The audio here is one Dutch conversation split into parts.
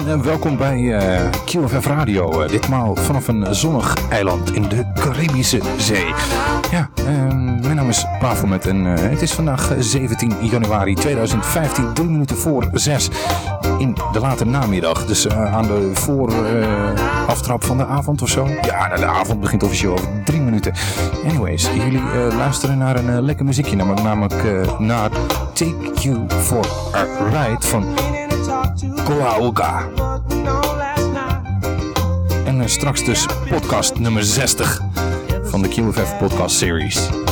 en uh, welkom bij uh, QFF Radio. Uh, ditmaal vanaf een zonnig eiland in de Caribische Zee. Ja, mijn naam is Pavelmet en het is vandaag 17 januari 2015, drie minuten voor zes in de late namiddag. Dus aan de vooraftrap van de avond of zo. Ja, nou, de avond begint officieel over drie minuten. Anyways, jullie luisteren naar een lekker muziekje, namelijk, namelijk naar Take You For A Ride van Koauka. En uh, straks dus podcast nummer 60 van de QFF podcast series.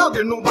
jáde nu bá.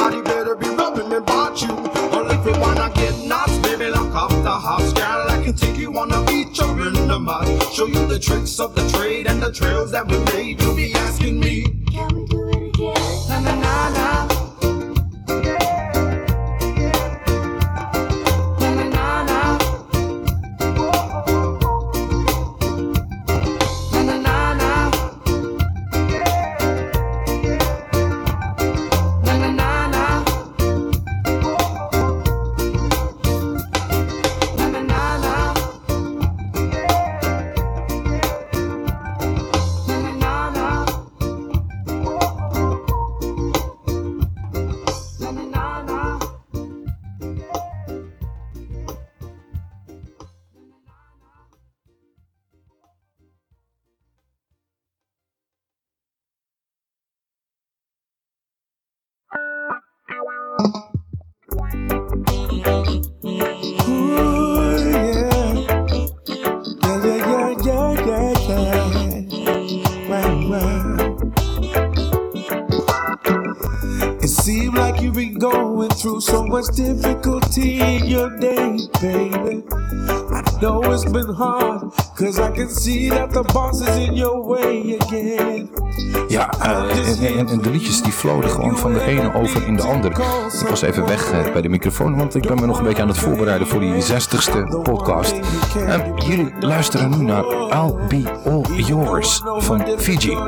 En, en, de liedjes die vloden gewoon van de ene over in de andere. Ik was even weg uh, bij de microfoon, want ik ben me nog een beetje aan het voorbereiden voor die 60ste podcast. Uh, jullie luisteren nu naar I'll Be All Yours van Fiji.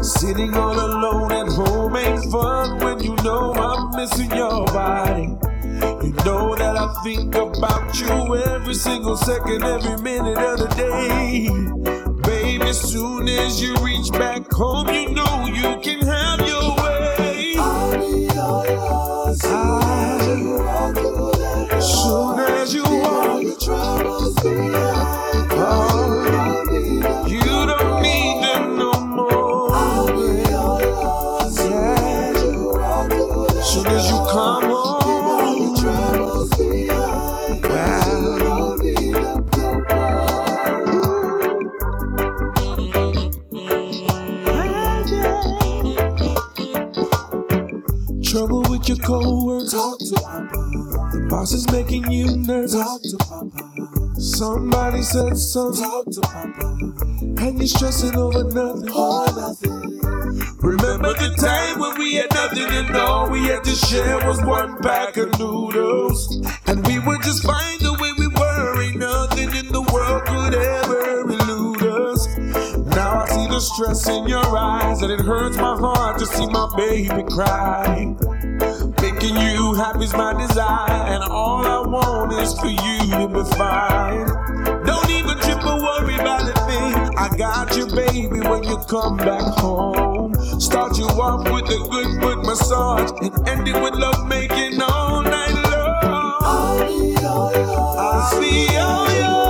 Sitting all alone at home ain't fun when you know I'm missing your body. You know that I think about you every single second, every minute of the day. Soon as you reach back home, you know you can have your way. I'll be all yours. Soon as you walk, is making you nervous. Talk to Papa. Somebody said something. Talk to Papa. And you're stressing over nothing. Or nothing. Remember the time when we had nothing and all we had to share was one pack of noodles. And we were just fine the way we were. Ain't nothing in the world could ever elude us. Now I see the stress in your eyes and it hurts my heart to see my baby cry making you happy's my desire, and all I want is for you to be fine. Don't even trip or worry about a thing. I got you, baby, when you come back home. Start you off with a good foot massage and end it with love making all night long. I'll be all yours. I'll be all yours.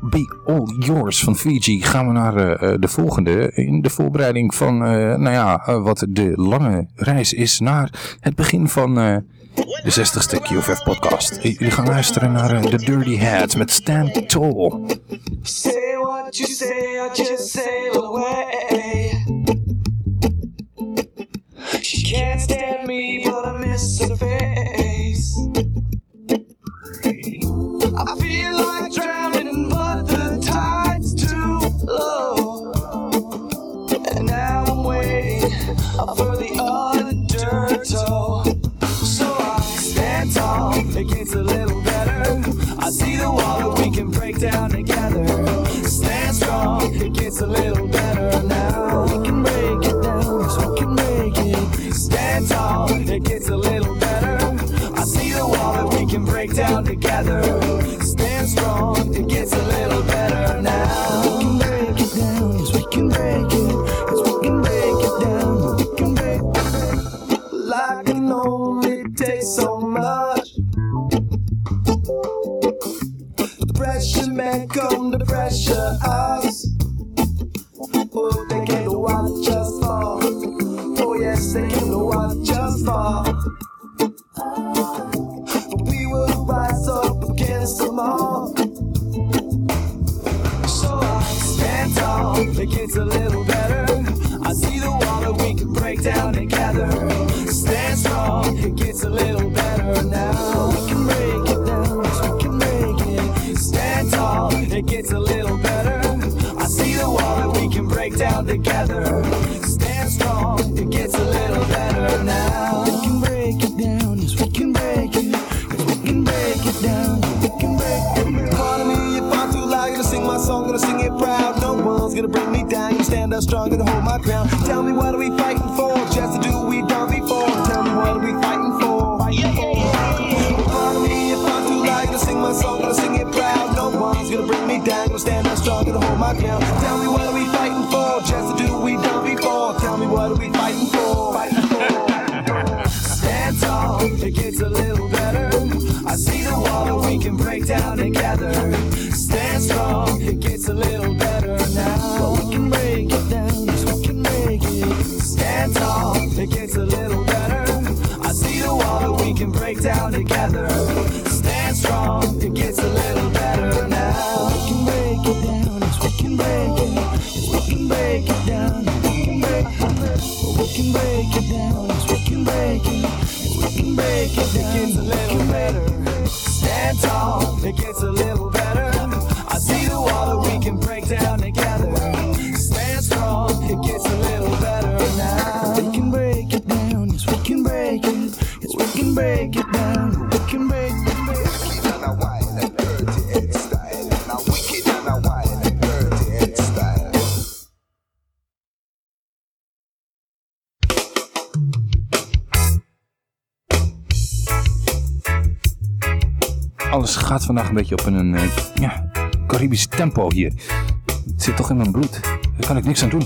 Be All Yours van Fiji gaan we naar uh, de volgende. In de voorbereiding van, uh, nou ja, wat de lange reis is naar het begin van de 60ste QFF podcast. Jullie gaan luisteren naar The Dirty Head met Stand Tall. Say what you say, I just sail away. She can't stand me, but I miss her face. vandaag een beetje op een, eh, ja, Caribisch tempo hier. Het zit toch in mijn bloed. Daar kan ik niks aan doen.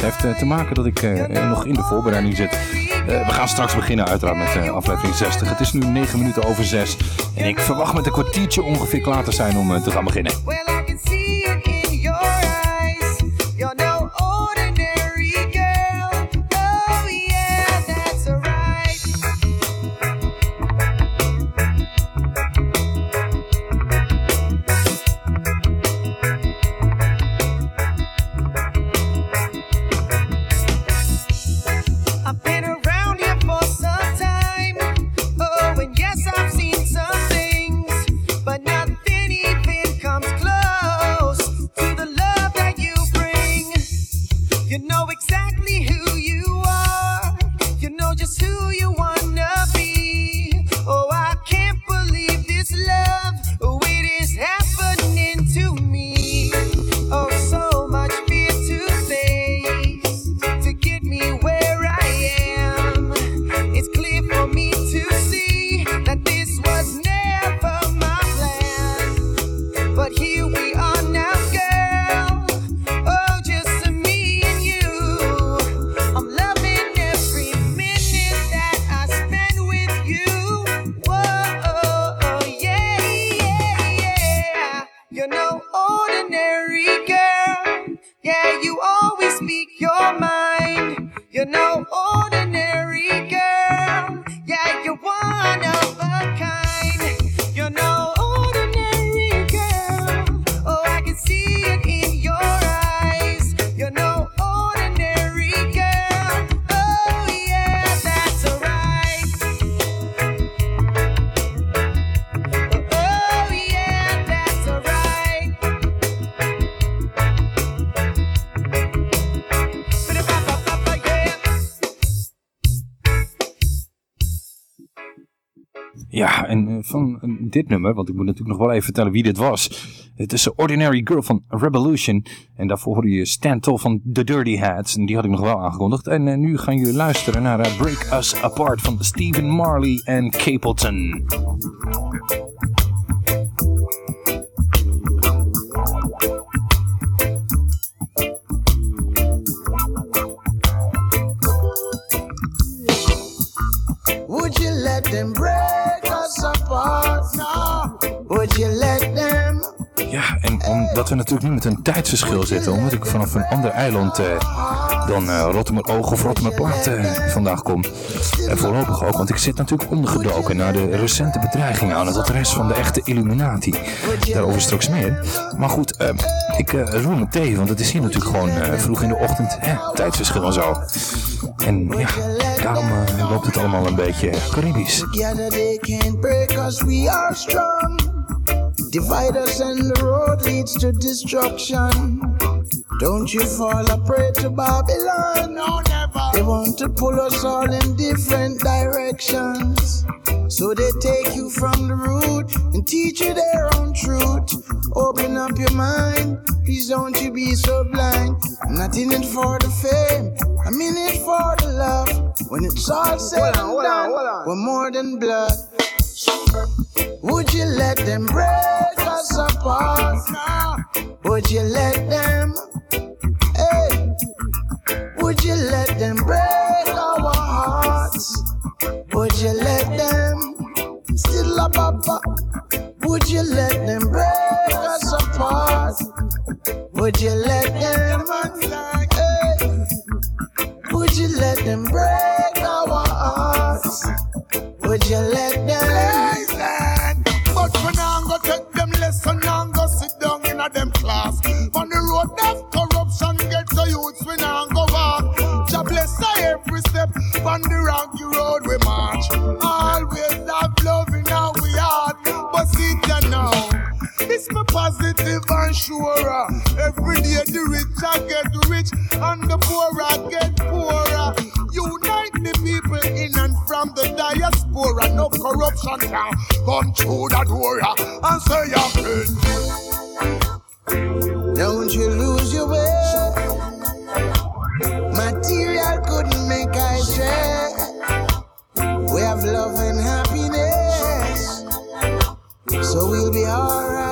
Het heeft eh, te maken dat ik eh, nou. nog in de voorbereiding zit. Eh, we gaan straks beginnen uiteraard met aflevering 60. Het is nu 9 minuten over 6. En ik verwacht met een kwartiertje ongeveer klaar te zijn om te gaan beginnen. dit nummer, want ik moet natuurlijk nog wel even vertellen wie dit was. Het is The Ordinary Girl van Revolution. En daarvoor hoorde je Stantel van The Dirty Hats. En die had ik nog wel aangekondigd. En eh, nu gaan jullie luisteren naar eh, Break Us Apart van Stephen Marley en Capleton. Omdat we natuurlijk nu met een tijdsverschil zitten, omdat ik vanaf een ander eiland eh, dan eh Rotterdam Oog of Rotterdam Plaat eh, vandaag kom. En voorlopig ook, want ik zit natuurlijk ondergedoken naar de recente bedreiging aan het adres van de echte Illuminati. Daarover straks meer. Maar goed, eh, ik eh roer me tegen, want het is hier natuurlijk gewoon vroeg in de ochtend, hè, tijdsverschil en zo. En ja, daarom loopt het allemaal een beetje Caribisch. Divide us and the road leads to destruction. Don't you fall a prey to Babylon. No, never. They want to pull us all in different directions. So they take you from the root and teach you their own truth. Open up your mind, please don't you be so blind. I'm not in it for the fame, I'm in it for the love. When it's all said and done, we're more than blood. Would you let them break us apart? Would you let them? Hey, would you let them break our hearts? Would you let them? Still a papa. Would you let them break us apart? Would you let them? Hey, would you let them break our hearts? Would you let them? Uh, Every day the rich I get rich and the poor I get poorer. Unite the people in and from the diaspora. No corruption can come through the door and say you're Don't you lose your way. Material couldn't make I share. We have love and happiness, so we'll be alright.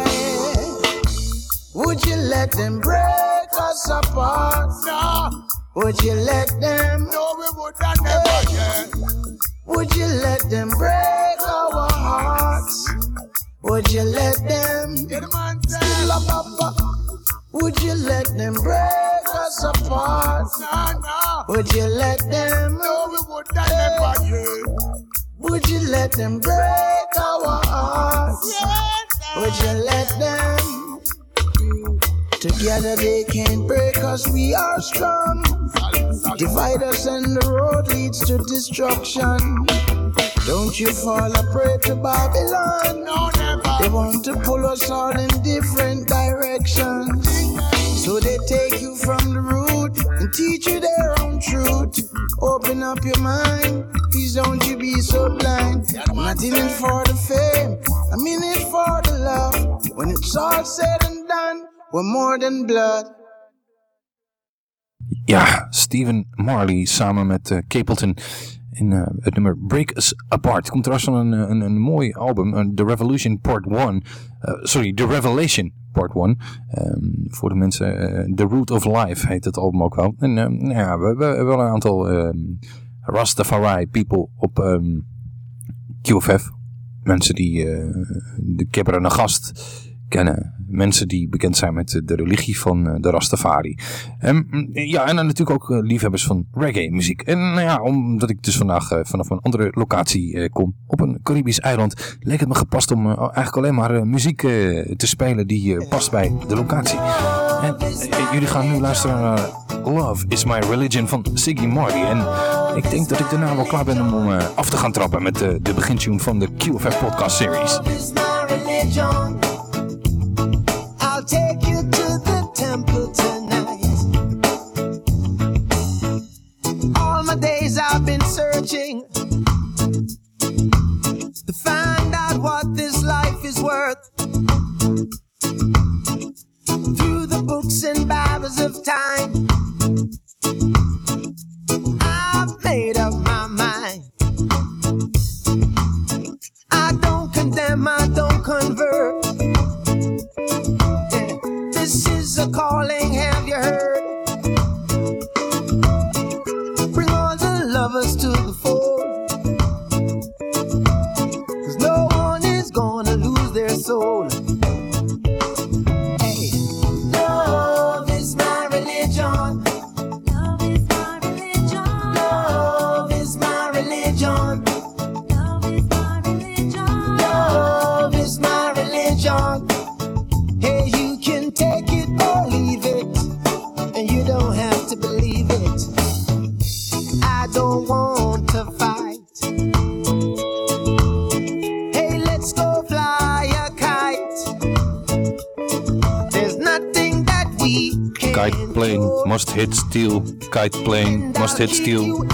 Would you let them break us apart? Would you let them? no, we would have never, yeah. Would you let them break our hearts? Would you let them? Man said, La papa. Would you let them break us apart? nah, nah. Would you let them? No, we would have never, yeah. Would you let them break our hearts? Would you let them? Together they can't break us, we are strong. Divide us and the road leads to destruction. Don't you fall a prey to Babylon. no, never. They want to pull us all in different directions. So they take you from the root and teach you their own truth. Open up your mind, please don't you be so blind. I'm not in it for the fame, I'm in it for the love. When it's all said and done, we're more than blood. Ja, Stephen Marley samen met eh, Capleton in eh, het nummer Break Us Apart. Komt trouwens van een, een, een mooi album, eh, The Revolution Part 1. Eh, sorry, The Revelation Part 1. Ehm, voor de mensen, The Root of Life heet het album ook wel. En ehm, nou ja, we, hebben wel een aantal ehm, Rastafari people op ehm, QFF. Mensen die de Kebra Nagast kennen. Mensen die bekend zijn met de religie van eh, de Rastafari. Ehm, ja, en dan natuurlijk ook eh, liefhebbers van reggae muziek. En nou ja, omdat ik dus vandaag eh, vanaf een andere locatie kom, op een Caribisch eiland, leek het me gepast om eigenlijk alleen maar muziek te spelen die past bij de locatie. En jullie gaan nu luisteren naar Love is My Religion van Siggy Marley. En ik denk dat ik daarna wel klaar ben om af te gaan trappen met eh, de begintune van de QFF podcast series. to find out what this life is worth through the books and Bibles of time. I've made up my mind. I don't condemn, I don't convert. Yeah. This is a calling. must hit steel, kite plane, must hit steel.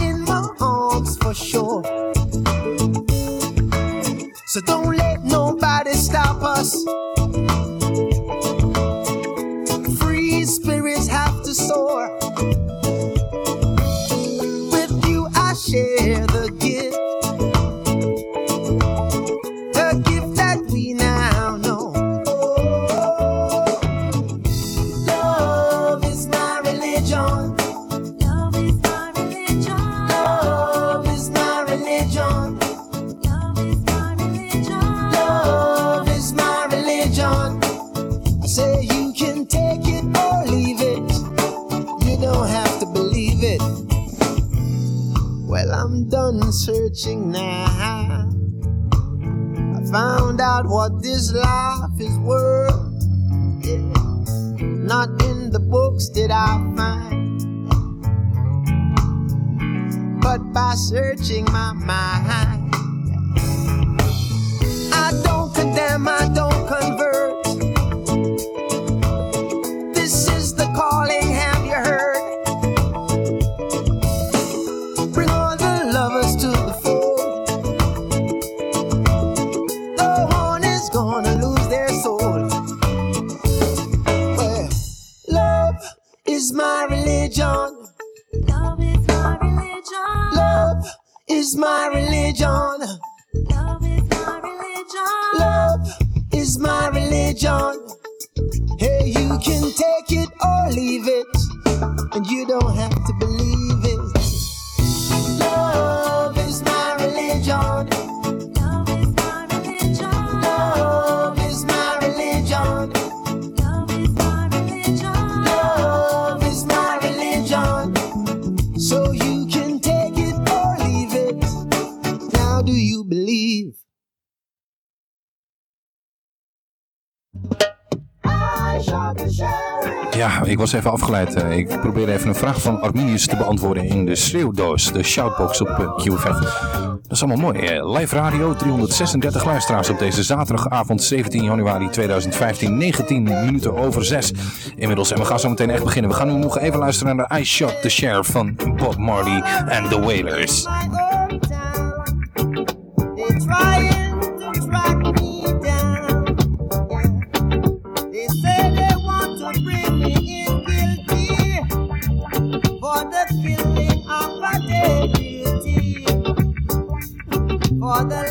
was even afgeleid. Eh, ik probeer even een vraag van Arminius te beantwoorden in de schreeuwdoos, de shoutbox op eh, QFF. Dat is allemaal mooi. live radio, 336 luisteraars op deze zaterdagavond 17 januari 2015, 19 minuten over 6. Inmiddels, en we gaan zo meteen echt beginnen. We gaan nu nog even luisteren naar I Shot the Sheriff van Bob Marley en The Wailers. 我的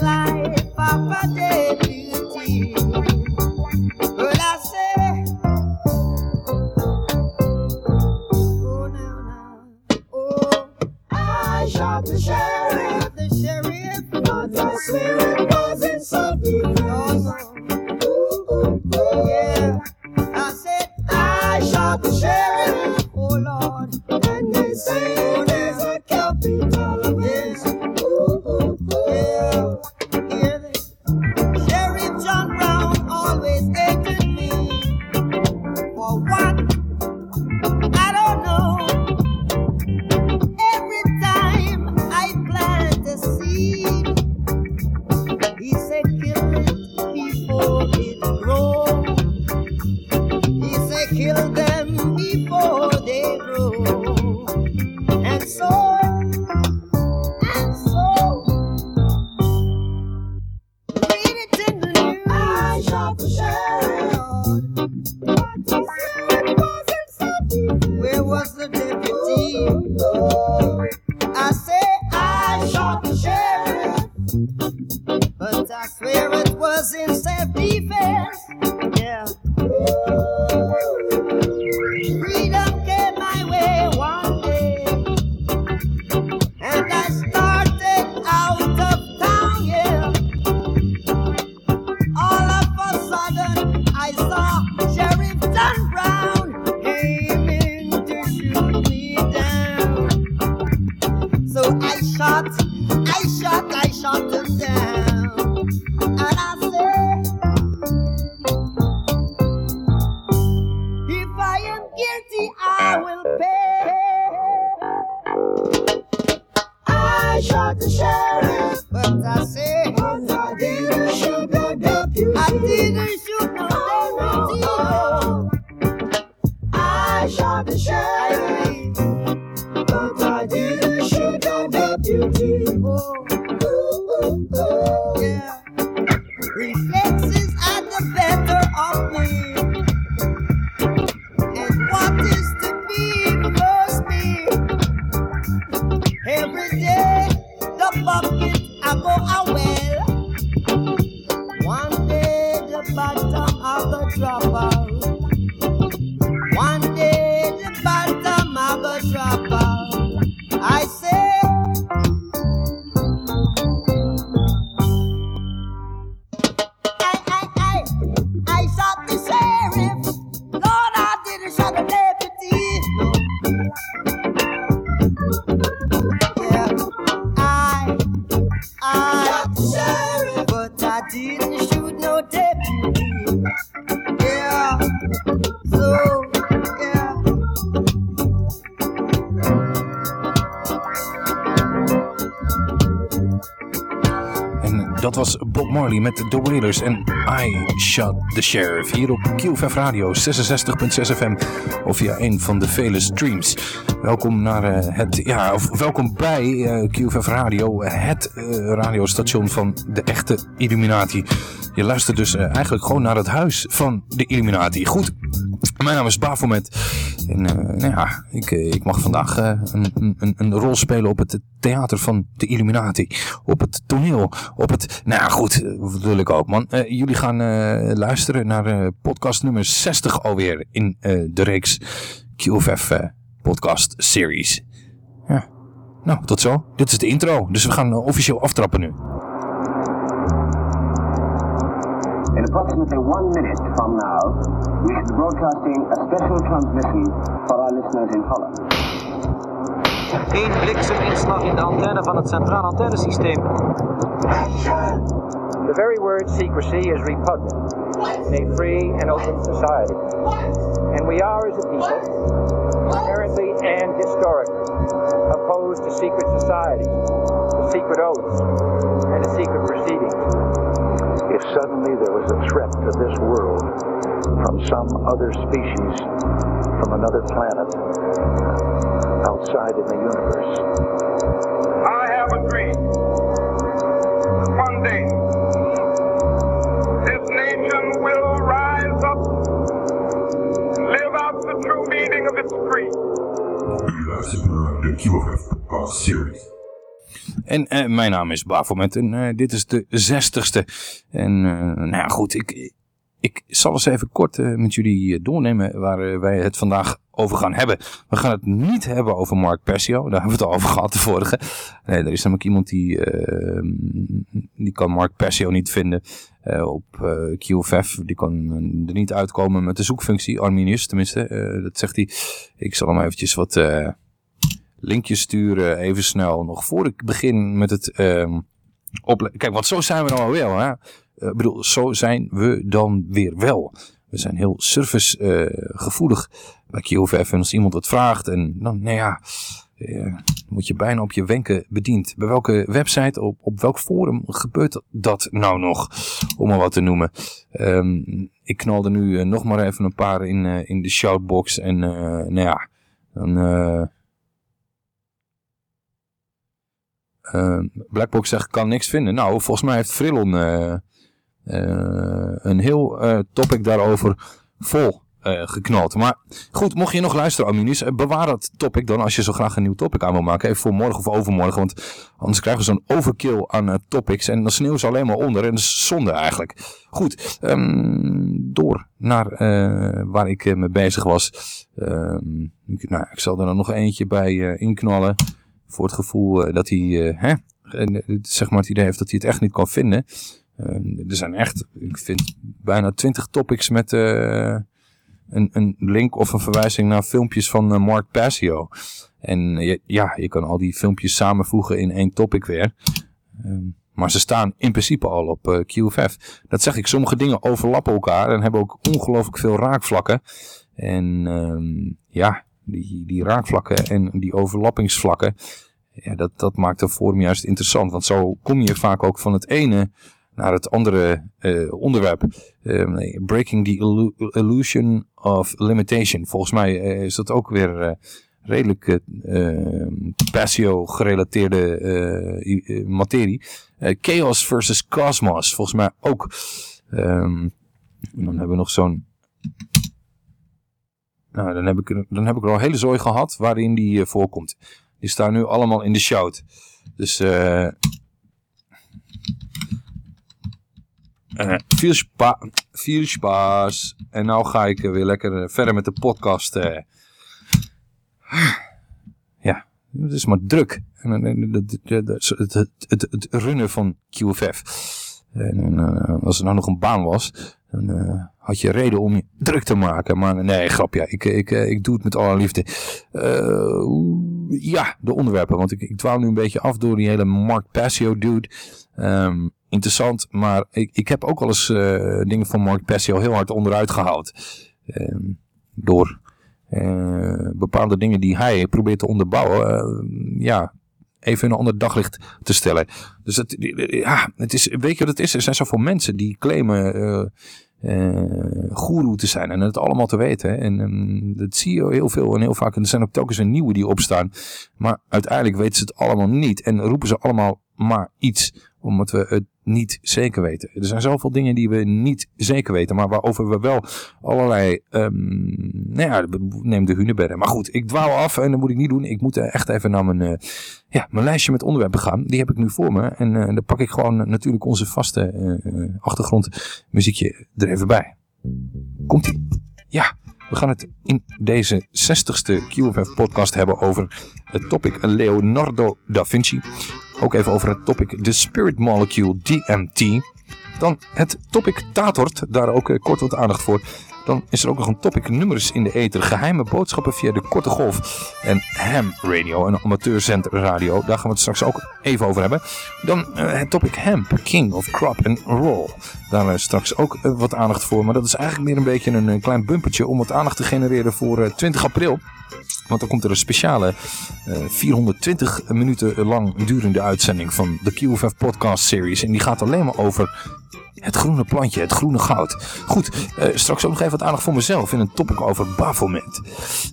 Marley met The Wailers en I Shot the Sheriff. Hier op QFF Radio 66.6 FM of via een van de vele streams. Welkom naar eh, het, ja, of welkom bij eh, QFF Radio, het eh, radiostation van de echte Illuminati. Je luistert dus eh, eigenlijk gewoon naar het huis van de Illuminati. Goed, mijn naam is Bafomet. En eh, nou ja, ik, eh, ik mag vandaag eh, een, een, een rol spelen op het theater van de Illuminati. Op het toneel. Op het... Nou ja, goed, eh, wil ik ook, man. Eh, jullie gaan eh, luisteren naar podcast nummer 60 alweer in de reeks QFF podcast series. Ja, nou, tot zo. Dit is de intro, dus we gaan officieel aftrappen nu. In approximately one minute from now, we be broadcasting a special transmission for our listeners in Holland. Eén blikseminslag in de antenne van het centraal antennesysteem. The very word secrecy is repugnant in a free and open society. And we are, as a people, inherently and historically opposed to secret societies, to secret oaths, and to secret proceedings. if suddenly there was a threat to this world from some other species from another planet outside in the universe. I have a dream. One day, this nation will rise up and live out the true meaning of its creed. U luistert naar de QFF Podcast Series. En eh, mijn naam is Bafomet en eh, dit is de zestigste. En eh, nou ja, goed, ik, ik zal eens even kort eh, met jullie eh, doornemen waar eh, wij het vandaag over gaan hebben. We gaan het niet hebben over Mark Passio, daar hebben we het al over gehad de vorige. Nee, er is namelijk iemand die, eh, die kan Mark Passio niet vinden op eh, QFF. Die kan er niet uitkomen met de zoekfunctie, Arminius tenminste. dat zegt hij. Ik zal hem eventjes wat... linkjes sturen, even snel, nog voor ik begin met het ehm Kijk, want zo zijn we wel wel, hè. Eh, Ik bedoel, zo zijn we dan weer wel. We zijn heel service eh, gevoelig bij QFF. En als iemand het vraagt, en dan, nou ja, eh, moet je bijna op je wenken bediend. Bij welke website, op, op welk forum gebeurt dat nou nog? Om maar wat te noemen. Ehm, ik knalde nu nog maar even een paar in, in de shoutbox. En nou ja, dan... eh, eh, Blackbox zegt, kan niks vinden. Nou, volgens mij heeft Frillon een heel eh, topic daarover vol eh, geknald. Maar goed, mocht je nog luisteren, Aminus, eh, bewaar dat topic dan als je zo graag een nieuw topic aan wil maken. Even voor morgen of overmorgen, want anders krijgen we zo'n overkill aan eh, topics. En dan sneeuwen ze alleen maar onder en dat is zonde eigenlijk. Goed, ehm, door naar eh, waar ik eh, mee bezig was. Ehm, ik, nou, ik zal er dan nog eentje bij eh, inknallen. Voor het gevoel eh, dat hij, eh, hè, eh, zeg maar het idee heeft dat hij het echt niet kan vinden. Ehm, er zijn echt, ik vind, bijna twintig topics met eh, een, een link of een verwijzing naar filmpjes van eh, Mark Passio. En eh, ja, je kan al die filmpjes samenvoegen in één topic weer. Ehm, maar ze staan in principe al op eh, QFF. Dat zeg ik, sommige dingen overlappen elkaar en hebben ook ongelooflijk veel raakvlakken. En ehm, ja, die, die raakvlakken en die overlappingsvlakken, ja, dat, dat maakt een forum juist interessant. Want zo kom je vaak ook van het ene naar het andere eh, onderwerp. Ehm, breaking the illu- illusion of limitation. Volgens mij eh, is dat ook weer eh, redelijk eh, eh, Passio gerelateerde materie. Chaos versus cosmos. Volgens mij ook. Ehm, dan hebben we nog zo'n nou, dan heb, ik, dan heb ik er al een hele zooi gehad waarin die voorkomt. Die staan nu allemaal in de shout. Dus eh, veel, veel spaas. En nou ga ik weer lekker eh, verder met de podcast. eh. Ja, het is maar druk. Het, het, het, runnen van QFF. En als er nou nog een baan was, dan had je reden om je druk te maken. Maar nee, grapje. Ik, ik, ik doe het met alle liefde. Ja, de onderwerpen. Want ik, ik dwaal nu een beetje af door die hele Mark Passio dude. Ehm, interessant, maar ik, ik heb ook al eens eh, dingen van Mark Passio heel hard onderuit gehaald. Ehm, door eh, bepaalde dingen die hij probeert te onderbouwen. eh, ja, even in een ander daglicht te stellen. Dus het, ja, het is, weet je wat het is? Er zijn zoveel mensen die claimen eh goeroe te zijn en het allemaal te weten. En ehm, dat zie je heel veel en heel vaak. En er zijn ook telkens weer nieuwe die opstaan. Maar uiteindelijk weten ze het allemaal niet. En roepen ze allemaal maar iets omdat we het niet zeker weten. Er zijn zoveel dingen die we niet zeker weten, maar waarover we wel allerlei, ehm, nou ja, neem de hunebedden. Maar goed, ik dwaal af en dat moet ik niet doen. Ik moet echt even naar mijn, eh, ja, mijn lijstje met onderwerpen gaan. Die heb ik nu voor me en eh dan pak ik gewoon natuurlijk onze vaste eh, achtergrondmuziekje er even bij. Komt-ie? Ja, we gaan het in deze 60ste QFF podcast hebben over het topic Leonardo da Vinci. Ook even over het topic The Spirit Molecule DMT. Dan het topic Tatort, daar ook eh, kort wat aandacht voor. Dan is er ook nog een topic nummers in de ether. Geheime boodschappen via de korte golf. En ham radio, een amateurzendradio. Daar gaan we het straks ook even over hebben. Dan eh, het topic hemp, king of crop and roll. Daar eh, straks ook eh, wat aandacht voor. Maar dat is eigenlijk meer een beetje een, klein bumpertje om wat aandacht te genereren voor eh, 20 april. Want dan komt er een speciale eh, 420 minuten lang durende uitzending van de QFF podcast series. En die gaat alleen maar over het groene plantje, het groene goud. Goed, eh, straks ook nog even wat aandacht voor mezelf in een topic over Baphomet.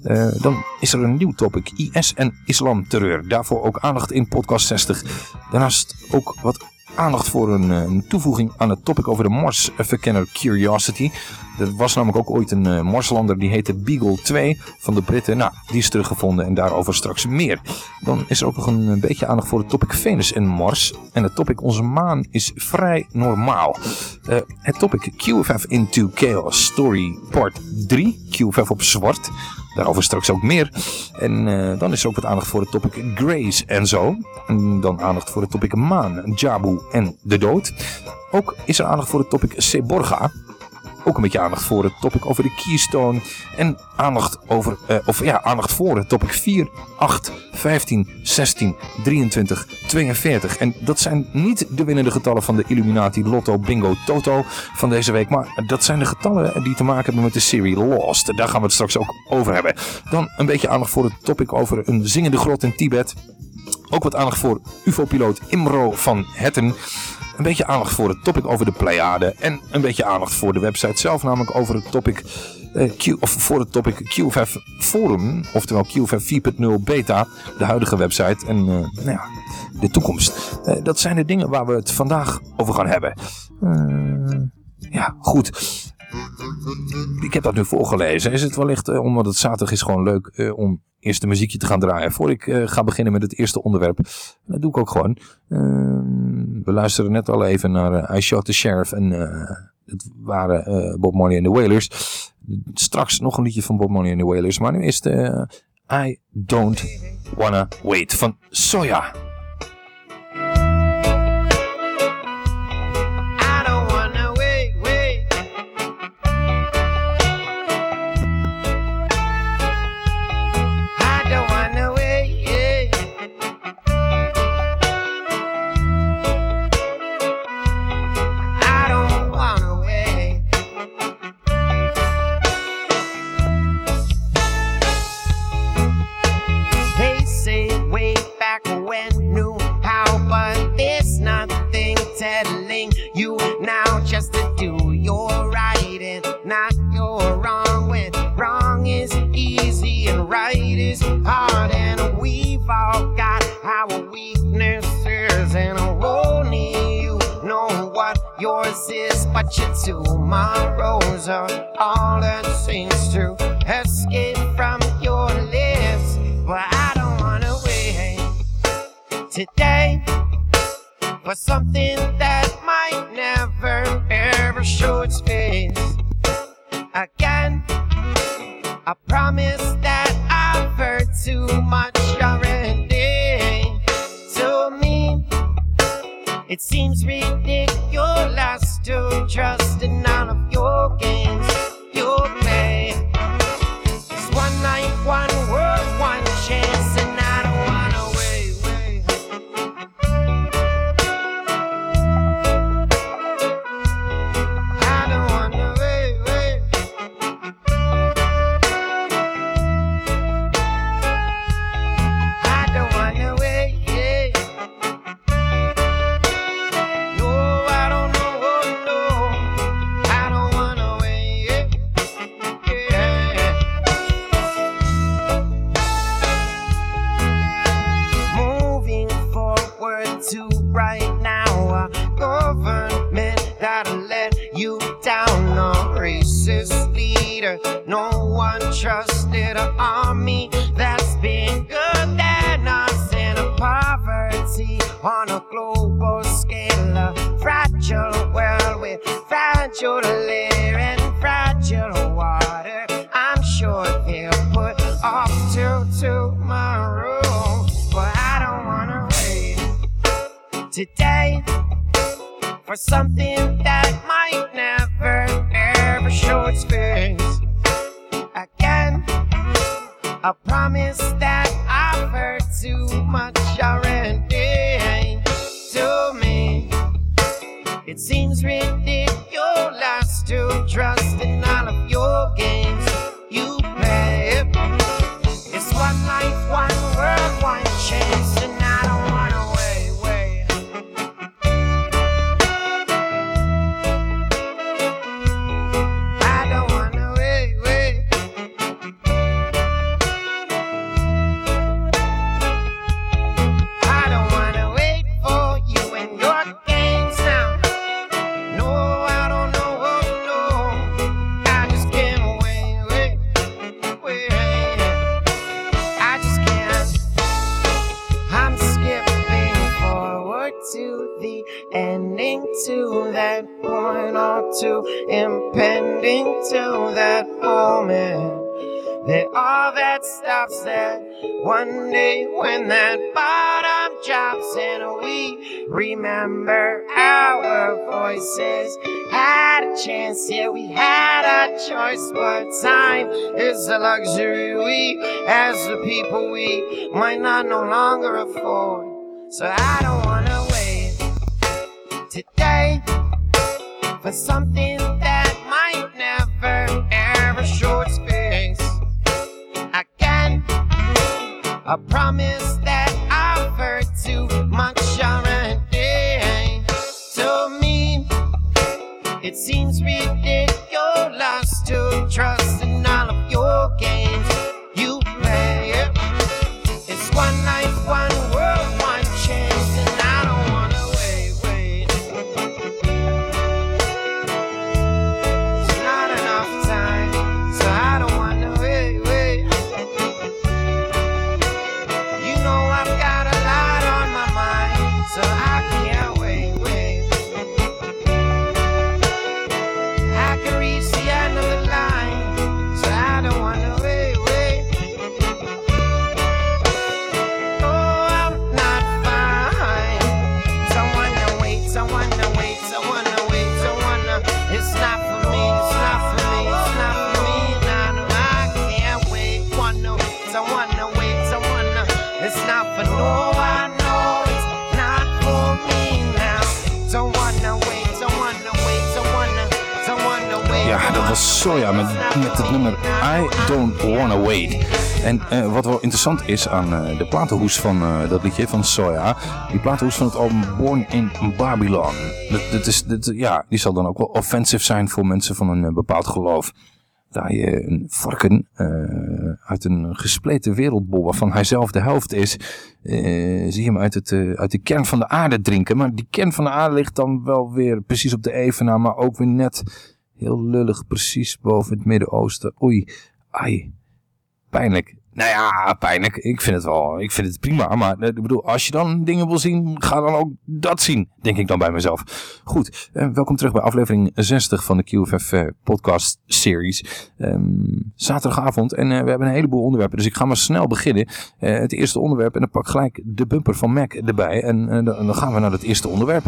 Eh, dan is er een nieuw topic, IS en islamterreur. Daarvoor ook aandacht in podcast 60. Daarnaast ook wat aandacht voor een, eh, een toevoeging aan het topic over de Marsverkenner Curiosity. Er was namelijk ook ooit een eh, Marslander die heette Beagle 2 van de Britten. Nou, die is teruggevonden en daarover straks meer. Dan is er ook nog een, beetje aandacht voor het topic Venus en Mars. En het topic Onze maan is vrij normaal. Eh, het topic QFF into Chaos Story Part 3. QFF op zwart. Daarover straks ook meer. En eh, dan is er ook wat aandacht voor het topic Grace en zo. En dan aandacht voor het topic Maan, Jabu en de dood. Ook is er aandacht voor het topic Seborga. Ook een beetje aandacht voor het topic over de Keystone. En aandacht, over, eh, of, ja, aandacht voor het topic 4, 8, 15, 16, 23, 42. En dat zijn niet de winnende getallen van de Illuminati Lotto Bingo Toto van deze week. Maar dat zijn de getallen die te maken hebben met de serie Lost. Daar gaan we het straks ook over hebben. Dan een beetje aandacht voor het topic over een zingende grot in Tibet. Ook wat aandacht voor UFO-piloot Imro van Hetten. Een beetje aandacht voor het topic over de Pleiade. En een beetje aandacht voor de website zelf, namelijk over het topic, eh, Q, of voor het topic QFF Forum. Oftewel QFF 4.0 Beta, de huidige website. En eh, nou ja, de toekomst. Eh, dat zijn de dingen waar we het vandaag over gaan hebben. Ja, goed. Ik heb dat nu voorgelezen. Is het wellicht, eh, omdat het zaterdag is, gewoon leuk eh, om eerst een muziekje te gaan draaien. Voor ik eh, ga beginnen met het eerste onderwerp. Dat doe ik ook gewoon. Ehm, we luisteren net al even naar I Shot the Sheriff. En het waren Bob Marley en de Wailers. Straks nog een liedje van Bob Marley en de Wailers. Maar nu is het I Don't Wanna Wait van Soya. my Rosa, all that seems to escape from your lips. But I don't wanna wait today for something that might never ever show its face again. I promise that I've heard too much already. To me, it seems ridiculous to trust in I no longer afford. So I don't wanna wait today for something. interessant is aan eh, de platenhoes van eh, dat liedje van Soja. Die platenhoes van het album Born in Babylon. Dat, is, dat, ja, die zal dan ook wel offensive zijn voor mensen van een eh, bepaald geloof daar je een varken uit een gespleten wereldbol waarvan hij zelf de helft is, zie je hem uit, het, uit de kern van de aarde drinken. Maar die kern van de aarde ligt dan wel weer precies op de evenaar, maar ook weer net heel lullig precies boven het Midden-Oosten. Oei, ai, pijnlijk. Nou ja, pijnlijk. Ik vind het wel. Ik vind het prima. Maar eh, ik bedoel, als je dan dingen wil zien, ga dan ook dat zien. Denk ik dan bij mezelf. Goed, eh, welkom terug bij aflevering 60 van de QFF eh, podcast series. Ehm, zaterdagavond en we hebben een heleboel onderwerpen. Dus ik ga maar snel beginnen. Het eerste onderwerp en dan pak ik gelijk de bumper van Mac erbij. En dan gaan we naar het eerste onderwerp.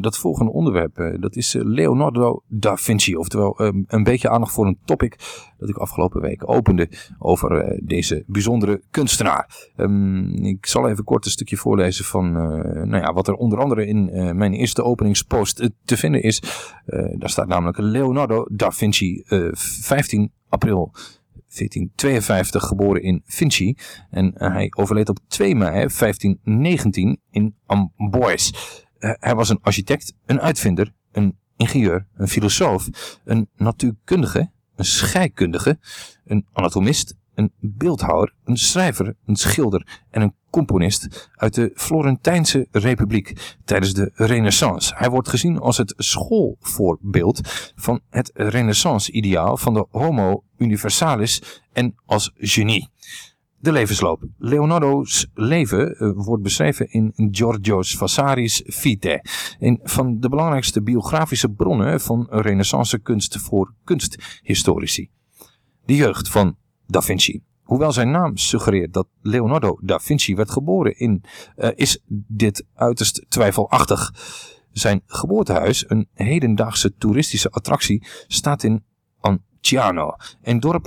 Dat volgende onderwerp, eh, dat is eh, Leonardo da Vinci. Oftewel ehm, een beetje aandacht voor een topic dat ik afgelopen week opende over eh, deze bijzondere kunstenaar. Ehm, ik zal even kort een stukje voorlezen van nou ja, wat er onder andere in mijn eerste openingspost te vinden is. Daar staat namelijk Leonardo da Vinci, eh, 15 april 1452 geboren in Vinci. En hij overleed op 2 mei 1519 in Amboise. Eh, hij was een architect, een uitvinder, een ingenieur, een filosoof, een natuurkundige, een scheikundige, een anatomist, een beeldhouwer, een schrijver, een schilder en een componist uit de Florentijnse Republiek tijdens de Renaissance. Hij wordt gezien als het schoolvoorbeeld van het Renaissance-ideaal van de Homo Universalis en als genie. De levensloop. Leonardo's leven eh, wordt beschreven in Giorgio Vasari's Vitae. Een van de belangrijkste biografische bronnen van renaissance kunst voor kunsthistorici. De jeugd van Da Vinci. Hoewel zijn naam suggereert dat Leonardo da Vinci werd geboren in, eh, is dit uiterst twijfelachtig. Zijn geboortehuis, een hedendaagse toeristische attractie, staat in Anciano, een dorp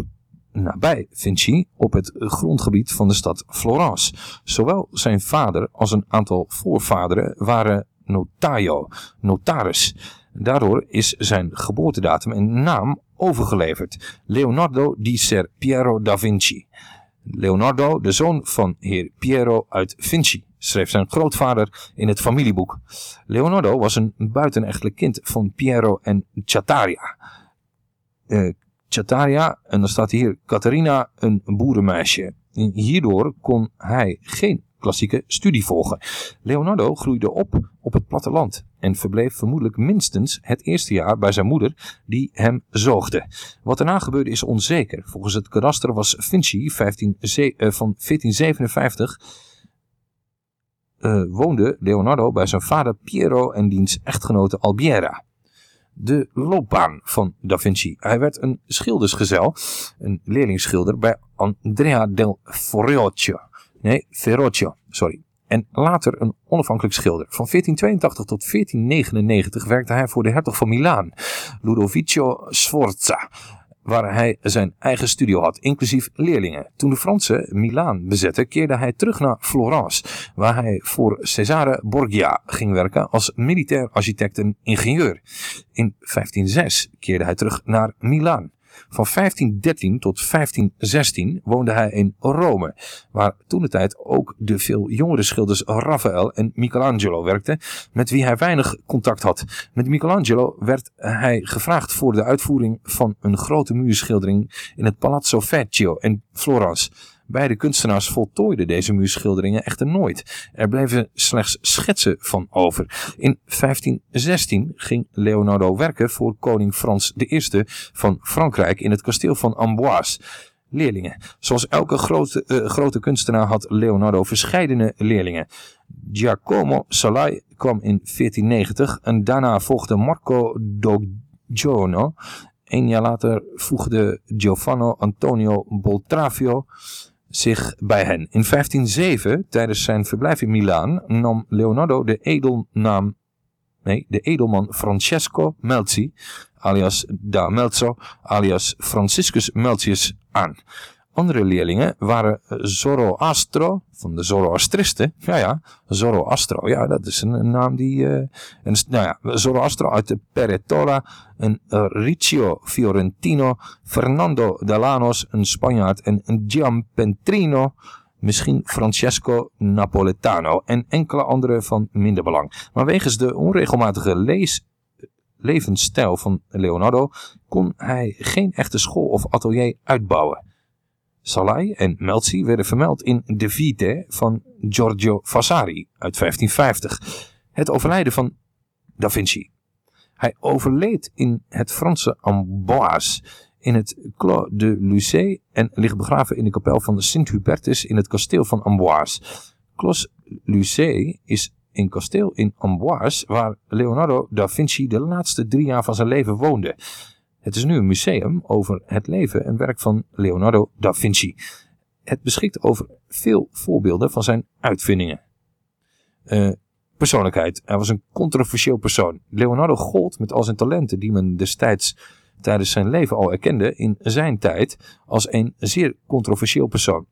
nabij Vinci op het grondgebied van de stad Florence. Zowel zijn vader als een aantal voorvaderen waren notaio, notaris. Daardoor is zijn geboortedatum en naam overgeleverd. Leonardo di Ser Piero da Vinci. Leonardo, de zoon van heer Piero uit Vinci, schreef zijn grootvader in het familieboek. Leonardo was een buitenechtelijk kind van Piero en Chattaria. Eh, Chattaria, en dan staat hier Catharina, een boerenmeisje. En hierdoor kon hij geen klassieke studie volgen. Leonardo groeide op op het platteland en verbleef vermoedelijk minstens het eerste jaar bij zijn moeder die hem zoogde. Wat daarna gebeurde is onzeker. Volgens het kadaster was Vinci 15, ze- eh, van 1457 eh, woonde Leonardo bij zijn vader Piero en diens echtgenote Albiera de loopbaan van Da Vinci. Hij werd een schildersgezel, een leerlingsschilder bij Andrea del Ferrocchio. Nee, Ferrocchio, sorry. En later een onafhankelijk schilder. Van 1482 tot 1499 werkte hij voor de hertog van Milaan, Ludovico Sforza waar hij zijn eigen studio had, inclusief leerlingen. Toen de Fransen Milaan bezetten, keerde hij terug naar Florence, waar hij voor Cesare Borgia ging werken als militair architect en ingenieur. In 1506 keerde hij terug naar Milaan. Van 1513 tot 1516 woonde hij in Rome, waar toen de tijd ook de veel jongere schilders Raphaël en Michelangelo werkten, met wie hij weinig contact had. Met Michelangelo werd hij gevraagd voor de uitvoering van een grote muurschildering in het Palazzo Vecchio in Florence. Beide kunstenaars voltooiden deze muurschilderingen echter nooit. Er bleven slechts schetsen van over. In 1516 ging Leonardo werken voor koning Frans I van Frankrijk in het kasteel van Amboise. Leerlingen. Zoals elke grote, eh, grote kunstenaar had Leonardo verscheidene leerlingen. Giacomo Salai kwam in 1490 en daarna volgde Marco Doggiono. Een jaar later voegde Giovanni Antonio Boltravio zich bij hen. In 1507, tijdens zijn verblijf in Milaan, nam Leonardo de edelnaam, nee, de edelman Francesco Melzi, alias da Melzo, alias Franciscus Melzius aan. Andere leerlingen waren Zoroastro, van de Zoroastristen. Ja, ja, Zoroastro, ja, dat is een, naam die... eh, nou ja, Zoroastro uit de Peretola, een eh, Riccio Fiorentino, Fernando Delanos, een Spanjaard, en een Giampetrino, misschien Francesco Napoletano en enkele andere van minder belang. Maar wegens de onregelmatige lees levensstijl van Leonardo kon hij geen echte school of atelier uitbouwen. Salai en Melzi werden vermeld in De Vite van Giorgio Vasari uit 1550, het overlijden van Da Vinci. Hij overleed in het Franse Amboise in het Clos de Lucé en ligt begraven in de kapel van Sint-Hubertus in het kasteel van Amboise. Clos Lucé is een kasteel in Amboise waar Leonardo da Vinci de laatste drie jaar van zijn leven woonde. Het is nu een museum over het leven en werk van Leonardo da Vinci. Het beschikt over veel voorbeelden van zijn uitvindingen. Eh, persoonlijkheid. Hij was een controversieel persoon. Leonardo gold met al zijn talenten die men destijds tijdens zijn leven al erkende in zijn tijd als een zeer controversieel persoon.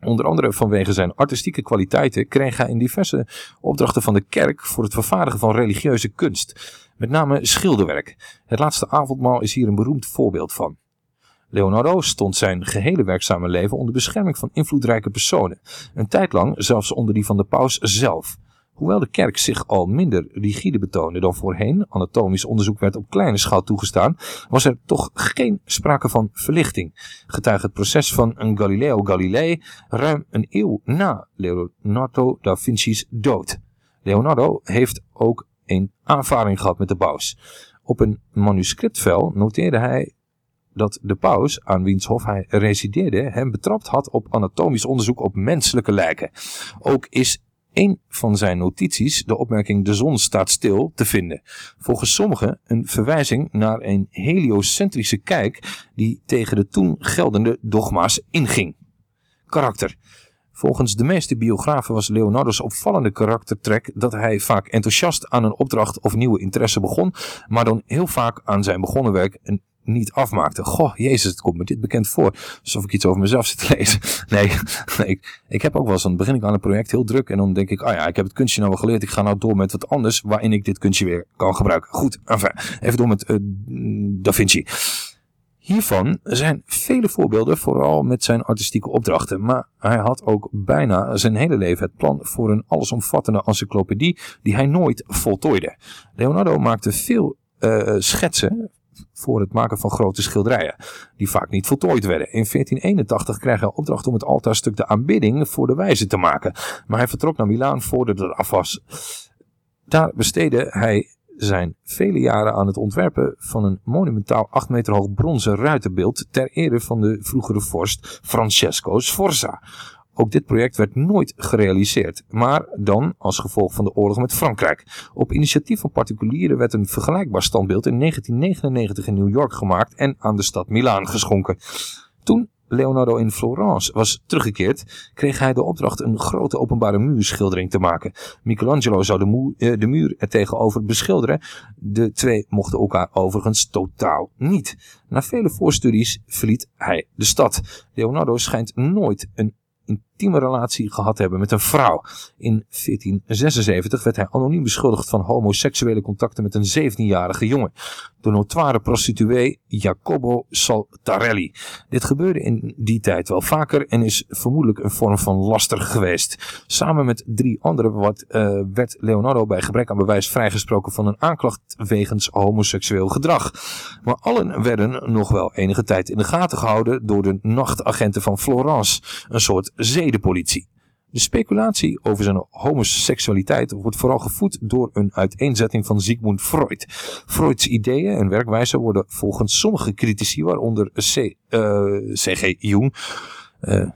Onder andere vanwege zijn artistieke kwaliteiten kreeg hij in diverse opdrachten van de kerk voor het vervaardigen van religieuze kunst. Met name schilderwerk. Het laatste avondmaal is hier een beroemd voorbeeld van. Leonardo stond zijn gehele werkzame leven onder bescherming van invloedrijke personen. Een tijd lang zelfs onder die van de paus zelf. Hoewel de kerk zich al minder rigide betoonde dan voorheen, anatomisch onderzoek werd op kleine schaal toegestaan, was er toch geen sprake van verlichting. Getuige het proces van een Galileo Galilei ruim een eeuw na Leonardo da Vinci's dood. Leonardo heeft ook een aanvaring gehad met de paus. Op een manuscriptvel noteerde hij dat de paus, aan wiens hof hij resideerde, hem betrapt had op anatomisch onderzoek op menselijke lijken. Ook is een van zijn notities de opmerking de zon staat stil te vinden. Volgens sommigen een verwijzing naar een heliocentrische kijk die tegen de toen geldende dogma's inging. Karakter. Volgens de meeste biografen was Leonardo's opvallende karaktertrek dat hij vaak enthousiast aan een opdracht of nieuwe interesse begon, maar dan heel vaak aan zijn begonnen werk een niet afmaakte. Goh, jezus, het komt me dit bekend voor. Alsof ik iets over mezelf zit te lezen. Nee, ik, ik heb ook wel eens, dan begin ik aan een project heel druk en dan denk ik, ah ja, ik heb het kunstje nou wel geleerd, ik ga nou door met wat anders waarin ik dit kunstje weer kan gebruiken. Goed, even door met eh, Da Vinci. Hiervan zijn vele voorbeelden, vooral met zijn artistieke opdrachten. Maar hij had ook bijna zijn hele leven het plan voor een allesomvattende encyclopedie die hij nooit voltooide. Leonardo maakte veel eh, schetsen voor het maken van grote schilderijen, die vaak niet voltooid werden. In 1481 kreeg hij opdracht om het altaarstuk de aanbidding voor de wijze te maken, maar hij vertrok naar Milaan voordat het af was. Daar besteedde hij zijn vele jaren aan het ontwerpen van een monumentaal 8 meter hoog bronzen ruitenbeeld ter ere van de vroegere vorst Francesco Sforza. Ook dit project werd nooit gerealiseerd, maar dan als gevolg van de oorlog met Frankrijk. Op initiatief van particulieren werd een vergelijkbaar standbeeld in 1999 in New York gemaakt en aan de stad Milaan geschonken. Toen Leonardo in Florence was teruggekeerd, kreeg hij de opdracht een grote openbare muurschildering te maken. Michelangelo zou de, moe- eh, de muur er tegenover beschilderen. De twee mochten elkaar overigens totaal niet. Na vele voorstudies verliet hij de stad. Leonardo schijnt nooit een intieme relatie gehad hebben met een vrouw. In 1476 werd hij anoniem beschuldigd van homoseksuele contacten met een 17-jarige jongen. De notoire prostituee Jacobo Saltarelli. Dit gebeurde in die tijd wel vaker en is vermoedelijk een vorm van laster geweest. Samen met drie anderen eh, werd Leonardo bij gebrek aan bewijs vrijgesproken van een aanklacht wegens homoseksueel gedrag. Maar allen werden nog wel enige tijd in de gaten gehouden door de nachtagenten van Florence, een soort zedenpolitie. De speculatie over zijn homoseksualiteit wordt vooral gevoed door een uiteenzetting van Sigmund Freud. Freuds ideeën en werkwijze worden volgens sommige critici, waaronder C, eh, C.G. Jung, eh,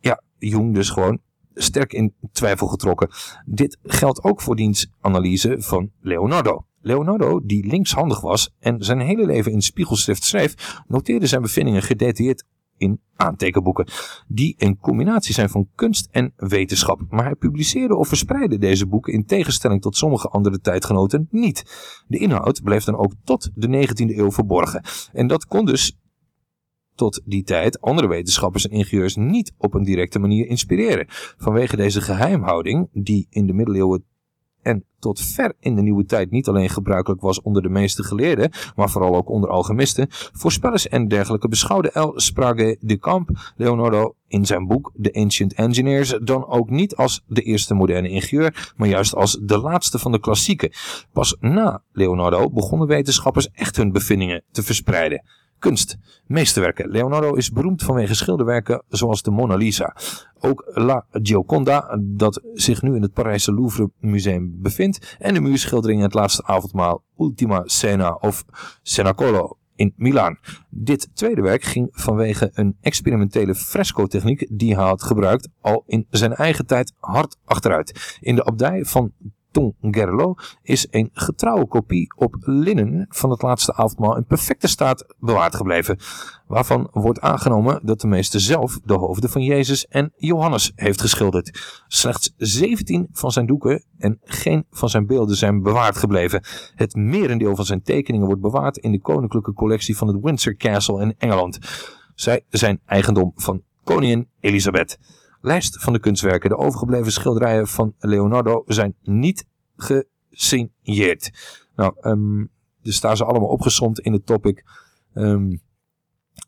ja, Jung dus gewoon, sterk in twijfel getrokken. Dit geldt ook voor diens analyse van Leonardo. Leonardo, die linkshandig was en zijn hele leven in spiegelschrift schreef, noteerde zijn bevindingen gedetailleerd in aantekenboeken, die een combinatie zijn van kunst en wetenschap. Maar hij publiceerde of verspreidde deze boeken in tegenstelling tot sommige andere tijdgenoten niet. De inhoud bleef dan ook tot de 19e eeuw verborgen. En dat kon dus tot die tijd andere wetenschappers en ingenieurs niet op een directe manier inspireren. Vanwege deze geheimhouding, die in de middeleeuwen en tot ver in de nieuwe tijd niet alleen gebruikelijk was onder de meeste geleerden, maar vooral ook onder alchemisten, voorspellers en dergelijke beschouwde El Sprague de Camp Leonardo in zijn boek The Ancient Engineers dan ook niet als de eerste moderne ingenieur, maar juist als de laatste van de klassieken. Pas na Leonardo begonnen wetenschappers echt hun bevindingen te verspreiden. Kunst, meesterwerken. Leonardo is beroemd vanwege schilderwerken zoals de Mona Lisa. Ook La Gioconda, dat zich nu in het Parijse Louvre Museum bevindt. En de muurschildering Het Laatste Avondmaal, Ultima Cena of Cenacolo in Milaan. Dit tweede werk ging vanwege een experimentele fresco-techniek die hij had gebruikt al in zijn eigen tijd hard achteruit. In de abdij van Tongerlo is een getrouwe kopie op linnen van het laatste avondmaal in perfecte staat bewaard gebleven, waarvan wordt aangenomen dat de meester zelf de hoofden van Jezus en Johannes heeft geschilderd. Slechts 17 van zijn doeken en geen van zijn beelden zijn bewaard gebleven. Het merendeel van zijn tekeningen wordt bewaard in de koninklijke collectie van het Windsor Castle in Engeland. Zij zijn eigendom van koningin Elisabeth lijst van de kunstwerken. De overgebleven schilderijen van Leonardo zijn niet gesigneerd. Nou, ehm er staan ze allemaal opgezomd in het topic. Ehm,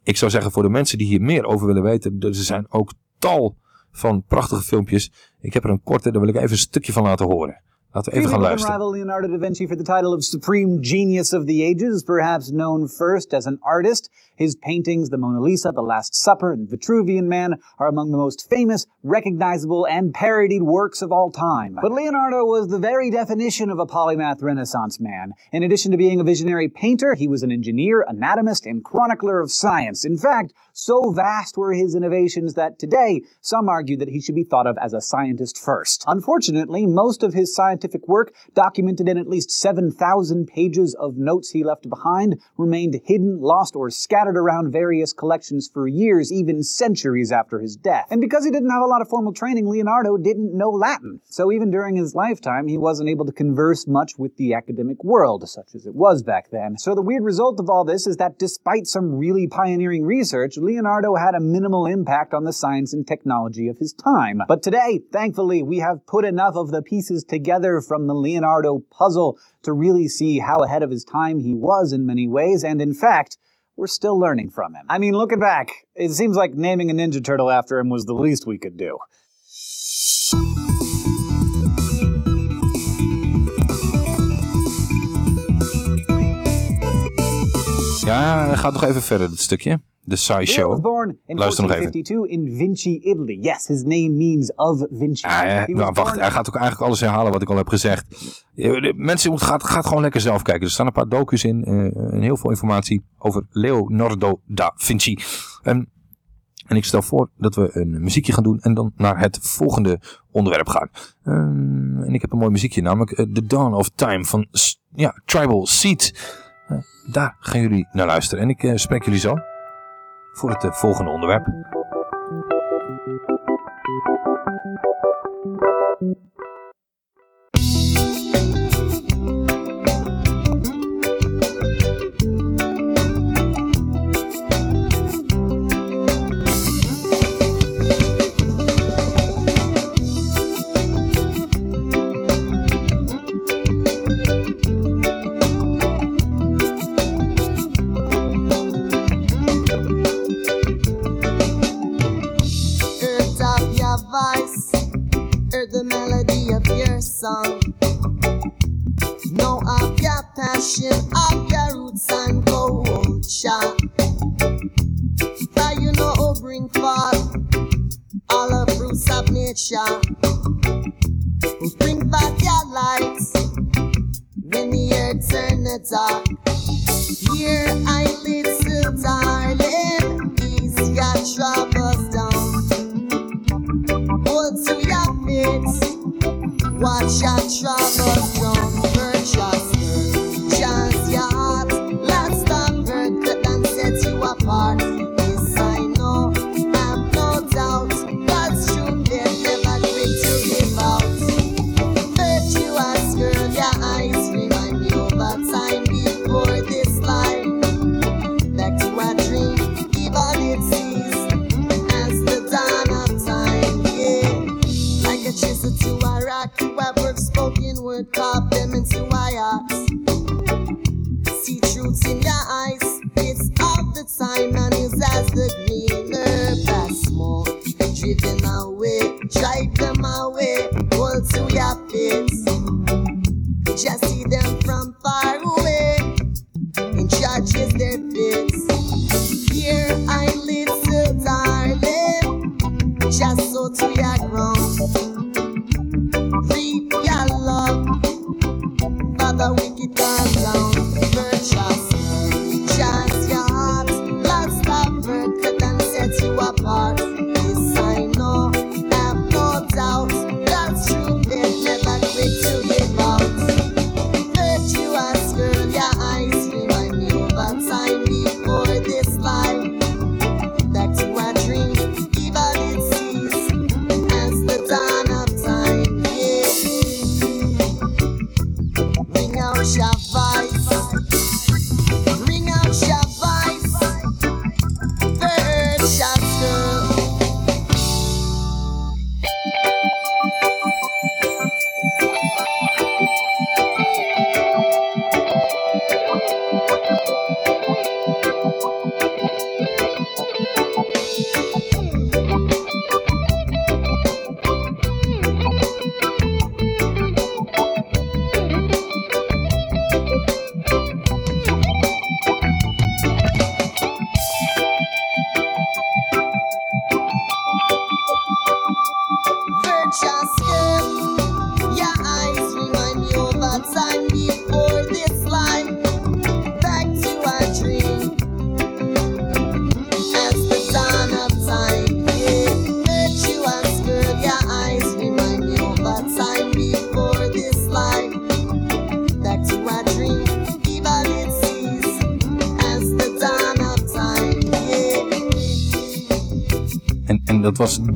ik zou zeggen voor de mensen die hier meer over willen weten, er zijn ook tal van prachtige filmpjes. Ik heb er een korte, daar wil ik even een stukje van laten horen. Laten we even gaan luisteren. rival Leonardo da Vinci for the title of Supreme Genius of the Ages, perhaps known first as an artist. His paintings, the Mona Lisa, The Last Supper, and The Vitruvian Man, are among the most famous, recognizable, and parodied works of all time. But Leonardo was the very definition of a polymath Renaissance man. In addition to being a visionary painter, he was an engineer, anatomist, and chronicler of science. In fact, so vast were his innovations that today some argue that he should be thought of as a scientist first. Unfortunately, most of his scientific work, documented in at least 7,000 pages of notes he left behind, remained hidden, lost, or scattered around various collections for years, even centuries after his death. And because he didn't have a lot of formal training, Leonardo didn't know Latin. So even during his lifetime, he wasn't able to converse much with the academic world, such as it was back then. So the weird result of all this is that despite some really pioneering research, Leonardo had a minimal impact on the science and technology of his time. But today, thankfully, we have put enough of the pieces together from the Leonardo puzzle to really see how ahead of his time he was in many ways, and in fact, we're still learning from him. I mean, looking back, it seems like naming a Ninja Turtle after him was the least we could do. Ja, gaat nog even verder, dit stukje. De SciShow. born in Luister nog even. 1452 in Vinci, Italy. Yes, his name means of Vinci. Ja, ja, nou, wacht, hij gaat ook eigenlijk alles herhalen wat ik al heb gezegd. Eh, Mensen, gaat, gaat gewoon lekker zelf kijken. Er staan een paar docus in eh, en heel veel informatie over Leonardo da Vinci. En, en ik stel voor dat we een muziekje gaan doen en dan naar het volgende onderwerp gaan. Ehm, en ik heb een mooi muziekje, namelijk eh, The Dawn of Time van ja, Tribal Seed. Daar gaan jullie naar luisteren. En ik eh, spreek jullie zo voor het eh, volgende onderwerp. Know of your passion, of your roots and culture. For you know who bring forth all the fruits of nature. Who bring back your lights when the earth turn the dark. Here I little darling, ease your troubles down. Hold to your feet, watch your troubles down.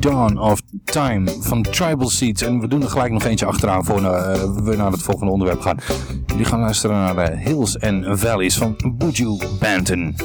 Dawn of Time van Tribal Seeds. En we doen er gelijk nog eentje achteraan voor eh, we naar het volgende onderwerp gaan. Jullie gaan luisteren naar de Hills and Valleys van Buju Banton.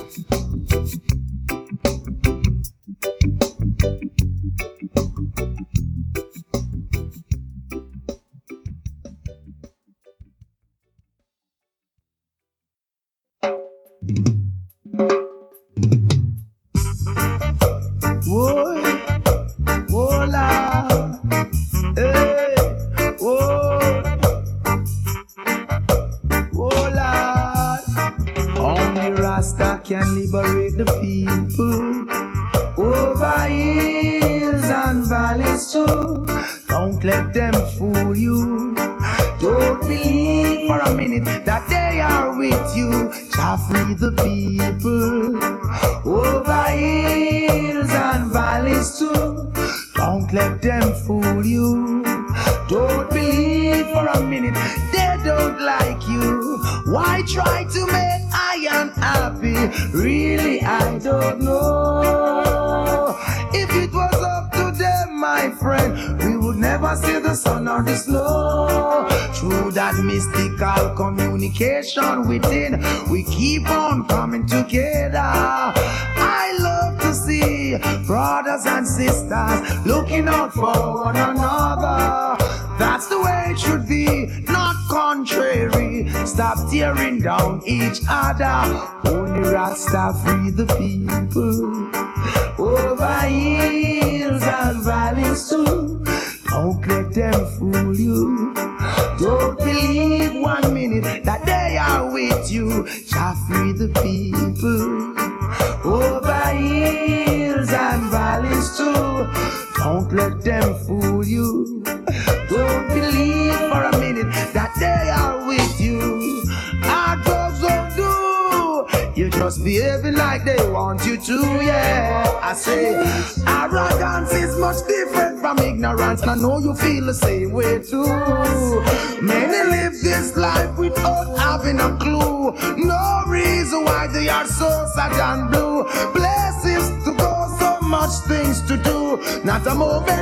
communication within. We keep on coming together. I love to see brothers and sisters looking out for one another. That's the way it should be, not contrary. Stop tearing down each other. Only Rasta free the people. And I know you feel the same way too. Many live this life without having a clue. No reason why they are so sad and blue. Places to go, so much things to do. Not a moment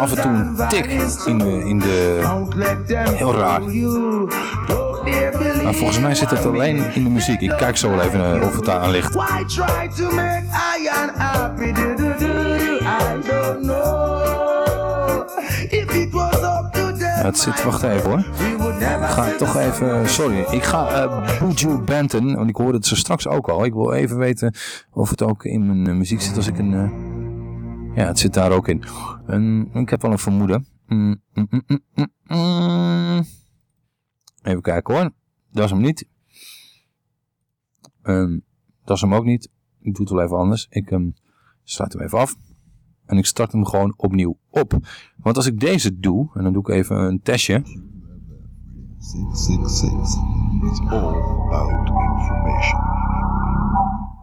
af en toe een tik in de... In de heel raar. Maar volgens mij zit het alleen in de muziek. Ik kijk zo wel even eh, of het daar aan ligt. Het zit, wacht even hoor. Ik ga toch even, sorry, ik ga eh Buju Benton, want ik hoorde het zo straks ook al. Ik wil even weten of het ook in mijn eh, muziek zit als ik een... eh, ja, het zit daar ook in. En, ik heb wel een vermoeden. Mm, mm, mm. Even kijken hoor. Dat is hem niet. Ehm, dat is hem ook niet. Ik doe het wel even anders. Ik ehm, sluit hem even af. En ik start hem gewoon opnieuw op. Want als ik deze doe, en dan doe ik even een testje. 666. It's all about information.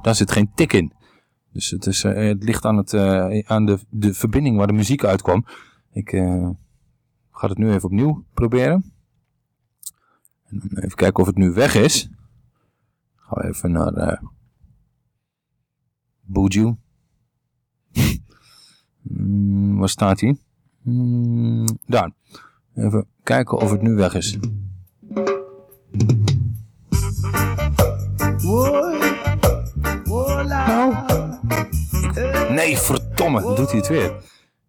Daar zit geen tik in. Dus het, is, eh, het ligt aan, het, eh, aan de, de verbinding waar de muziek uitkwam. Ik eh, ga het nu even opnieuw proberen. Even kijken of het nu weg is. Gaan we even naar eh Buju. Hmm, waar staat hij? Hmm, daar. Even kijken of het nu weg is. Nou. Nee, verdomme, doet hij het weer.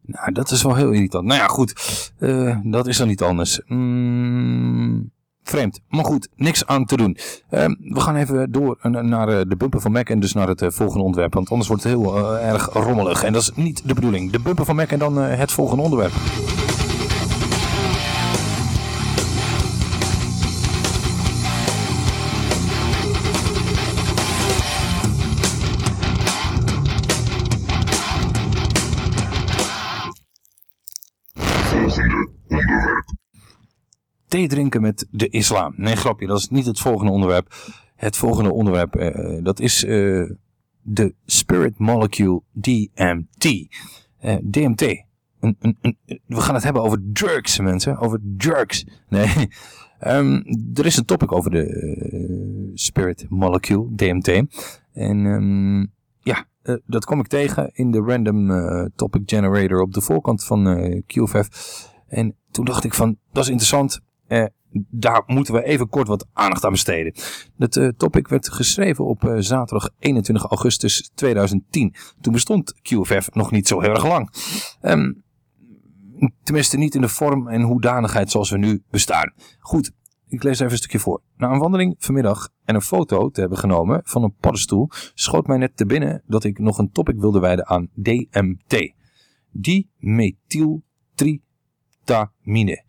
Nou, dat is wel heel irritant. Nou ja, goed. Eh, dat is dan niet anders. Mm, vreemd. Maar goed, niks aan te doen. Ehm, we gaan even door eh, naar eh, de bumper van Mac en dus naar het volgende onderwerp. Want anders wordt het heel erg rommelig. En dat is niet de bedoeling. De bumper van Mac en dan het volgende onderwerp. Thee drinken met de islam. Nee, grapje, dat is niet het volgende onderwerp. Het volgende onderwerp, eh, dat is eh, de Spirit Molecule DMT. Eh, DMT. We gaan het hebben over drugs, mensen. Over drugs. Nee. Ehm, er is een topic over de Spirit Molecule, DMT. En ehm, ja, dat kom ik tegen in de random topic generator op de voorkant van QFF. En toen dacht ik van, dat is interessant. Eh, daar moeten we even kort wat aandacht aan besteden. Dat eh, topic werd geschreven op eh, zaterdag 21 augustus 2010. Toen bestond QFF nog niet zo heel erg lang. Ehm, tenminste niet in de vorm en hoedanigheid zoals we nu bestaan. Goed, ik lees even een stukje voor. Na een wandeling vanmiddag en een foto te hebben genomen van een paddenstoel, schoot mij net te binnen dat ik nog een topic wilde wijden aan DMT. Dimethyltritamine,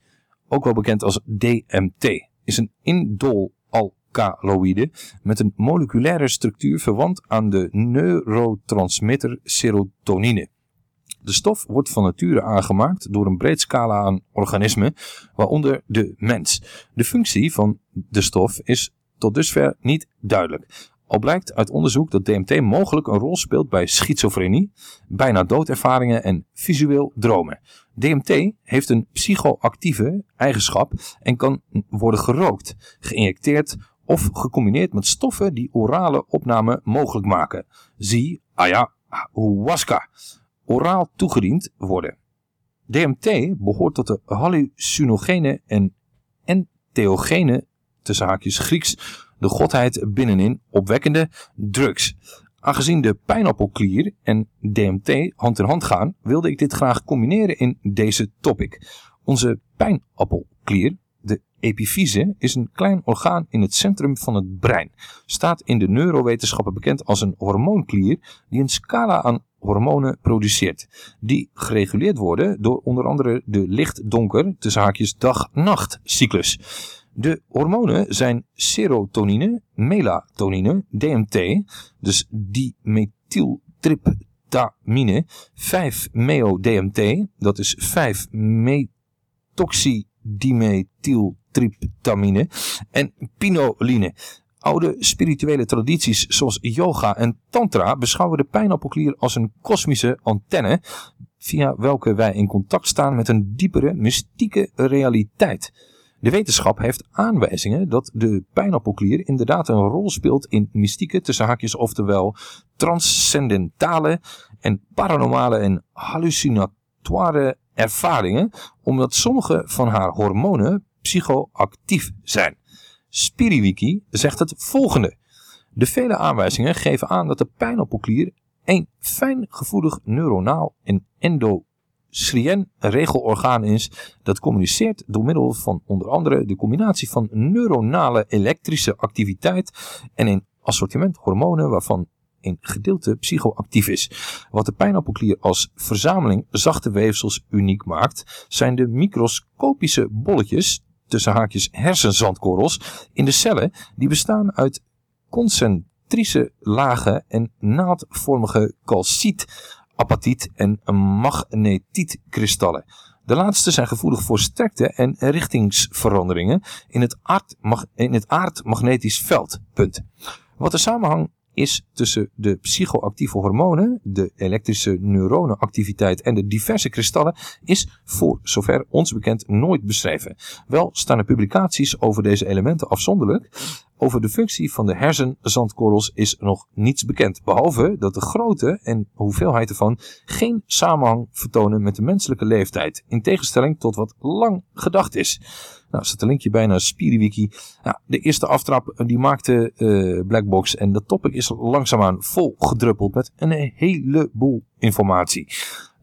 ook wel bekend als DMT, is een indol-alkaloïde met een moleculaire structuur verwant aan de neurotransmitter serotonine. De stof wordt van nature aangemaakt door een breed scala aan organismen, waaronder de mens. De functie van de stof is tot dusver niet duidelijk. Al blijkt uit onderzoek dat DMT mogelijk een rol speelt bij schizofrenie, bijna doodervaringen en visueel dromen. DMT heeft een psychoactieve eigenschap en kan worden gerookt, geïnjecteerd of gecombineerd met stoffen die orale opname mogelijk maken. Zie ayahuasca oraal toegediend worden. DMT behoort tot de hallucinogene en entheogene, tussen haakjes Grieks, de godheid binnenin, opwekkende drugs. Aangezien de pijnappelklier en DMT hand in hand gaan, wilde ik dit graag combineren in deze topic. Onze pijnappelklier, de epifyse, is een klein orgaan in het centrum van het brein. Staat in de neurowetenschappen bekend als een hormoonklier die een scala aan hormonen produceert. Die gereguleerd worden door onder andere de licht-donker, tussen haakjes dag-nacht cyclus. De hormonen zijn serotonine, melatonine, DMT, dus dimethyltryptamine, 5-meo-DMT, dat is 5-methoxydimethyltryptamine en pinoline. Oude spirituele tradities zoals yoga en tantra beschouwen de pijnappelklier als een kosmische antenne via welke wij in contact staan met een diepere mystieke realiteit. De wetenschap heeft aanwijzingen dat de pijnappelklier inderdaad een rol speelt in mystieke tussen haakjes, oftewel transcendentale en paranormale en hallucinatoire ervaringen, omdat sommige van haar hormonen psychoactief zijn. Spiriwiki zegt het volgende. De vele aanwijzingen geven aan dat de pijnappelklier een fijngevoelig neuronaal en endocrien regelorgaan is dat communiceert door middel van onder andere de combinatie van neuronale elektrische activiteit en een assortiment hormonen waarvan een gedeelte psychoactief is. Wat de pijnappelklier als verzameling zachte weefsels uniek maakt, zijn de microscopische bolletjes, tussen haakjes hersenzandkorrels, in de cellen die bestaan uit concentrische lagen en naaldvormige calciet, apatiet en magnetietkristallen. De laatste zijn gevoelig voor sterkte en richtingsveranderingen in het, in het aardmagnetisch veld. Punt. Wat de samenhang is tussen de psychoactieve hormonen, de elektrische neuronenactiviteit en de diverse kristallen is voor zover ons bekend nooit beschreven. Wel staan er publicaties over deze elementen afzonderlijk. Over de functie van de hersenzandkorrels is nog niets bekend, behalve dat de grootte en hoeveelheid ervan geen samenhang vertonen met de menselijke leeftijd, in tegenstelling tot wat lang gedacht is. Nou, staat een linkje bij naar Spiriwiki. Ja, de eerste aftrap eh, die maakte eh, Blackbox en dat topic is langzaamaan vol gedruppeld met een heleboel informatie.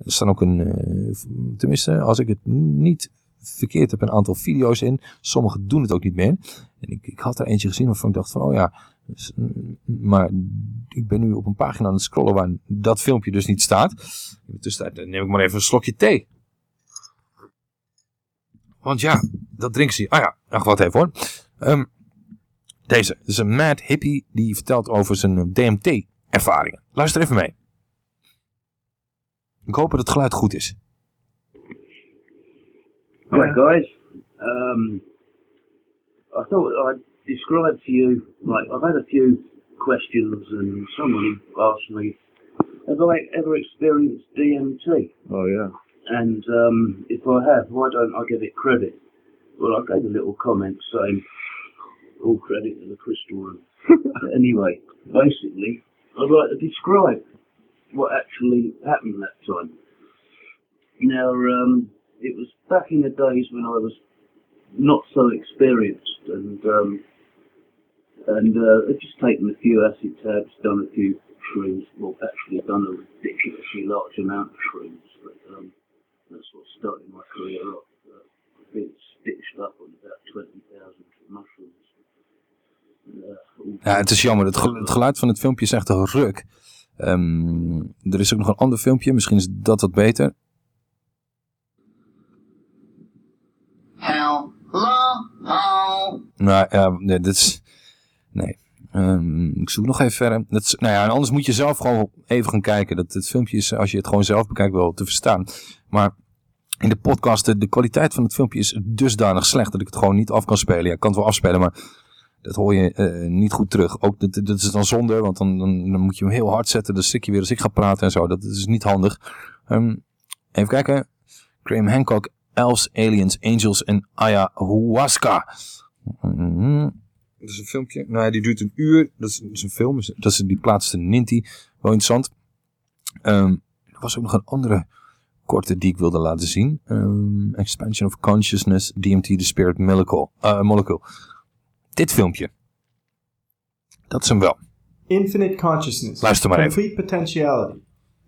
Er staan ook een, eh, tenminste als ik het niet verkeerd heb, een aantal video's in. Sommigen doen het ook niet meer. Ik, ik had er eentje gezien waarvan ik dacht van, oh ja, dus, mm, maar ik ben nu op een pagina aan het scrollen waar dat filmpje dus niet staat. In de tussentijd neem ik maar even een slokje thee. Want ja, dat drinkt ze. Ah ja, ach wat even hoor. Ehm, deze, dit is een mad hippie die vertelt over zijn eh, DMT-ervaringen. Luister even mee. Ik hoop dat het geluid goed is. Hi guys. Um, I thought I'd describe to you, like, I've had a few questions and someone asked me, have I ever experienced DMT? Oh yeah. And um, if I have, why don't I give it credit? Well, I gave a little comment saying, all credit to the crystal room. Anyway, basically, I'd like to describe what actually happened that time. Now, um, it was back in the days when I was not so experienced and um, and uh, I'd just taken a few acid tabs, done a few shrooms, well actually done a ridiculously large amount of shrooms, but um, that's what started my career off. Uh, I've been stitched up on about 20,000 mushrooms. Uh, Ja, het is jammer. Het, gel- het geluid van het filmpje is echt een ruk. Ehm, er is ook nog een ander filmpje. Misschien is dat wat beter. Nou ja, dit is... Nee. Ehm, ik zoek nog even verder. Dat is, nou ja, en anders moet je zelf gewoon even gaan kijken. Dat, het filmpje is, als je het gewoon zelf bekijkt, wel te verstaan. Maar in de podcast, de, kwaliteit van het filmpje is dusdanig slecht dat ik het gewoon niet af kan spelen. Ja, ik kan het wel afspelen, maar dat hoor je eh, niet goed terug. Ook dat, dat is dan zonde, want dan, dan, dan moet je hem heel hard zetten. Dan stik je weer als ik ga praten en zo. Dat is niet handig. Ehm, even kijken. Graham Hancock, Elves, Aliens, Angels en Ayahuasca. Mhm. Dat is een filmpje. Nou, die duurt een uur. Dat is, dat is een film. Dat is, die plaatste Ninti. Wel interessant. Ehm, er was ook nog een andere korte die ik wilde laten zien. Ehm, Expansion of Consciousness, DMT, The Spirit Molecule. eh, molecule. Dit filmpje. Dat is hem wel. Infinite consciousness. Luister maar even. Complete potentiality.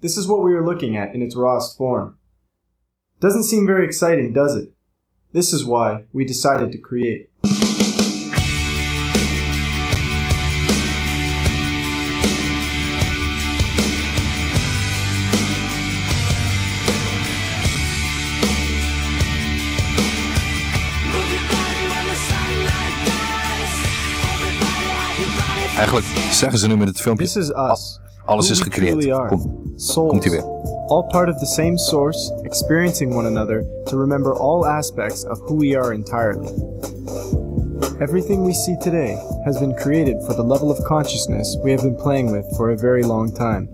This is what we are looking at in its rawest form. Doesn't seem very exciting, does it? This is why we decided to create. Eigenlijk zeggen ze nu met het filmpje. This is us. Alles is gecreëerd. Kom, Souls. komt ie weer. All part of the same source, experiencing one another to remember all aspects of who we are entirely. Everything we see today has been created for the level of consciousness we have been playing with for a very long time.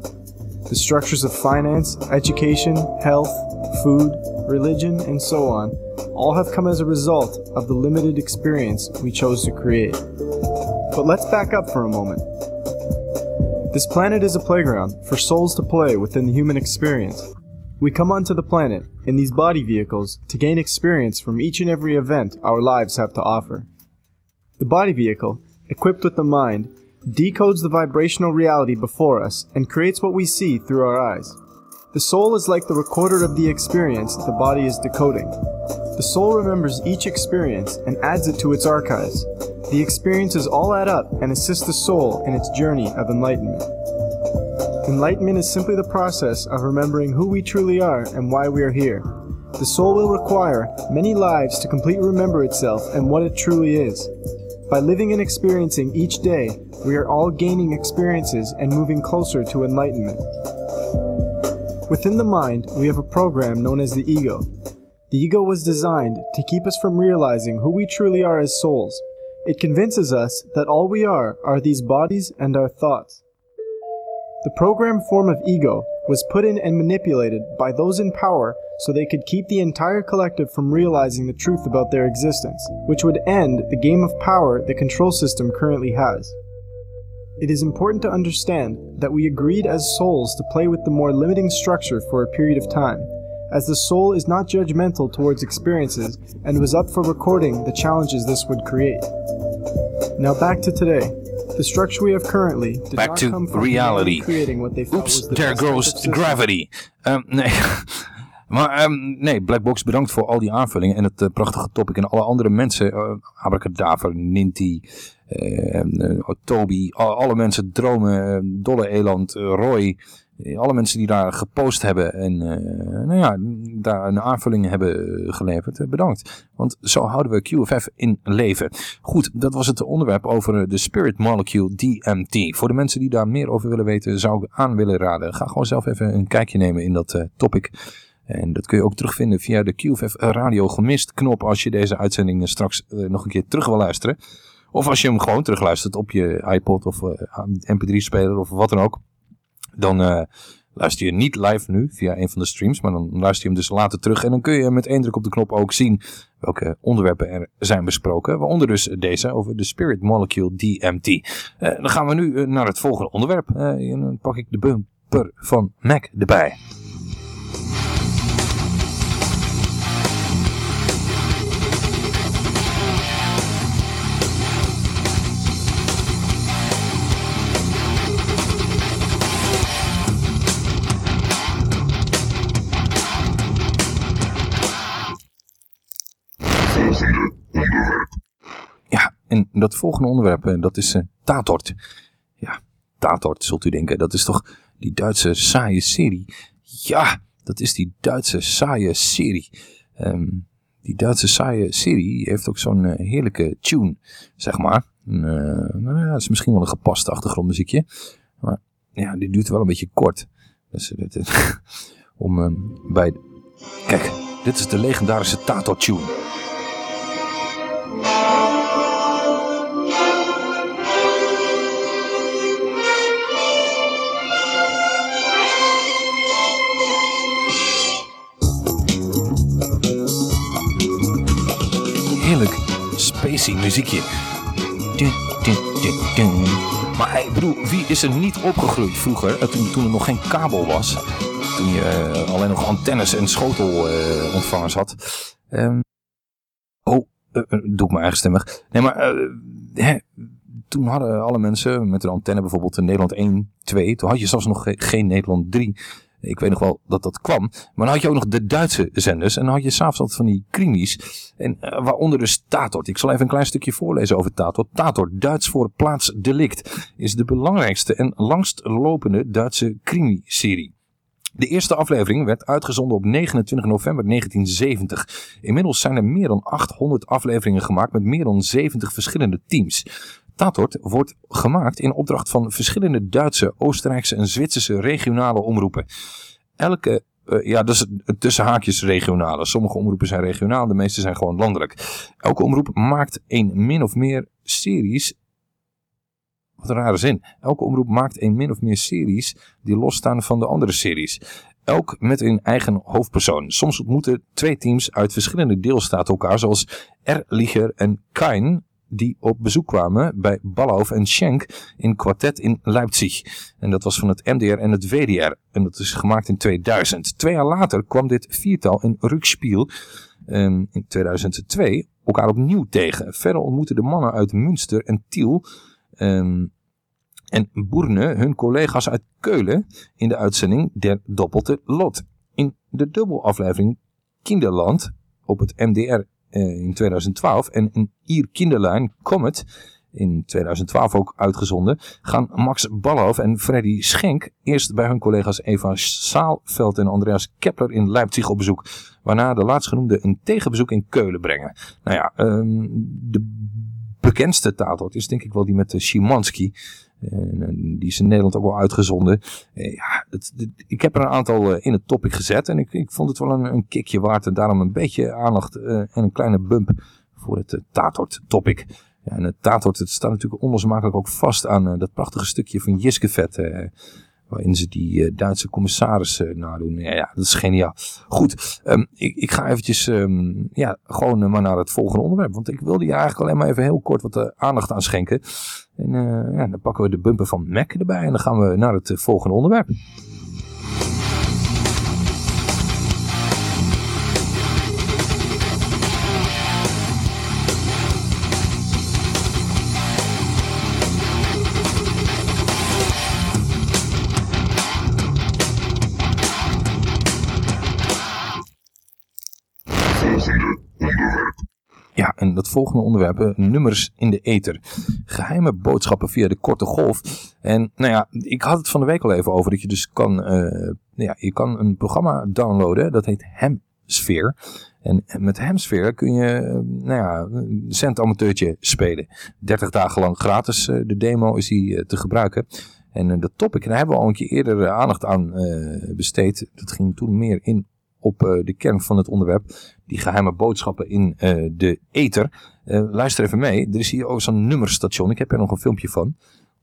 The structures of finance, education, health, food, religion, and so on all have come as a result of the limited experience we chose to create. But let's back up for a moment. This planet is a playground for souls to play within the human experience. We come onto the planet in these body vehicles to gain experience from each and every event our lives have to offer. The body vehicle, equipped with the mind, decodes the vibrational reality before us and creates what we see through our eyes. The soul is like the recorder of the experience the body is decoding. The soul remembers each experience and adds it to its archives. The experiences all add up and assist the soul in its journey of enlightenment. Enlightenment is simply the process of remembering who we truly are and why we are here. The soul will require many lives to completely remember itself and what it truly is. By living and experiencing each day, we are all gaining experiences and moving closer to enlightenment. Within the mind, we have a program known as the ego. The ego was designed to keep us from realizing who we truly are as souls. It convinces us that all we are are these bodies and our thoughts. The program form of ego was put in and manipulated by those in power so they could keep the entire collective from realizing the truth about their existence, which would end the game of power the control system currently has. It is important to understand that we agreed as souls to play with the more limiting structure for a period of time, as the soul is not judgmental towards experiences and was up for recording the challenges this would create. Now back to today. The structure we have currently did Back not to come from reality. creating what they Oops, the there best type of goes gravity. Nee. Um, maar ehm, nee, Blackbox bedankt voor al die aanvullingen en het eh, prachtige topic. En alle andere mensen, uh, Abracadaver, Ninti, eh, eh, Toby, al- alle mensen, Dromen, eh, Dolle Eland, Roy. Alle mensen die daar gepost hebben en nou ja, daar een aanvulling hebben geleverd, bedankt. Want zo houden we QFF in leven. Goed, dat was het onderwerp over de Spirit Molecule DMT. Voor de mensen die daar meer over willen weten, zou ik aan willen raden. Ga gewoon zelf even een kijkje nemen in dat topic. En dat kun je ook terugvinden via de QFF Radio gemist knop als je deze uitzending straks eh, nog een keer terug wil luisteren. Of als je hem gewoon terugluistert op je iPod of eh, mp3-speler of wat dan ook. Dan eh, luister je niet live nu via een van de streams, maar dan luister je hem dus later terug. En dan kun je met één druk op de knop ook zien welke onderwerpen er zijn besproken. Waaronder dus deze over de Spirit Molecule DMT. Eh, dan gaan we nu eh, naar het volgende onderwerp. Eh, en dan pak ik de bumper van Mac erbij. En dat volgende onderwerp, eh, dat is eh, Tatort. Ja, Tatort, zult u denken. Dat is toch die Duitse saaie serie? Ja, dat is die Duitse saaie serie. Ehm, die Duitse saaie serie heeft ook zo'n eh, heerlijke tune, zeg maar. Eh, nou ja, het is misschien wel een gepast achtergrondmuziekje. Maar ja, die duurt wel een beetje kort. Dus om ehm, bij... Kijk, dit is de legendarische Tatort spacey muziekje. Maar ik bedoel, wie is er niet opgegroeid vroeger, eh, toen, er nog geen kabel was? Toen je eh, alleen nog antennes en schotelontvangers ontvangers had. Ehm, oh, eh, eh, doe ik mijn eigen stemmig. Nee, maar eh, hè, toen hadden alle mensen met een antenne bijvoorbeeld in Nederland 1, 2. Toen had je zelfs nog ge- geen Nederland 3. Ik weet nog wel dat dat kwam. Maar dan had je ook nog de Duitse zenders. En dan had je s'avonds altijd van die krimis. En eh, waaronder dus Tatort. Ik zal even een klein stukje voorlezen over Tatort. Tatort, Duits voor plaatsdelict, is de belangrijkste en langstlopende Duitse crimiserie. De eerste aflevering werd uitgezonden op 29 november 1970. Inmiddels zijn er meer dan 800 afleveringen gemaakt met meer dan 70 verschillende teams. Tatort wordt gemaakt in opdracht van verschillende Duitse, Oostenrijkse en Zwitserse regionale omroepen. Elke, eh, ja, dus tussen haakjes regionale. Sommige omroepen zijn regionaal, de meeste zijn gewoon landelijk. Elke omroep maakt een min of meer series wat een rare zin. Elke omroep maakt een min of meer series die losstaan van de andere series. Elk met een eigen hoofdpersoon. Soms ontmoeten twee teams uit verschillende deelstaten elkaar, zoals Erlicher en Kain, die op bezoek kwamen bij Ballhof en Schenk in kwartet in Leipzig. En dat was van het MDR en het WDR. En dat is gemaakt in 2000. Twee jaar later kwam dit viertal in Rückspiel ehm, in 2002 elkaar opnieuw tegen. Verder ontmoetten de mannen uit Münster en Tiel ehm, en Boerne hun collega's uit Keulen in de uitzending Der Doppelte Lot. In de dubbelaflevering Kinderland op het MDR in 2012 en in Ier Kinderlijn Comet in 2012 ook uitgezonden, gaan Max Balhoff en Freddy Schenk eerst bij hun collega's Eva Saalveld en Andreas Kepler in Leipzig op bezoek, waarna de laatstgenoemde een tegenbezoek in Keulen brengen. Nou ja, ehm, de bekendste tatort is denk ik wel die met de Szymanski. En, die is in Nederland ook wel uitgezonden. Eh, ja, het, ik heb er een aantal eh, in het topic gezet. En ik, ik vond het wel een, een kickje waard. En daarom een beetje aandacht eh, en een kleine bump voor het Tatort topic. Ja, en het Tatort het staat natuurlijk onlosmakelijk ook vast aan dat prachtige stukje van Jiske Vet. eh, waarin ze die Duitse commissaris eh, nadoen. Ja, ja, dat is geniaal. Goed, ehm, ik, ik ga eventjes ehm, ja, gewoon maar naar het volgende onderwerp. Want ik wilde hier eigenlijk alleen maar even heel kort wat aandacht aan schenken. En eh, ja, dan pakken we de bumper van Mac erbij en dan gaan we naar het eh, volgende onderwerp. Dat volgende onderwerp, eh, nummers in de ether. Geheime boodschappen via de korte golf. En nou ja, ik had het van de week al even over dat je dus kan, eh, ja, je kan een programma downloaden, dat heet Hemsphere. En met Hemsphere kun je, eh, nou ja, een centamateurtje spelen. 30 dagen lang gratis, de demo is die te gebruiken. En dat topic, daar hebben we al een keer eerder aandacht aan besteed. Dat ging toen meer in op eh, de kern van het onderwerp. Die geheime boodschappen in eh, de ether. Eh, luister even mee. Er is hier ook zo'n nummerstation. Ik heb er nog een filmpje van.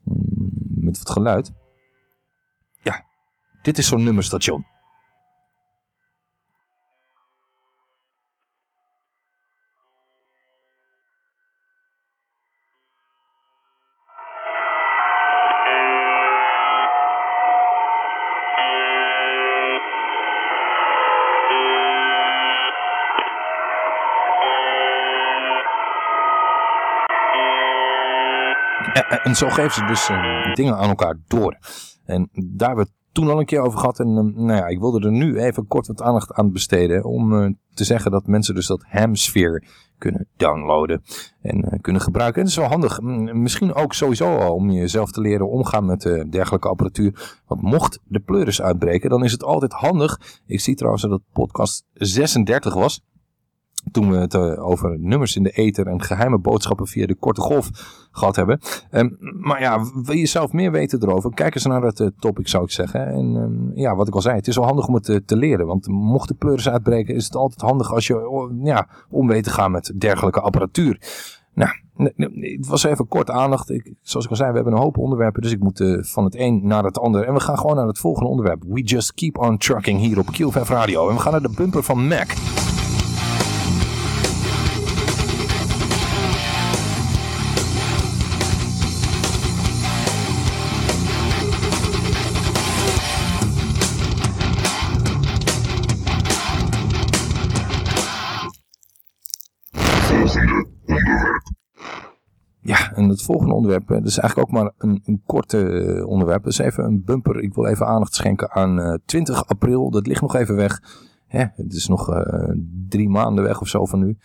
Mm, Met wat geluid. Ja, dit is zo'n nummerstation. En, zo geven ze dus eh, dingen aan elkaar door. En daar hebben we toen al een keer over gehad. En eh, nou ja, ik wilde er nu even kort wat aandacht aan besteden. Om eh, te zeggen dat mensen dus dat Hamsphere kunnen downloaden. En eh, kunnen gebruiken. En dat is wel handig. Misschien ook sowieso al om jezelf te leren omgaan met dergelijke apparatuur. Want mocht de pleuris uitbreken, dan is het altijd handig. Ik zie trouwens dat podcast 36 was toen we het eh, over nummers in de ether en geheime boodschappen via de korte golf gehad hebben. Ehm, maar ja, wil je zelf meer weten erover? Kijk eens naar het eh, topic zou ik zeggen. En ehm, ja, wat ik al zei, het is wel handig om het eh, te leren. Want mocht de pleuris uitbreken, is het altijd handig als je ja, om weet te gaan met dergelijke apparatuur. Nou, het was even kort aandacht. Ik, zoals ik al zei, we hebben een hoop onderwerpen, dus ik moet van het een naar het ander. En we gaan gewoon naar het volgende onderwerp. We just keep on trucking hier op QFF Radio. En we gaan naar de bumper van Mac. Volgende onderwerp, eh, dat is eigenlijk ook maar een, een korte eh, onderwerp. Is even een bumper. Ik wil even aandacht schenken aan eh, 20 april. Dat ligt nog even weg. Hè, het is nog eh, drie maanden weg of zo van nu.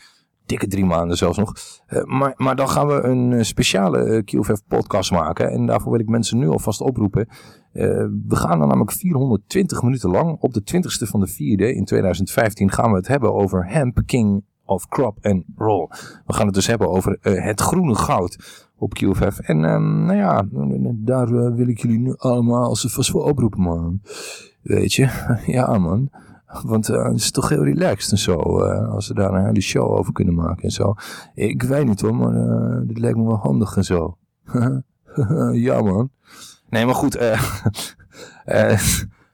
Dikke drie maanden zelfs nog. Eh, maar, maar dan gaan we een eh, speciale eh, QFF podcast maken. En daarvoor wil ik mensen nu alvast oproepen. Eh, we gaan dan namelijk 420 minuten lang. Op de 20ste van de vierde in 2015 gaan we het hebben over Hemp King of Crop and Roll. We gaan het dus hebben over eh, het groene goud op QFF. En ehm, nou ja, daar eh, wil ik jullie nu allemaal als vast voor oproepen man. Weet je, ja man. Want eh, het is toch heel relaxed en zo. eh, als we daar een hele show over kunnen maken en zo. Ik weet niet hoor, maar dit lijkt me wel handig en zo. ja man. Nee, maar goed.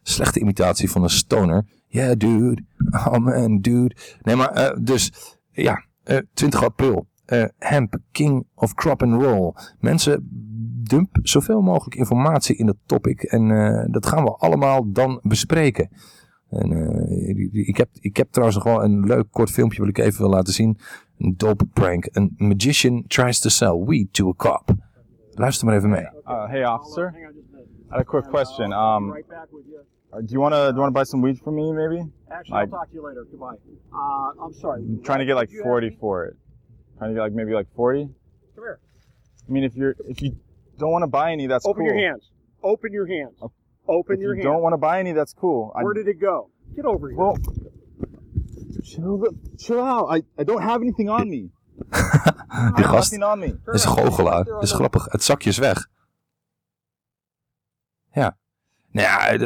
slechte imitatie van een stoner. Yeah, dude. Oh man, dude. Nee, maar dus, ja, eh, 20 april. Eh, hemp, King of Crop and Roll. Mensen, dump zoveel mogelijk informatie in het topic. En eh, dat gaan we allemaal dan bespreken. En, eh, ik, heb, ik heb trouwens nog wel een leuk kort filmpje wil ik even wil laten zien. Een dope prank. Een magician tries to sell weed to a cop. Luister maar even mee. Uh, hey, officer. I had a quick question. Um, uh, do you want to do you want to buy some weed for me, maybe? Actually, Like, I'll talk to you later. Goodbye. Uh, I'm sorry. I'm trying to get like You have- 40 for it. Trying to get like maybe like 40. Come here. I mean, if you're if you don't want to buy any, that's cool. Open cool. your hands. Open your hands. Oh, Open If your you hands. don't want to buy any, that's cool. I- Where did it go? Get over here. Well, chill, the, chill out. I, I don't have anything on me. Die gast nothing on me. is een goochelaar. Dat is grappig. Het zakje is weg. Ja. Nou ja,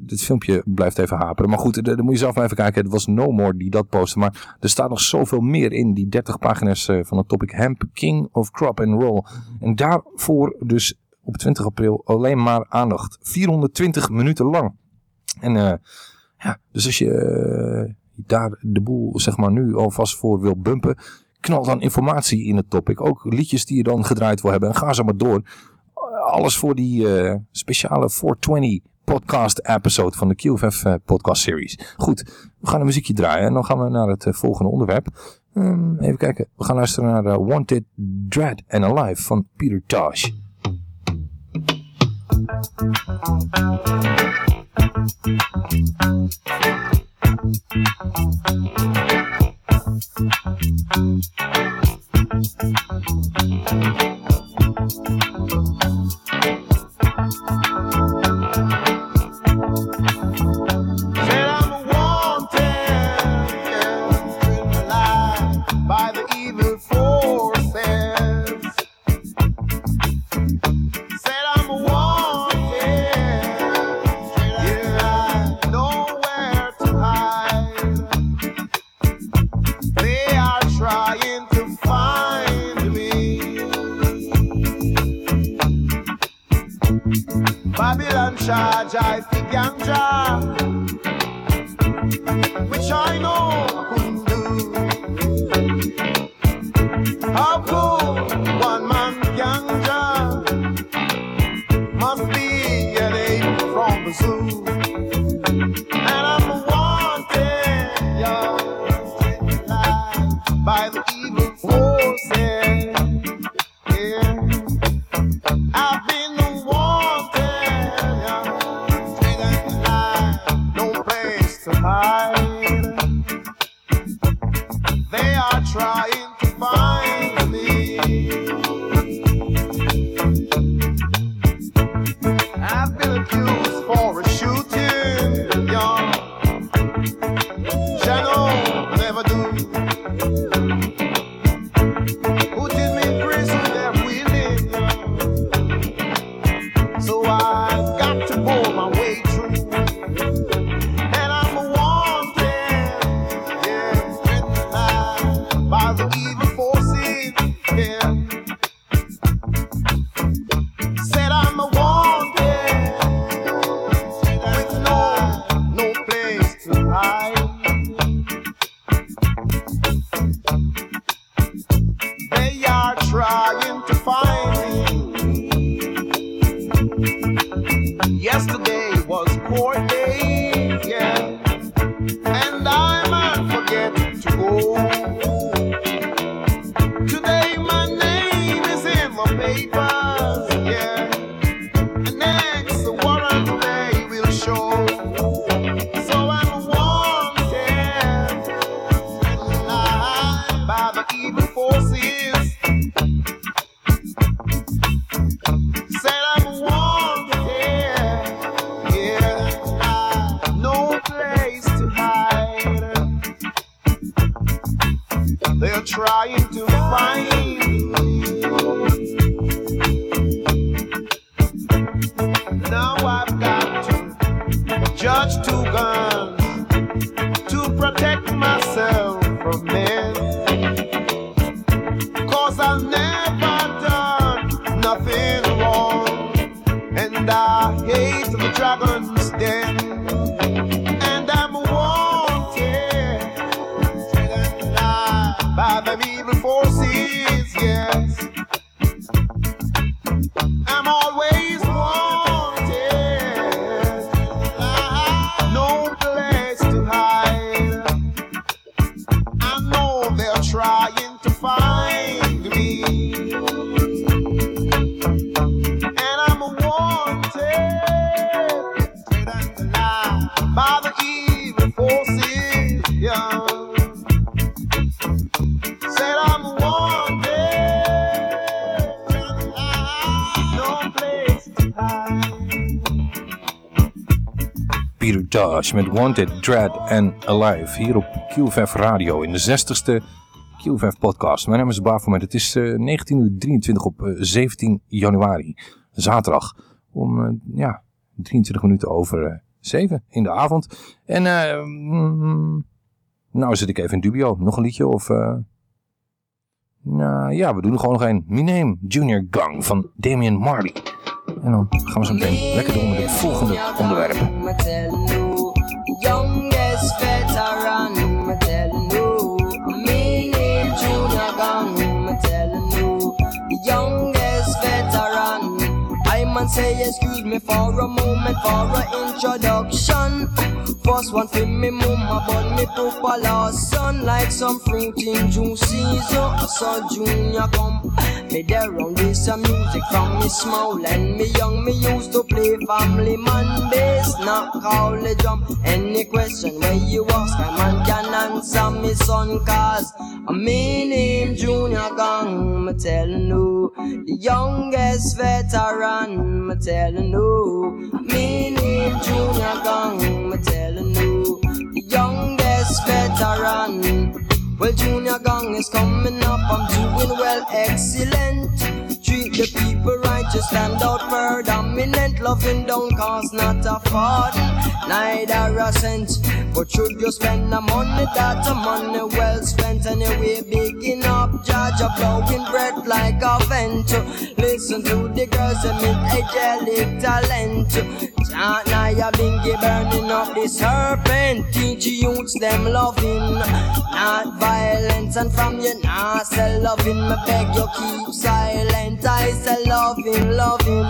dit filmpje blijft even haperen. Maar goed, dan moet je zelf maar even kijken. Het was No More die dat postte. Maar er staat nog zoveel meer in. Die 30 pagina's eh, van het topic Hemp, King of Crop and Roll. En daarvoor dus op 20 april alleen maar aandacht. 420 minuten lang. En eh, ja, dus als je eh, daar de boel zeg maar nu alvast voor wil bumpen, knal dan informatie in het topic. Ook liedjes die je dan gedraaid wil hebben. En ga zo maar door. Alles voor die eh, speciale 420 podcast episode van de QFF eh, podcast series. Goed, we gaan een muziekje draaien en dan gaan we naar het eh, volgende onderwerp. Ehm, even kijken, we gaan luisteren naar Wanted, Dread and Alive van Peter Tosh. Thank you. I think ganja which I know Met Wanted, Dread and Alive. Hier op QFF Radio in de 60ste QFF podcast. Mijn naam is Bafomet. Het is eh 19 uur 23 op eh, 17 januari. Zaterdag. Om eh, ja, 23 minuten over eh 7 in de avond. En eh, mm, nou zit ik even in dubio. Nog een liedje of... eh, nou ja, we doen er gewoon nog een. My Name Junior Gang van Damian Marley. En dan gaan we zo meteen lekker door met de volgende onderwerpen. Man say excuse me for a moment for a introduction. First one for me mama, but me papa last son like some fruit in June season. So Junior come, me there on this uh, music from me small and me young. Me used to play family man bass, not the drum. Any question when you ask, I man can answer me son cause me name Junior Gang. Me tellin' you, the youngest veteran. Me tellin' you, me name Junior Gang. Me tellin' you, the youngest veteran. Well, Junior Gang is coming up, I'm doing well, excellent. Treat the people right, just stand out for dominant. Loving don't cost not a farthing, neither a cent. But should you spend the money, that's a money well spent. Anyway, bigging up, judge a blowing breath like a vent. Listen to the girls, they meet angelic talent. Chant now you bingy burning up the serpent. Teach youths them loving, not violence. And from you now say loving, me beg you keep silent. I say loving, loving,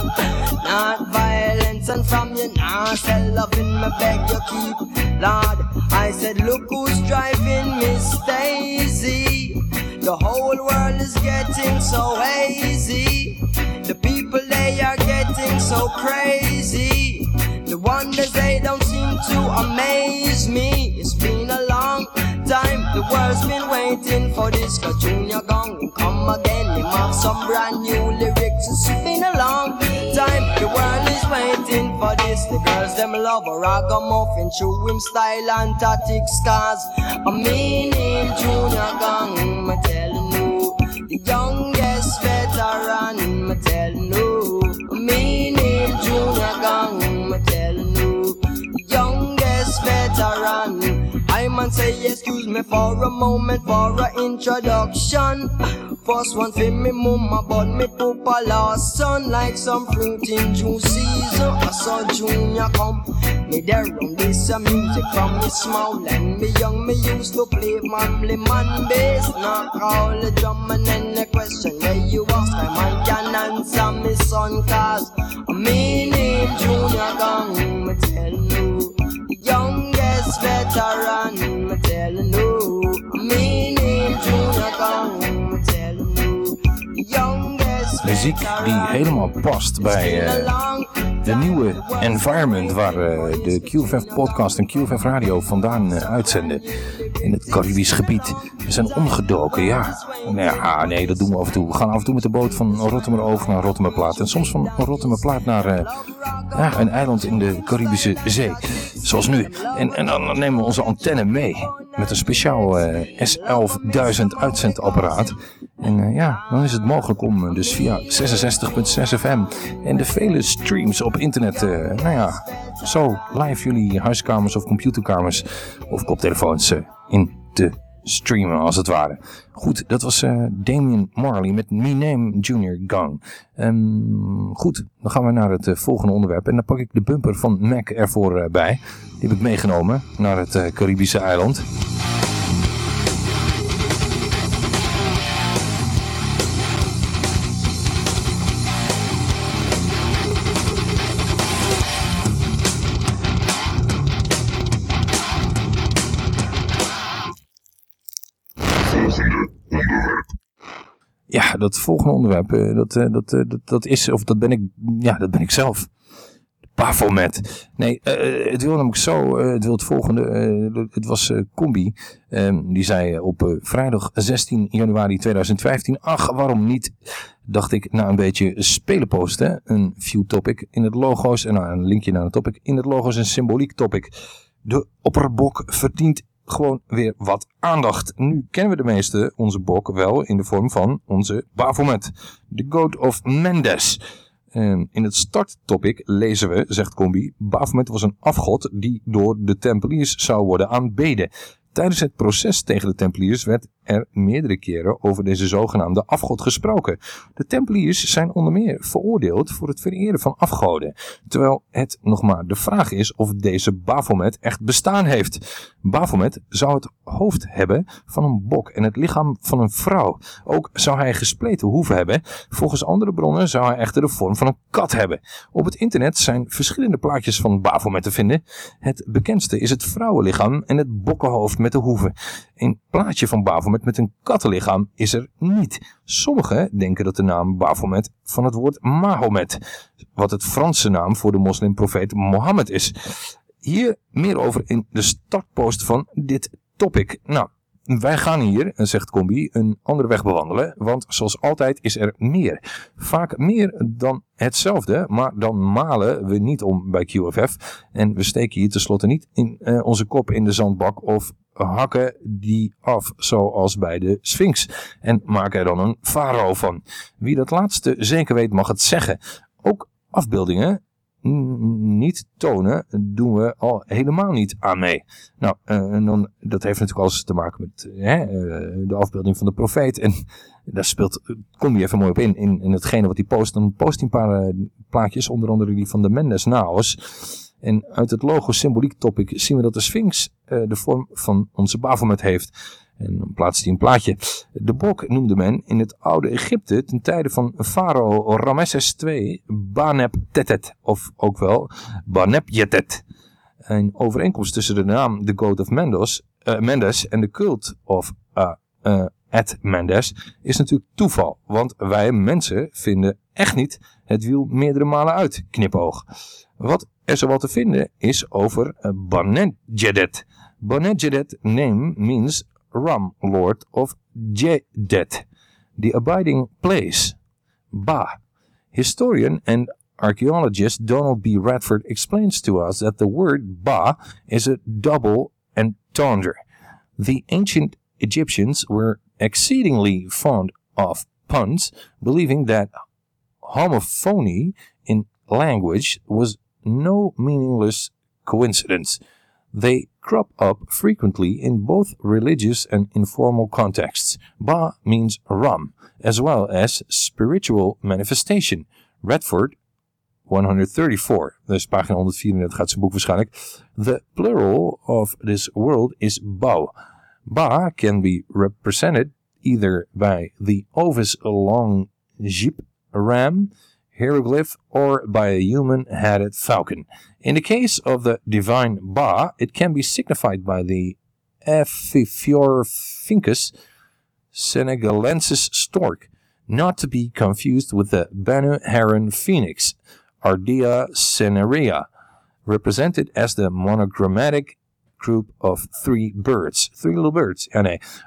not violence. And from you now say loving, me beg you keep. Lord, I said look who's driving Miss Daisy. The whole world is getting so hazy. The people they are getting so crazy. The wonders they don't seem to amaze me. It's been a long time. The world's been waiting for this. Cause Junior Gong come again. Him have some brand new lyrics. It's been a long time. The world is waiting for this. The girls them love a ragamuffin, true him style and tactics. Cause I mean him Junior Gong. Me telling you, the youngest veteran. Me telling you, I mean him Junior Gang. Me telling you, the youngest veteran. Man say excuse me for a moment for a introduction. First one for me mama, but me papa last son like some fruit in June season. I saw Junior come, me there on this uh, music from me small and me young. Me used to play family man bass, not call the drum and any question where you ask, I man can answer me son cause me name Junior Gang. Me tell you, the youngest veteran. Me tell you, me name Junior Gang. Me tell you, the youngest Ladies muziek die helemaal past bij eh, de nieuwe environment waar eh, de QFF podcast en QFF radio vandaan eh, uitzenden. In het Caribisch gebied. We zijn omgedoken, ja. Nou ja, nee, dat doen we af en toe. We gaan af en toe met de boot van Rotterdam over naar Rotterdam En soms van Rotterdam naar een eiland in de Caribische Zee. Zoals nu. En, en dan nemen we onze antenne mee. Met een speciaal eh, S11000 uitzendapparaat. En eh, ja, dan is het mogelijk om eh, dus via 66.6 FM en de vele streams op internet, nou ja, zo live jullie huiskamers of computerkamers of koptelefoons in te streamen als het ware. Goed, dat was eh Damien Marley met Me Name Junior Gang. Ehm, goed, dan gaan we naar het eh, volgende onderwerp. En dan pak ik de bumper van Mac ervoor eh, bij. Die heb ik meegenomen naar het Caribische eiland. Dat volgende onderwerp, eh, dat, eh, dat, eh, dat, dat is, of dat ben ik, ja, dat ben ik zelf. Bafomet. Nee, het wil namelijk zo, het wil het volgende, het was Combi, ehm, die zei op vrijdag 16 januari 2015, ach, waarom niet, dacht ik, na een beetje spelen posten, een view topic in het logo's, en nou, een linkje naar een topic, in het logo's een symboliek topic. De opperbok verdient gewoon weer wat aandacht. Nu kennen we de meeste onze bok wel in de vorm van onze Baphomet, de God of Mendes. En in het starttopic lezen we, zegt Combi, Baphomet was een afgod die door de Tempeliers zou worden aanbeden. Tijdens het proces tegen de Tempeliers werd er meerdere keren over deze zogenaamde afgod gesproken. De Tempeliers zijn onder meer veroordeeld voor het vereren van afgoden, terwijl het nog maar de vraag is of deze Baphomet echt bestaan heeft. Baphomet zou het hoofd hebben van een bok en het lichaam van een vrouw. Ook zou hij gespleten hoeven hebben. Volgens andere bronnen zou hij echter de vorm van een kat hebben. Op het internet zijn verschillende plaatjes van Baphomet te vinden. Het bekendste is het vrouwenlichaam en het bokkenhoofd met de hoeven. Een plaatje van Baphomet met een kattenlichaam is er niet. Sommigen denken dat de naam Baphomet van het woord Mahomet, wat het Franse naam voor de moslimprofeet Mohammed is. Hier meer over in de startpost van dit topic. Nou, wij gaan hier, zegt Combi, een andere weg bewandelen, want zoals altijd is er meer. Vaak meer dan hetzelfde, maar dan malen we niet om bij QFF. En we steken hier tenslotte niet in eh, onze kop in de zandbak of hakken die af, zoals bij de Sphinx. En maken er dan een farao van. Wie dat laatste zeker weet mag het zeggen. Ook afbeeldingen niet tonen, doen we al helemaal niet aan mee. Nou, eh, en dan, dat heeft natuurlijk alles te maken met eh, hè, eh, de afbeelding van de profeet. En daar speelt, kom je even mooi op in, in, in hetgene wat hij post. Dan post hij een paar plaatjes, onder andere die van de Mendes Naos. En uit het logo symboliek topic zien we dat de Sphinx eh, de vorm van onze Baphomet heeft. En dan plaatst hij een plaatje. De bok noemde men in het oude Egypte ten tijde van farao Ramesses II Banep Tetet, of ook wel Banep Yetet. Een overeenkomst tussen de naam The God of Mendes, eh, Mendes en de cult of uh, uh, Ed Mendes is natuurlijk toeval. Want wij mensen vinden echt niet het wiel meerdere malen uit, knipoog. Wat er zowel te vinden is over Banedjedet. Banedjedet name means Ram, Lord of Jedet, the abiding place. Ba. Historian and archaeologist Donald B. Radford explains to us that the word Ba is a double entendre. The ancient Egyptians were exceedingly fond of puns, believing that homophony in language was no meaningless coincidence. They crop up frequently in both religious and informal contexts. Ba means ram, as well as spiritual manifestation. Redford, 134, dus pagina 134 gaat zijn boek. The plural of this world is Bao. Ba can be represented either by the ovis long jeep ram, hieroglyph, or by a human-headed falcon. In the case of the divine Ba, it can be signified by the Ephiphorhynchus senegalensis stork, not to be confused with the Banu Heron phoenix, Ardea cinerea, represented as the monogrammatic group of three birds. Three little birds.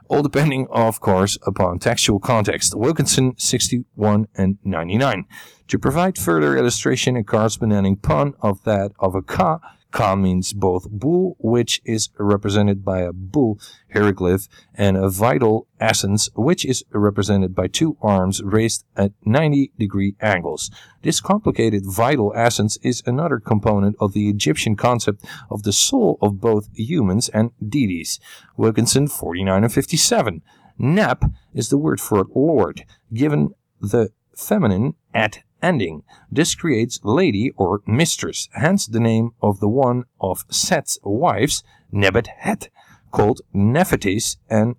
All depending, of course, upon textual context. Wilkinson, 61 and 99. To provide further illustration, a corresponding pun of that of a ka. Ka means both bull, which is represented by a bull hieroglyph, and a vital essence, which is represented by two arms raised at 90 degree angles. This complicated vital essence is another component of the Egyptian concept of the soul of both humans and deities. Wilkinson 49 and 57. Nap is the word for Lord, given the feminine at ending. This creates lady or mistress, hence the name of the one of Set's wives, Nebet Het, called Nephetis and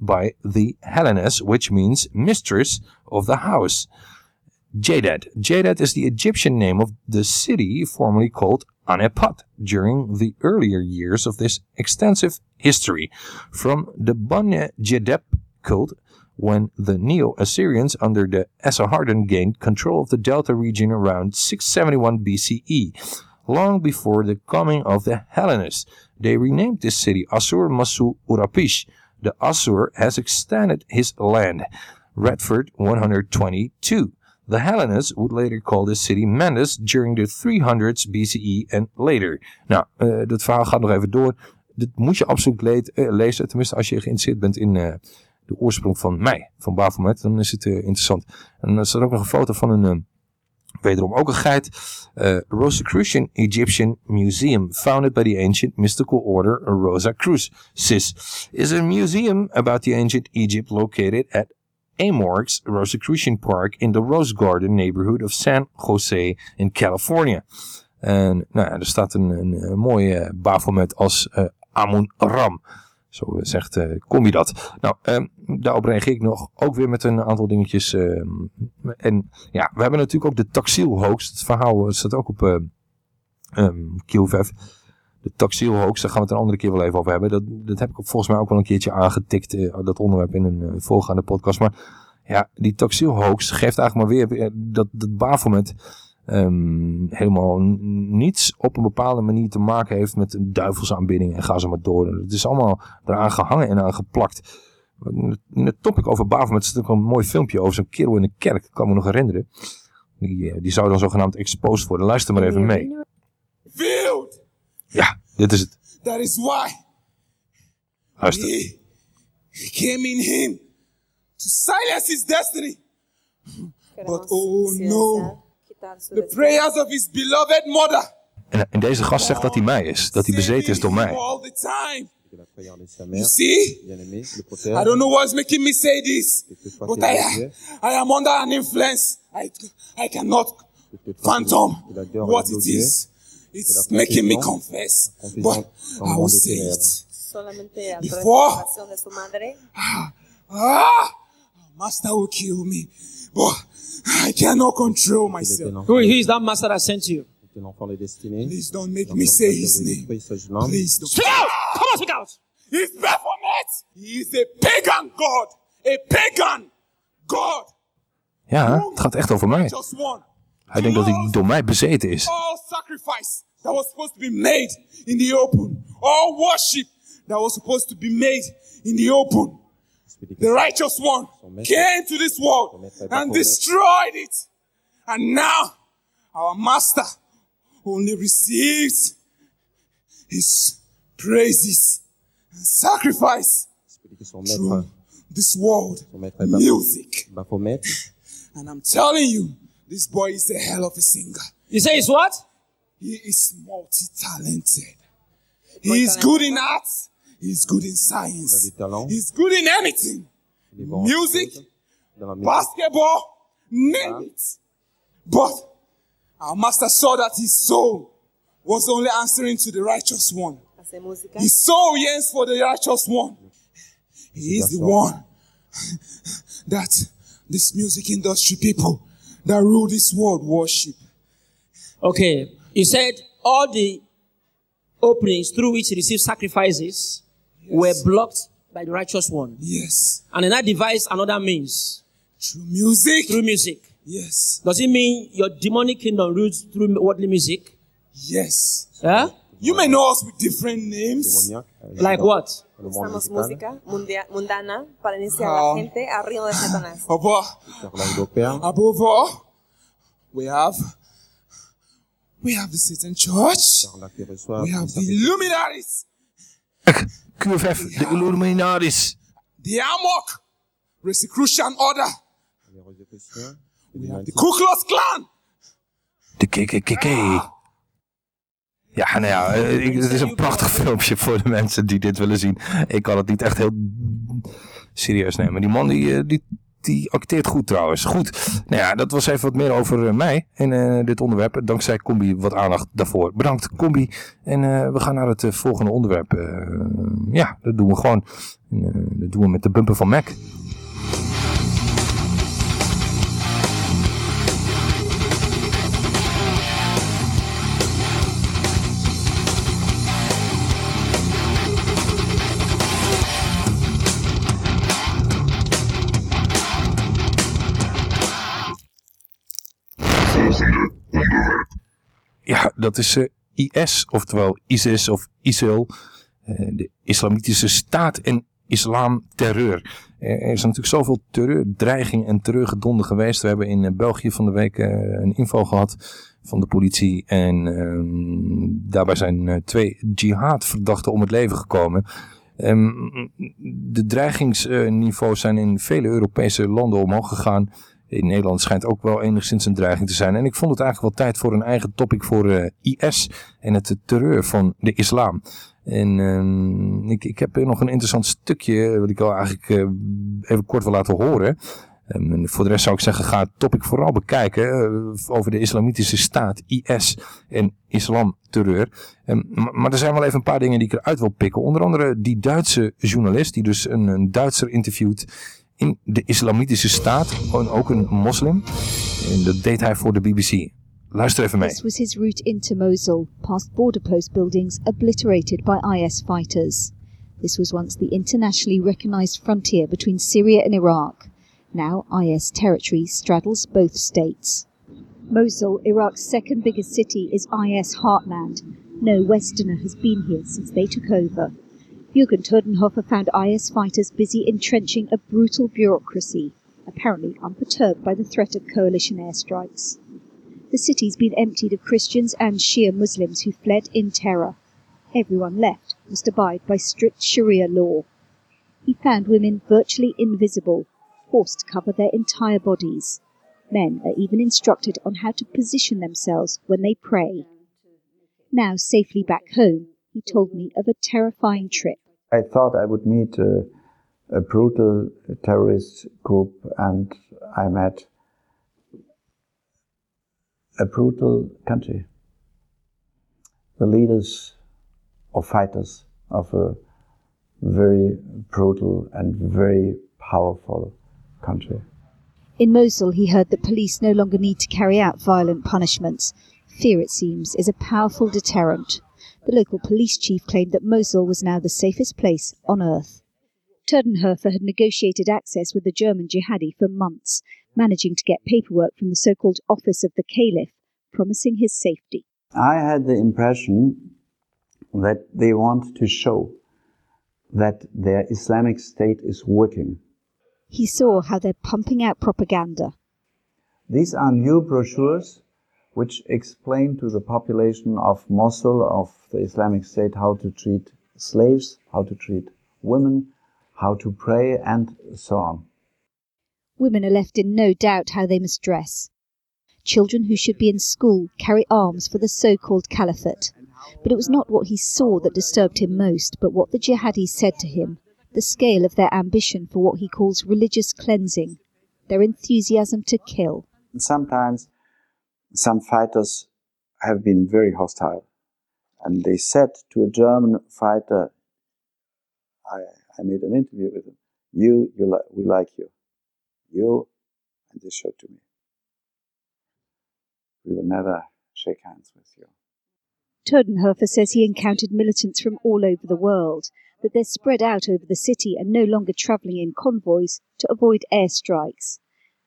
by the Hellenes, which means mistress of the house. Jadad. Jadad is the Egyptian name of the city formerly called Anepat during the earlier years of this extensive history. From the Bane Jedep cult, when the Neo-Assyrians under the Esarhaddon gained control of the Delta region around 671 BCE. Long before the coming of the Hellenists, they renamed this city Assur Masu Urapish. The Assur has extended his land. Redford 122. The Hellenists would later call this city Mendes during the 300s BCE and later. Nou, eh dat verhaal gaat nog even door. Dit moet je absoluut eh, lezen, tenminste als je geïnteresseerd bent in eh, de oorsprong van mij, van Baphomet, dan is het eh, interessant. En er staat ook nog een foto van een, eh, wederom ook een geit, eh, Rosicrucian Egyptian Museum, founded by the ancient mystical order Rosicrucis, is a museum about the ancient Egypt located at Amorg's Rosicrucian Park in the Rose Garden neighborhood of San Jose in California. En nou ja, er staat een, een, mooie Baphomet als Amun Ram. Zo eh, zegt eh Combi dat. Nou, ehm, daarop reageer ik nog ook weer met een aantal dingetjes. ehm, en ja, we hebben natuurlijk ook de Taxiel hoax. Het verhaal eh, staat ook op eh ehm QVF. De Taxiel hoax, daar gaan we het een andere keer wel even over hebben. Dat, dat heb ik volgens mij ook wel een keertje aangetikt, dat onderwerp in een voorgaande podcast. Maar ja, die Taxiel hoax geeft eigenlijk maar weer dat, dat Baphomet ehm, helemaal niets op een bepaalde manier te maken heeft met een duivelsaanbidding en ga zo maar door. Het is allemaal eraan gehangen en aan geplakt. In het topic over Baphomet zit ook een mooi filmpje over zo'n kerel in de kerk, kan me nog herinneren. Die, eh, die zou dan zogenaamd exposed worden. Luister maar even mee. Failed. Ja, dit is het. That is why Luister. he, he came in him to silence his destiny. But oh no, the prayers of his beloved mother En, en deze gast zegt dat hij mij is. Dat hij bezeten is door mij. all the time. You see? I don't know what's making me say this, but I, I am under an influence. I, I cannot phantom what it is. It's making me confess, but I will say it. Before- través de la oración de su madre. Ah, master will kill me, but I cannot control myself. Who, who is that master that sent you? Please don't make me say his name. Please don't. Speak out! Come on, speak out! He's Baphomet. He is a pagan god. A pagan god. Ja, het gaat echt over mij. Just one. Hij denkt dat hij door mij bezeten is. All sacrifice that was supposed to be made in the open. All worship that was supposed to be made in the open. The righteous one came to this world and destroyed it. And now our master only receives his praises and sacrifice through this world music. And I'm telling you, this boy is a hell of a singer. You say it's what? He is multi-talented. He is good in arts. He's good in science. He's good in anything. Music, basketball, name it. But our master saw that his soul was only answering to the righteous one. Ah, Hace música. His soul yearns for the righteous one. He is the one that this music industry people that rule this world worship. Okay. You said all the openings through which he received sacrifices were blocked by the righteous one. Yes. And then that devised another means Through music? Through music. Yes. Does it mean your demonic kingdom rules through worldly music? Yes. Huh? You may know us with different names. Like what? Usamos música mundana para iniciar a Ah. la gente al ritmo de Satanás. Above, above all, we have we have the Satan Church. We have the Illuminatis, QFF, de Illuminatis. the Amok, Rosicrucian Order. We have the Ku Klux Klan. De KKKK. Ja, nou ja, eh, het is een prachtig filmpje voor de mensen die dit willen zien. Ik kan het niet echt heel serieus nemen. Die man die, eh, die, die acteert goed trouwens. Goed, nou ja, dat was even wat meer over eh, mij en eh, dit onderwerp. Dankzij Combi wat aandacht daarvoor. Bedankt Combi. En eh, we gaan naar het volgende onderwerp. Ja, dat doen we gewoon. Dat doen we met de bumper van Mac. Ja, dat is eh, IS, oftewel ISIS of ISIL. eh, de Islamitische Staat en islamterreur. Eh, er is natuurlijk zoveel terreur, dreiging en terreurgedonden geweest. We hebben in België van de week een info gehad van de politie. En ehm, daarbij zijn twee jihadverdachten om het leven gekomen. Ehm, de dreigingsniveaus zijn in vele Europese landen omhoog gegaan. In Nederland schijnt ook wel enigszins een dreiging te zijn. En ik vond het eigenlijk wel tijd voor een eigen topic voor eh, IS en het terreur van de islam. En ehm, ik, ik heb nog een interessant stukje wat ik wel eigenlijk eh, even kort wil laten horen. Ehm, en voor de rest zou ik zeggen, ga het topic vooral bekijken eh, over de islamitische staat, IS en islamterreur. Ehm, maar, maar er zijn wel even een paar dingen die ik eruit wil pikken. Onder andere die Duitse journalist die dus een, een Duitser interviewt in de islamitische staat, ook een moslim. En dat deed hij voor de BBC. Luister even mee. This was his route into Mosul, past border post buildings obliterated by IS fighters. This was once the internationally recognized frontier between Syria and Iraq. Now IS territory straddles both states. Mosul, Iraq's second biggest city, is IS heartland. No Westerner has been here since they took over. Jürgen Todenhofer found IS fighters busy entrenching a brutal bureaucracy, apparently unperturbed by the threat of coalition airstrikes. The city's been emptied of Christians and Shia Muslims who fled in terror. Everyone left must abide by strict Sharia law. He found women virtually invisible, forced to cover their entire bodies. Men are even instructed on how to position themselves when they pray. Now safely back home, he told me of a terrifying trip. I thought I would meet a, a brutal terrorist group, and I met a brutal country. The leaders or fighters of a very brutal and very powerful country. In Mosul, he heard that police no longer need to carry out violent punishments. Fear, it seems, is a powerful deterrent. The local police chief claimed that Mosul was now the safest place on earth. Turdenhofer had negotiated access with the German jihadi for months, managing to get paperwork from the so called Office of the Caliph, promising his safety. I had the impression that they want to show that their Islamic State is working. He saw how they're pumping out propaganda. These are new brochures which explain to the population of Mosul, of the Islamic State, how to treat slaves, how to treat women, how to pray, and so on. Women are left in no doubt how they must dress. Children who should be in school carry arms for the so called caliphate. But it was not what he saw that disturbed him most, but what the jihadis said to him the scale of their ambition for what he calls religious cleansing, their enthusiasm to kill. Sometimes some fighters have been very hostile. And they said to a German fighter, I, I made an interview with him, you, you li- we like you. You, and they showed to me. We will never shake hands with you. Todenhofer says he encountered militants from all over the world, that they're spread out over the city and no longer travelling in convoys to avoid airstrikes.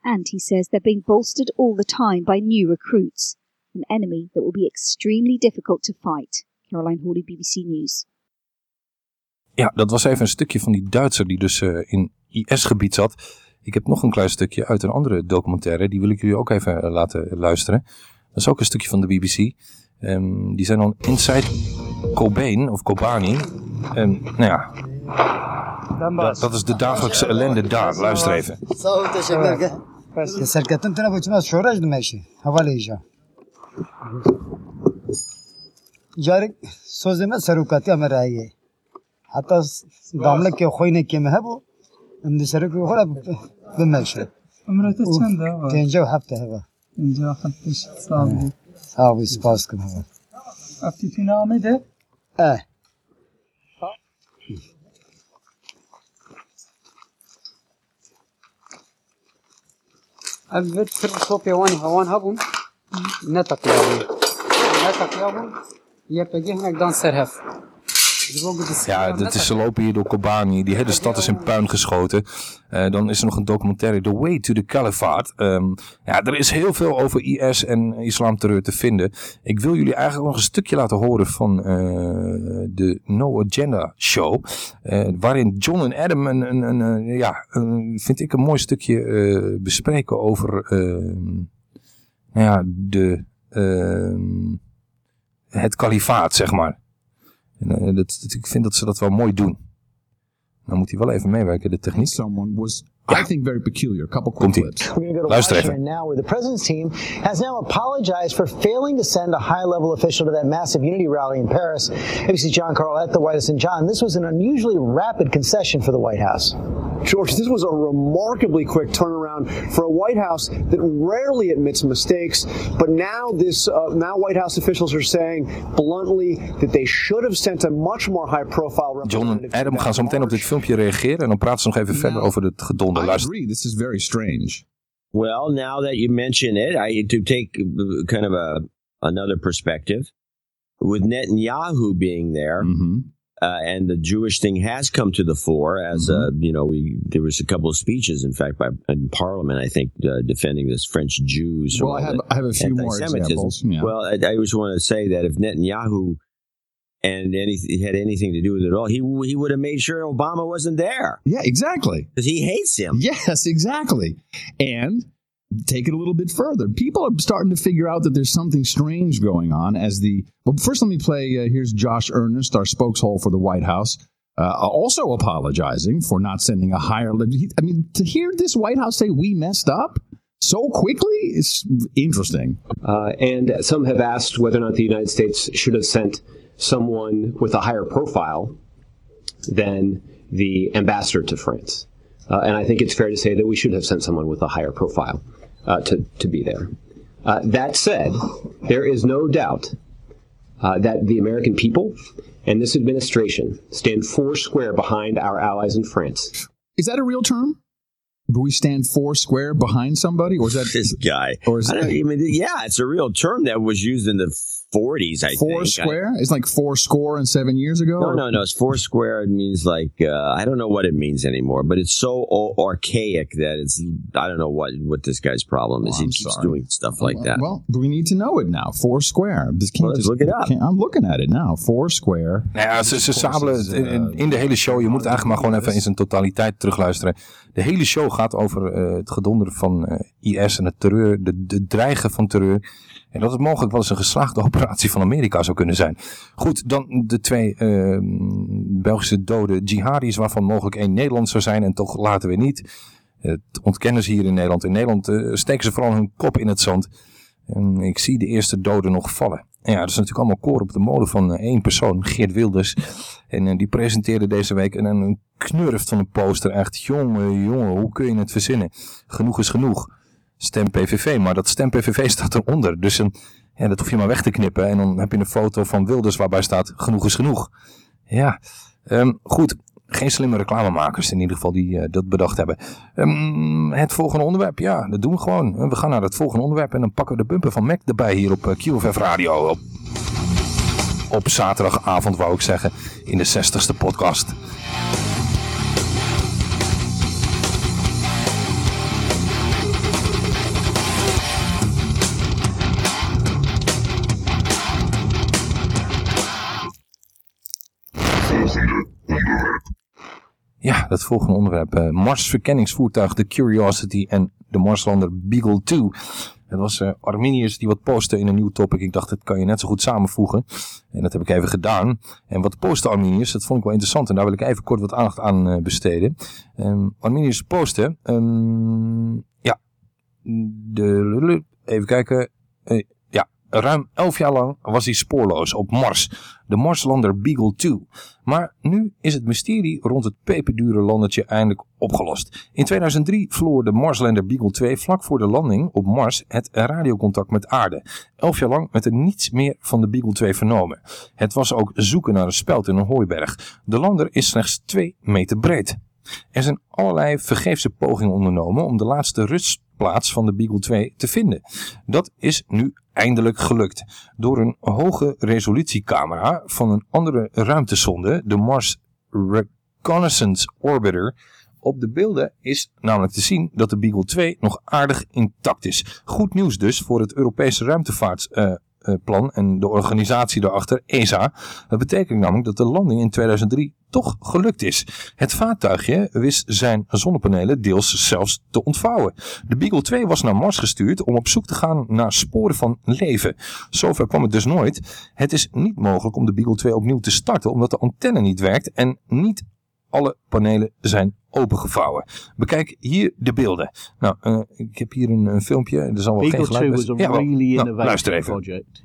And he says they're being bolstered all the time by new recruits, an enemy that will be extremely difficult to fight. Caroline Hawley, BBC News. Ja, dat was even een stukje van die Duitser die dus eh, in IS-gebied zat. Ik heb nog een klein stukje uit een andere documentaire. Die wil ik jullie ook even eh, laten luisteren. Dat is ook een stukje van de BBC. Ehm, die zijn dan Inside Kobane, of Kobani. En nou ja, dat, dat is de dagelijkse ellende daar. Luister even. ol Pes. Serketin tına bıçmaz şoraj dıma işi. Havaleyeceğim. Yarik sözüme serukati amerayi. Hatta damlık ki koyne kimi he bu. Şimdi seruk yok ola dıma işi. Ömrete çende var. Tence hafta hava. Tence hafta işi sağ olun. Sağ olun. Spaskın hava. Aktifiname de. Eh. ده؟ Eh. البيت في صوبي واني هوان هبون نتق يابون نتق يابون يبقى هناك دان Ja, is, ze lopen hier door Kobani. Die hele stad is in puin geschoten. Eh, dan is er nog een documentaire, The Way to the Caliphate. Ehm, ja, er is heel veel over IS en islamterreur te vinden. Ik wil jullie eigenlijk nog een stukje laten horen van eh, de No Agenda Show. Eh, waarin John en Adam een, een, een, ja, vind ik een mooi stukje bespreken over ehm, nou ja, de, ehm, het kalifaat, zeg maar. Eh, ik vind dat ze dat wel mooi doen. Dan moet hij wel even meewerken, de techniek. Someone was, I think, very peculiar. A Couple quick Komt-ie. clips. We're going to go to Luister Washington even. now, where the president's team has now apologized for failing to send a high-level official to that massive unity rally in Paris. ABC John Carl at the White House. And John, this was an unusually rapid concession for the White House. George, this was a remarkably quick turnaround for a White House that rarely admits mistakes. But now, this uh, now White House officials are saying bluntly that they should have sent a much more high-profile John en Adam gaan zo meteen op dit filmpje reageren. En dan praten ze nog even verder over het gedonder. I Luister. agree. This is very strange. Well, now that you mention it, I to take uh, kind of a another perspective with Netanyahu being there, uh, and the Jewish thing has come to the fore. As uh, you know, we there was a couple of speeches, in fact, by in Parliament, I think, uh, defending this French Jews. Well, I have- I have a few more examples, yeah. Well, I, I just want to say that if Netanyahu and anything had anything to do with it all, he he would have made sure Obama wasn't there. Yeah, exactly. Because he hates him. Yes, exactly. And take it a little bit further. People are starting to figure out that there's something strange going on as the. Well, first, let me play. Uh, here's Josh Earnest, our spokeshole for the White House, uh, also apologizing for not sending a higher. level. I mean, to hear this White House say we messed up so quickly is interesting. Uh, and some have asked whether or not the United States should have sent someone with a higher profile than the ambassador to France. Uh, and I think it's fair to say that we should have sent someone with a higher profile uh, to, to be there. Uh, that said, there is no doubt uh, that the American people and this administration stand four square behind our allies in France. Is that a real term? Do we stand four square behind somebody, or is that this guy? Or is I don't, it I mean, yeah, it's a real term that was used in the 40s. I four think. square? It's like four score and seven years ago. No, or- no, no. It's four square. It means like uh, I don't know what it means anymore, but it's so o- archaic that it's I don't know what what this guy's problem is. Oh, he keeps sorry. doing stuff like well, that. Well, we need to know it now. Four square. This can't let's just, look it up. can't- I'm looking at it now. Four square. Nou ja, ze, ze sabelen het in, in- in de hele show. Je moet eigenlijk maar gewoon even in zijn totaliteit terugluisteren. De hele show gaat over eh, het gedonder van eh, IS en het terreur, de, de dreigen van terreur. En dat het mogelijk wel eens een geslaagde operatie van Amerika zou kunnen zijn. Goed, dan de twee eh, Belgische dode jihadis, waarvan mogelijk één Nederlands zou zijn en toch laten we niet. Het ontkennen ze hier in Nederland. In Nederland eh, steken ze vooral hun kop in het zand. En ik zie de eerste doden nog vallen. En ja, dat is natuurlijk allemaal koor op de molen van eh, één persoon, Geert Wilders. En eh, die presenteerde deze week een, een knurft van een poster. Echt, jongen, jongen, hoe kun je het verzinnen? Genoeg is genoeg. Stem PVV, maar dat stem PVV staat eronder. Dus een, ja, dat hoef je maar weg te knippen. En dan heb je een foto van Wilders waarbij staat, genoeg is genoeg. Ja, ehm, goed. Geen slimme reclamemakers in ieder geval die eh, dat bedacht hebben. Ehm, het volgende onderwerp, ja, dat doen we gewoon. We gaan naar het volgende onderwerp en dan pakken we de bumper van Mac erbij hier op eh, QFF Radio. Op, op zaterdagavond wou ik zeggen, in de 60ste podcast. Ja, dat volgende onderwerp. eh, Mars-verkenningsvoertuig de Curiosity en de Marslander Beagle 2. Het was eh, Arminius die wat postte in een nieuw topic. Ik dacht, dat kan je net zo goed samenvoegen. En dat heb ik even gedaan. En wat postte Arminius, dat vond ik wel interessant. En daar wil ik even kort wat aandacht aan eh, besteden. Ehm, Arminius postte... ehm, ja, de, even kijken... Ruim 11 jaar lang was hij spoorloos op Mars. De Marslander Beagle 2. Maar nu is het mysterie rond het peperdure landertje eindelijk opgelost. In 2003 verloor de Marslander Beagle 2 vlak voor de landing op Mars het radiocontact met aarde. Elf jaar lang werd er niets meer van de Beagle 2 vernomen. Het was ook zoeken naar een speld in een hooiberg. De lander is slechts 2 meter breed. Er zijn allerlei vergeefse pogingen ondernomen om de laatste rustplaats van de Beagle 2 te vinden. Dat is nu eindelijk gelukt. Door een hoge resolutiecamera van een andere ruimtesonde, de Mars Reconnaissance Orbiter. Op de beelden is namelijk te zien dat de Beagle 2 nog aardig intact is. Goed nieuws dus voor het Europese ruimtevaartplan en de organisatie daarachter, ESA. Dat betekent namelijk dat de landing in 2003 toch gelukt is. Het vaartuigje wist zijn zonnepanelen deels zelfs te ontvouwen. De Beagle 2 was naar Mars gestuurd om op zoek te gaan naar sporen van leven. Zover kwam het dus nooit. Het is niet mogelijk om de Beagle 2 opnieuw te starten omdat de antenne niet werkt en niet alle panelen zijn opengevouwen. Bekijk hier de beelden. Nou, eh, ik heb hier een, een filmpje. Er zal wel geen Beagle geluid 2 was bij a zijn. Ja, really Nou, innovative luister even. project.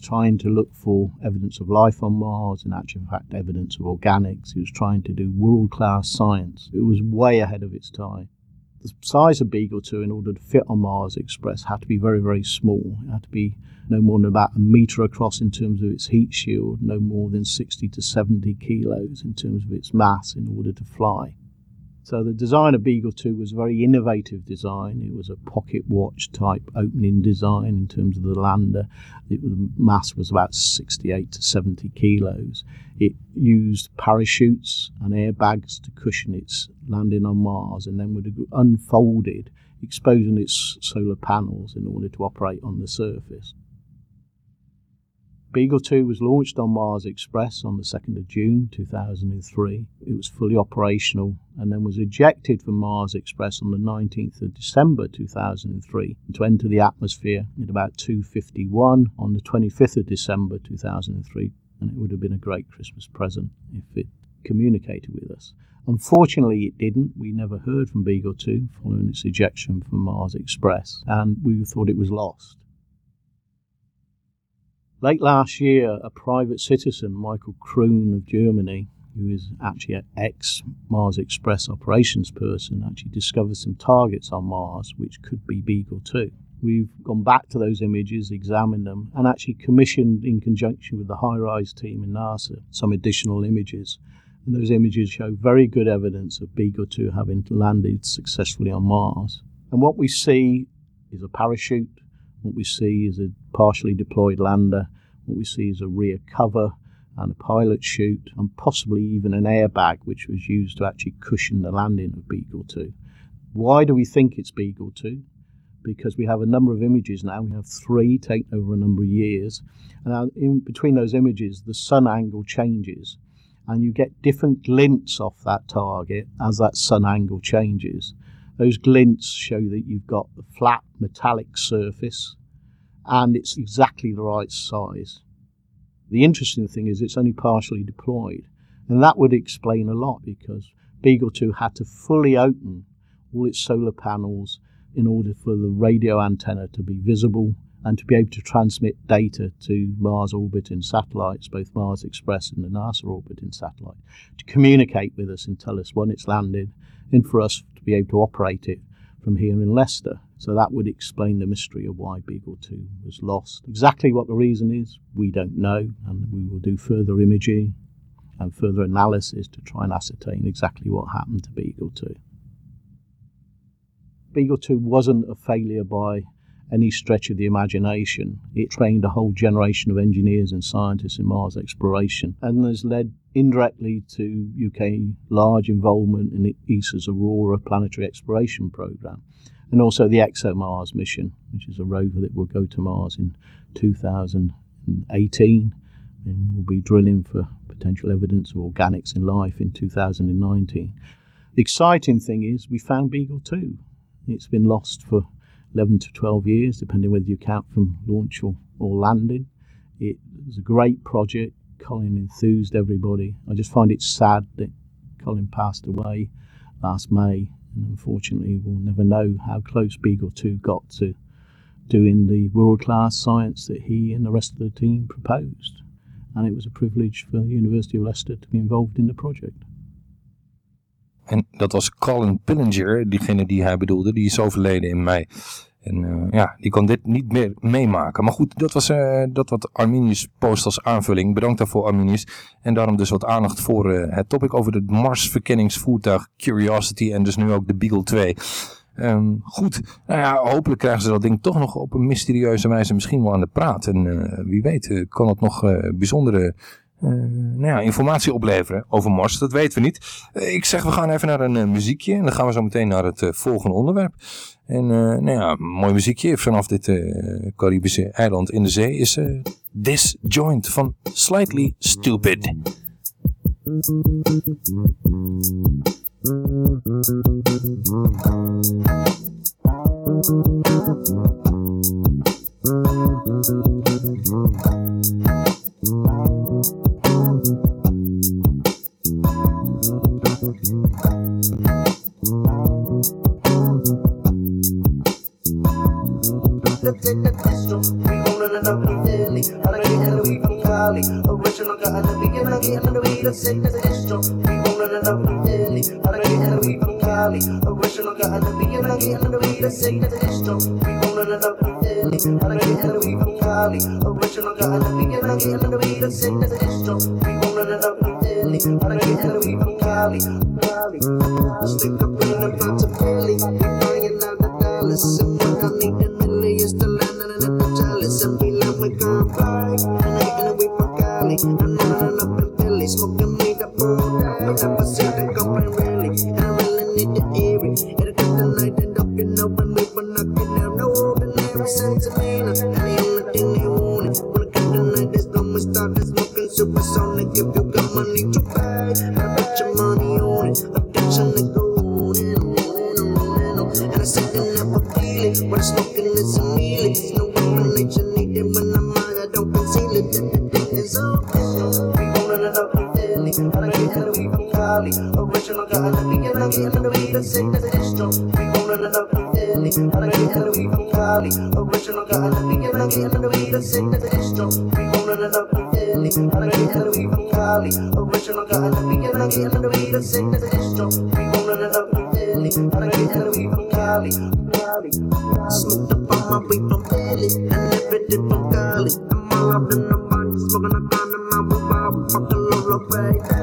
Trying to look for evidence of life on Mars and actually fact evidence of organics. It was trying to do world class science. It was way ahead of its time. The size of Beagle 2 in order to fit on Mars Express had to be very, very small. It had to be no more than about a meter across in terms of its heat shield, no more than 60 to 70 kilos in terms of its mass in order to fly. So the design of Beagle 2 was a very innovative design. It was a pocket watch type opening design in terms of the lander. It, the mass was about 68 to 70 kilos. It used parachutes and airbags to cushion its landing on Mars and then would have unfolded, exposing its solar panels in order to operate on the surface. Beagle 2 was launched on Mars Express on the 2nd of June 2003. It was fully operational and then was ejected from Mars Express on the 19th of December 2003 to enter the atmosphere at about 2:51 on the 25th of December 2003 and it would have been a great Christmas present if it communicated with us. Unfortunately, it didn't. We never heard from Beagle 2 following its ejection from Mars Express and we thought it was lost. Late last year, a private citizen, Michael Kroon of Germany, who is actually an ex Mars Express operations person, actually discovered some targets on Mars which could be Beagle 2. We've gone back to those images, examined them, and actually commissioned, in conjunction with the high rise team in NASA, some additional images. And those images show very good evidence of Beagle 2 having landed successfully on Mars. And what we see is a parachute, what we see is a partially deployed lander. What we see is a rear cover and a pilot chute, and possibly even an airbag, which was used to actually cushion the landing of Beagle 2. Why do we think it's Beagle 2? Because we have a number of images now. We have three taken over a number of years. And in between those images, the sun angle changes. And you get different glints off that target as that sun angle changes. Those glints show that you've got a flat metallic surface and it's exactly the right size. The interesting thing is it's only partially deployed, and that would explain a lot because Beagle 2 had to fully open all its solar panels in order for the radio antenna to be visible and to be able to transmit data to Mars orbiting satellites, both Mars Express and the NASA orbiting satellite, to communicate with us and tell us when it's landed, and for us to be able to operate it from here in Leicester. So that would explain the mystery of why Beagle 2 was lost. Exactly what the reason is, we don't know, and we will do further imaging and further analysis to try and ascertain exactly what happened to Beagle 2. Beagle 2 wasn't a failure by any stretch of the imagination. It trained a whole generation of engineers and scientists in Mars exploration and has led indirectly to UK large involvement in the ESA's Aurora planetary exploration program and also the ExoMars mission, which is a rover that will go to Mars in 2018 and will be drilling for potential evidence of organics in life in 2019. The exciting thing is we found Beagle 2. It's been lost for 11 to 12 years, depending whether you count from launch or, or landing. It was a great project. Colin enthused everybody. I just find it sad that Colin passed away last May, and unfortunately, we'll never know how close Beagle 2 got to doing the world class science that he and the rest of the team proposed. And it was a privilege for the University of Leicester to be involved in the project. En dat was Colin Pillinger, diegene die hij bedoelde, die is overleden in mei. En uh, ja, die kon dit niet meer meemaken. Maar goed, dat was uh, dat wat Arminius post als aanvulling. Bedankt daarvoor Arminius. En daarom dus wat aandacht voor uh, het topic over het Mars-verkenningsvoertuig Curiosity en dus nu ook de Beagle 2. Um, goed, nou ja, hopelijk krijgen ze dat ding toch nog op een mysterieuze wijze misschien wel aan de praat. En wie weet kan het nog bijzondere nou ja, informatie opleveren over Mars. Dat weten we niet. Uh, ik zeg, we gaan even naar een uh, muziekje. En dan gaan we zo meteen naar het volgende onderwerp. En nou ja, mooi muziekje vanaf dit Caribische eiland in de zee is This Joint van Slightly Stupid. Take the pistol, we rolling up in Philly. I it and we from Cali. Original got the beginning, I get the weed, let's take the distro. We rolling it up in Philly. I like it and we from Cali. Original got the beginning, I get the weed, let's take the distro. We rolling it up in Philly. I like it and we from Cali. Original got the beginning, I get the weed, let's take the distro. We rolling it up in Philly. I like it and we from Cali. Cali. Stick up in the pot to Philly. We bringing out the dollars. And what I need I'm up in Philly, smoking weed up all day. Never seen the really, and I really need to hear it. It'll get the night and up, you know, when we were knocking down no ordinary sentiments. And the only thing they want it, when I get the night, is gonna start is smoking supersonic. If you got money to pay, I put your money on it. Addiction to go on and on and and. And I said they never feel it. When I'm smoking, it's a. It's no explanation needed when Original got the beginning, I get the weed. Let's take the distro. We rolling it up in Philly. I like it and we from Cali. Original got the beginning, I get the weed. Let's take the distro. We rolling it up in Philly. I like it and we from Cali. Original got the beginning, I get the weed. Let's take the distro. We rolling it up in Philly. I like it and we from Cali. Cali. Smoked up on my weed from Philly and everything from Cali. I'm all up in the body, smoking a pound in my boob, fucking all up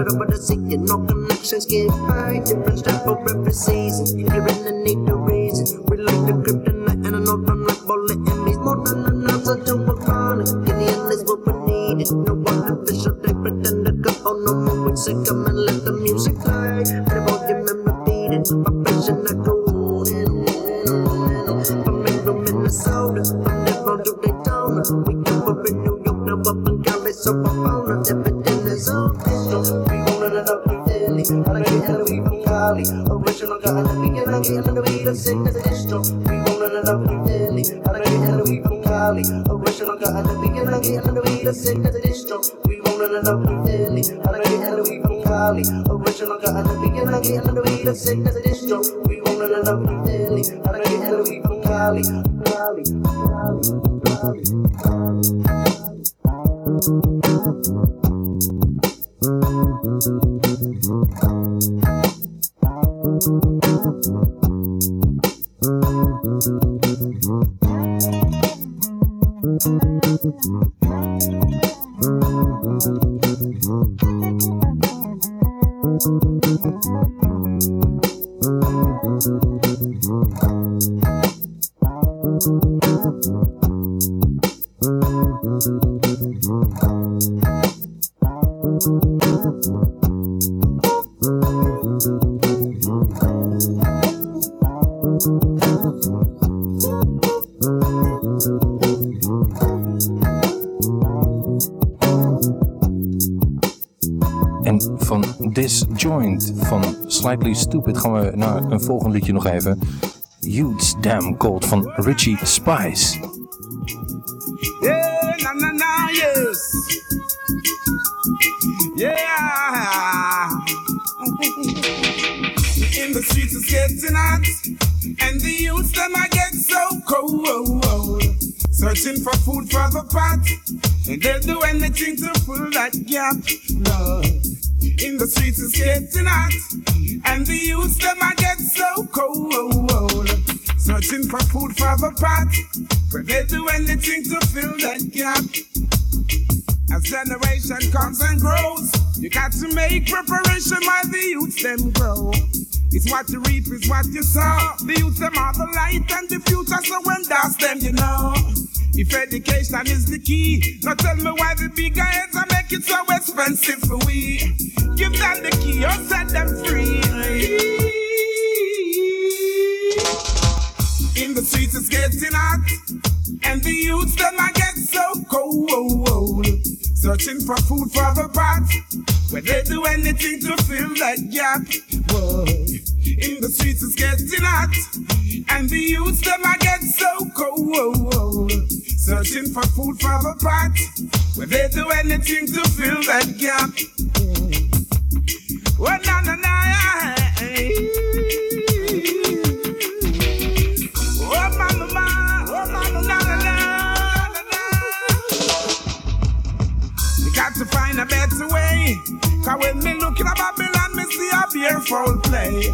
it over the sea, no connections get paid. Different step for every season. You're in the need to reason. We like the kryptonite and know I'm like bullet enemies. More than an answer to a chronic. End, is what we needed. No artificial, they pretend to go. Oh no more, we say come and let the music play. But about your memory beating, vibration I go on and on and on and on. From Minnesota, from Denver to Daytona. We come up in New York, now up in so I found out everything is on. So we rolling it up in Philly, I like it and we from Cali. Original got the beginning, I get the weed, let's take the distro. We rolling it up in Philly, I like it and we from Cali. Original got the beginning, I get the weed, let's take the distro. We rolling it up in Philly, I like it and we from Cali. Original got the beginning, I get the weed, let's take the distro. We rolling it up in Philly, I like it and we from Cali. Cali, Cali, Cali. Disjoint we naar een volgend liedje nog even. Huge Damn Cold van Richie Spice. Yeah, na na na, yes. Yeah. In the streets it's getting hot, and the youths them I get so cold. Searching for food for the pot, and they'll do anything to fill that gap. Food for the pot, but they do anything to fill that gap. As generation comes and grows, you got to make preparation while the youths them grow. It's what you reap, it's what you sow. The youths them are the light and the future, so when that's them, you know. If education is the key, now tell me why the bigger heads are make it so expensive for we. Give them the key or set them free. Getting hot, and the youths them I get so cold. Searching for food for the pot, where they do anything to fill that gap. Whoa. In the streets it's getting hot, and the youths them I get so cold. Searching for food for the pot, where they do anything to fill that gap. Oh na na na. Find a better way. Cause when me looking at Babylon, me see a fearful play.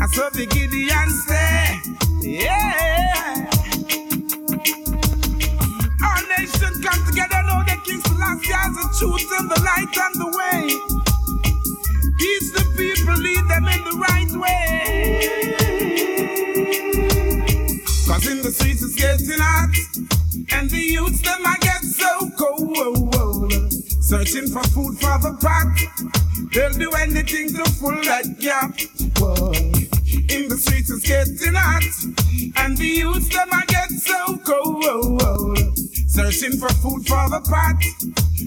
I saw the Gideon stay. Yeah. Our nation come together, know the King Selassie has the truth and the light and the way. Teach the people, lead them in the right way. Cause in the streets it's getting hot, and the youths them I get so cold. Searching for food for the pot, they'll do anything to fill that gap. Whoa. In the streets it's getting hot, and the youths them I get so cold. Searching for food for the pot,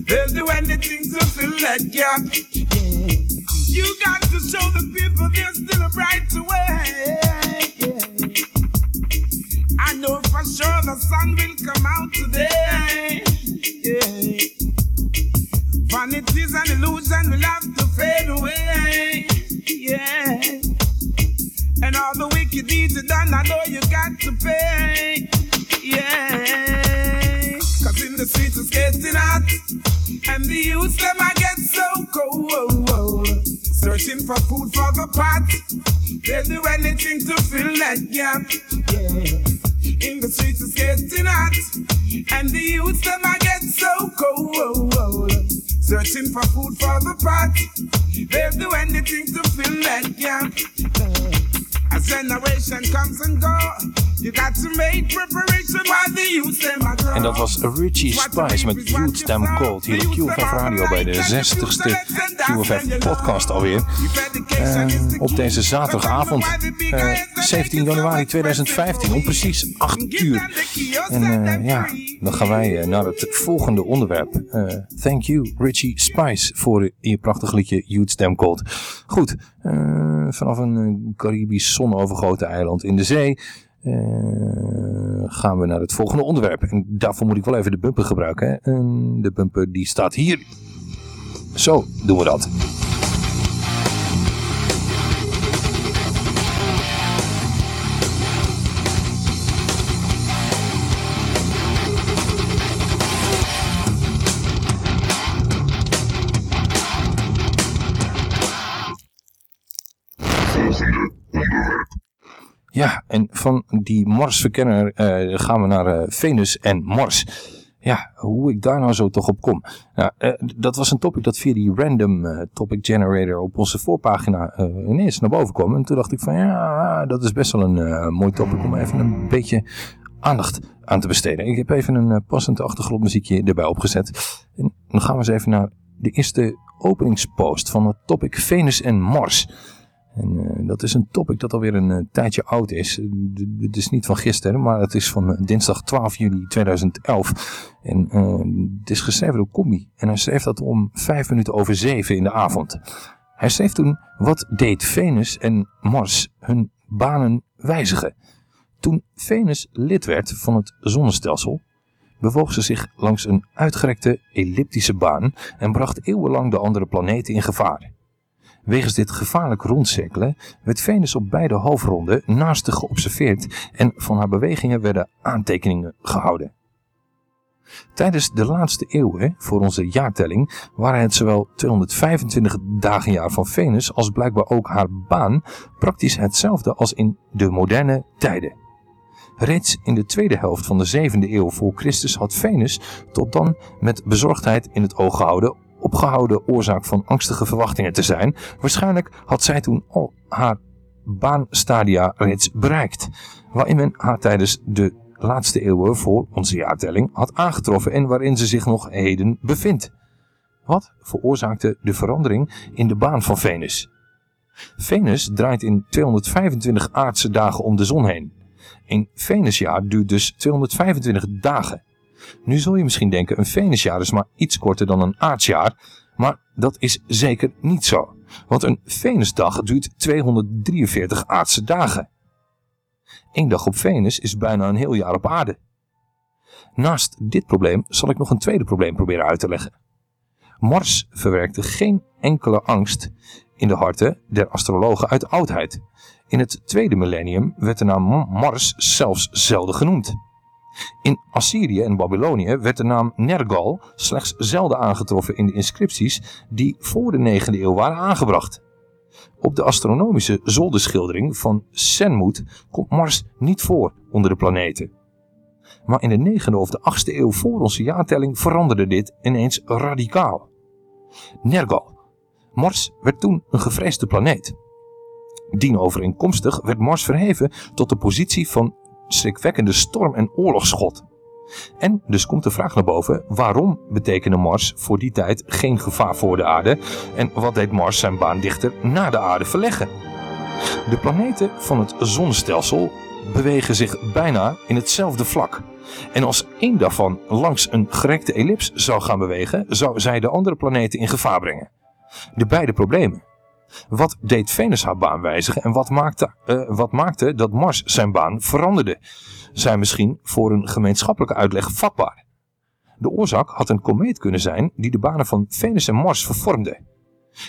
they'll do anything to fill that gap. You got to show the people there's still a brighter way. I know for sure the sun will come out today. Yeah. Vanities and illusion will have to fade away. Yeah. And all the wicked deeds you done, I know you got to pay. Yeah. Cause in the streets it's getting hot. And the youths them I get so cold. Searching for food for the pot. They'll do anything to fill that gap. Yeah. In the streets it's getting hot. And the youths them I get so cold. Searching for food for the pot. They'll do anything to fill that gap. As generation comes and go, you got to make preparation while the youth them are grow. En dat was Richie Spice met Youth Damn Cold hier op QFF Radio bij de 60ste QFF podcast alweer. Eh, op deze zaterdagavond, eh, 17 januari 2015, om precies 8 uur. En eh, ja, dan gaan wij eh, naar het volgende onderwerp. Eh, thank you Richie Spice voor je prachtige liedje Youth Damn Cold. Goed, eh, vanaf een Caribisch zonovergoten eiland in de zee gaan we naar het volgende onderwerp. En daarvoor moet ik wel even de bumper gebruiken. Hè? De bumper die staat hier. Zo doen we dat. Ja, en van die Mars-verkenner eh, gaan we naar eh, Venus en Mars. Ja, hoe ik daar nou zo toch op kom. Nou, eh, dat was een topic dat via die random topic generator op onze voorpagina ineens naar boven kwam. En toen dacht ik van ja, dat is best wel een mooi topic om even een beetje aandacht aan te besteden. Ik heb even een uh, passend achtergrondmuziekje erbij opgezet. En dan gaan we eens even naar de eerste openingspost van het topic Venus en Mars. En uh, dat is een topic dat alweer een uh, tijdje oud is. Het is niet van gisteren, maar het is van dinsdag 12 juli 2011. En het is geschreven door Combi. En hij schreef dat om vijf minuten over zeven in de avond. Hij schreef toen wat deed Venus en Mars hun banen wijzigen. Toen Venus lid werd van het zonnestelsel, bewoog ze zich langs een uitgerekte elliptische baan en bracht eeuwenlang de andere planeten in gevaar. Wegens dit gevaarlijk rondcirkelen werd Venus op beide hoofdronden naastig geobserveerd en van haar bewegingen werden aantekeningen gehouden. Tijdens de laatste eeuwen voor onze jaartelling waren het zowel 225 dagenjaar van Venus als blijkbaar ook haar baan praktisch hetzelfde als in de moderne tijden. Reeds in de tweede helft van de zevende eeuw voor Christus had Venus tot dan met bezorgdheid in het oog gehouden opgehouden oorzaak van angstige verwachtingen te zijn. Waarschijnlijk had zij toen al haar baanstadia reeds bereikt, waarin men haar tijdens de laatste eeuwen voor onze jaartelling had aangetroffen en waarin ze zich nog heden bevindt. Wat veroorzaakte de verandering in de baan van Venus? Venus draait in 225 aardse dagen om de zon heen. Een Venusjaar duurt dus 225 dagen. Nu zul je misschien denken, een Venusjaar is maar iets korter dan een aardsjaar, maar dat is zeker niet zo. Want een Venusdag duurt 243 aardse dagen. Eén dag op Venus is bijna een heel jaar op aarde. Naast dit probleem zal ik nog een tweede probleem proberen uit te leggen. Mars verwerkte geen enkele angst in de harten der astrologen uit de oudheid. In het tweede millennium werd de naam Mars zelfs zelden genoemd. In Assyrië en Babylonië werd de naam Nergal slechts zelden aangetroffen in de inscripties die voor de 9e eeuw waren aangebracht. Op de astronomische zolderschildering van Senmut komt Mars niet voor onder de planeten. Maar in de 9e of de 8e eeuw voor onze jaartelling veranderde dit ineens radicaal. Nergal. Mars werd toen een gevreesde planeet. Dienovereenkomstig werd Mars verheven tot de positie van schrikwekkende storm- en oorlogsgod. En dus komt de vraag naar boven, waarom betekende Mars voor die tijd geen gevaar voor de aarde en wat deed Mars zijn baan dichter naar de aarde verleggen? De planeten van het zonnestelsel bewegen zich bijna in hetzelfde vlak. En als één daarvan langs een gerekte ellips zou gaan bewegen, zou zij de andere planeten in gevaar brengen. De beide problemen. Wat deed Venus haar baan wijzigen en wat maakte, uh, wat maakte dat Mars zijn baan veranderde? Zijn misschien voor een gemeenschappelijke uitleg vatbaar. De oorzaak had een komeet kunnen zijn die de banen van Venus en Mars vervormde.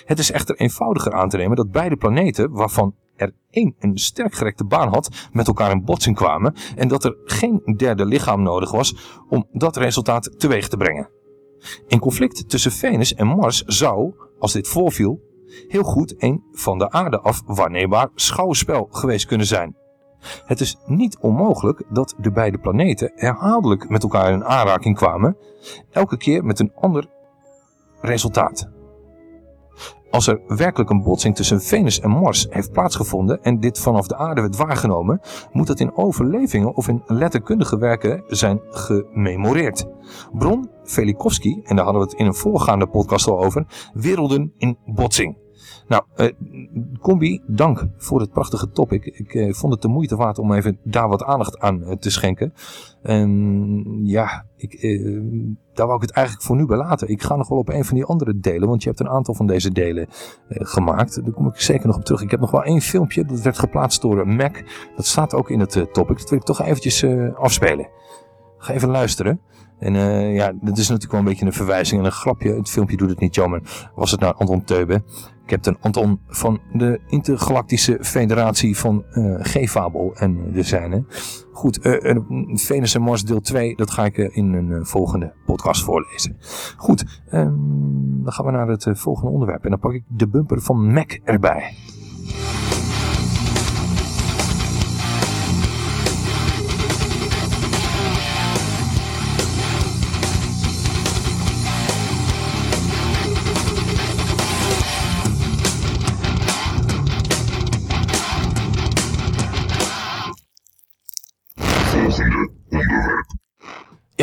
Het is echter eenvoudiger aan te nemen dat beide planeten, waarvan er één een sterk gerekte baan had, met elkaar in botsing kwamen en dat er geen derde lichaam nodig was om dat resultaat teweeg te brengen. Een conflict tussen Venus en Mars zou, als dit voorviel, heel goed een van de aarde af waarneembaar schouwspel geweest kunnen zijn. Het is niet onmogelijk dat de beide planeten herhaaldelijk met elkaar in aanraking kwamen, elke keer met een ander resultaat. Als er werkelijk een botsing tussen Venus en Mars heeft plaatsgevonden en dit vanaf de aarde werd waargenomen, moet dat in overlevingen of in letterkundige werken zijn gememoreerd. Bron Velikovsky, en daar hadden we het in een voorgaande podcast al over, werelden in botsing. Nou, uh, Combi, dank voor het prachtige topic. Ik uh, vond het de moeite waard om even daar wat aandacht aan uh, te schenken. En ja, ik, daar wou ik het eigenlijk voor nu bij laten. Ik ga nog wel op een van die andere delen, want je hebt een aantal van deze delen gemaakt. Daar kom ik zeker nog op terug. Ik heb nog wel één filmpje, dat werd geplaatst door Mac. Dat staat ook in het topic. Dat wil ik toch eventjes afspelen. Ga even luisteren. En uh, ja, dat is natuurlijk wel een beetje een verwijzing en een grapje. Het filmpje doet het niet jammer. Was het nou Anton Teube? Captain Anton van de Intergalactische Federatie van uh, G-Fabel en de zijne. Goed, uh, Venus en Mars deel 2, dat ga ik in een volgende podcast voorlezen. Goed, um, dan gaan we naar het volgende onderwerp. En dan pak ik de bumper van Mac erbij.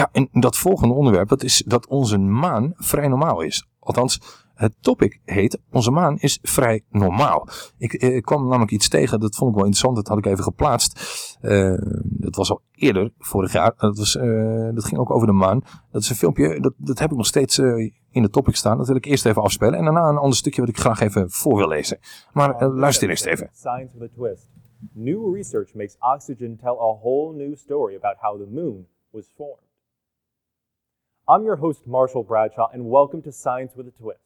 Ja, en dat volgende onderwerp, dat is dat onze maan vrij normaal is. Althans, Het topic heet Onze maan is vrij normaal. Ik, eh, ik kwam namelijk iets tegen, dat vond ik wel interessant, dat had ik even geplaatst. Eh, dat was al eerder, vorig jaar. Dat, was, eh, dat ging ook over de maan. Dat is een filmpje, dat, dat heb ik nog steeds in de topic staan. Dat wil ik eerst even afspelen. En daarna een ander stukje wat ik graag even voor wil lezen. Maar luister eerst even. Science with a twist. New research makes oxygen tell a whole new story about how the moon was formed. I'm your host, Marshall Bradshaw, and welcome to Science with a Twist.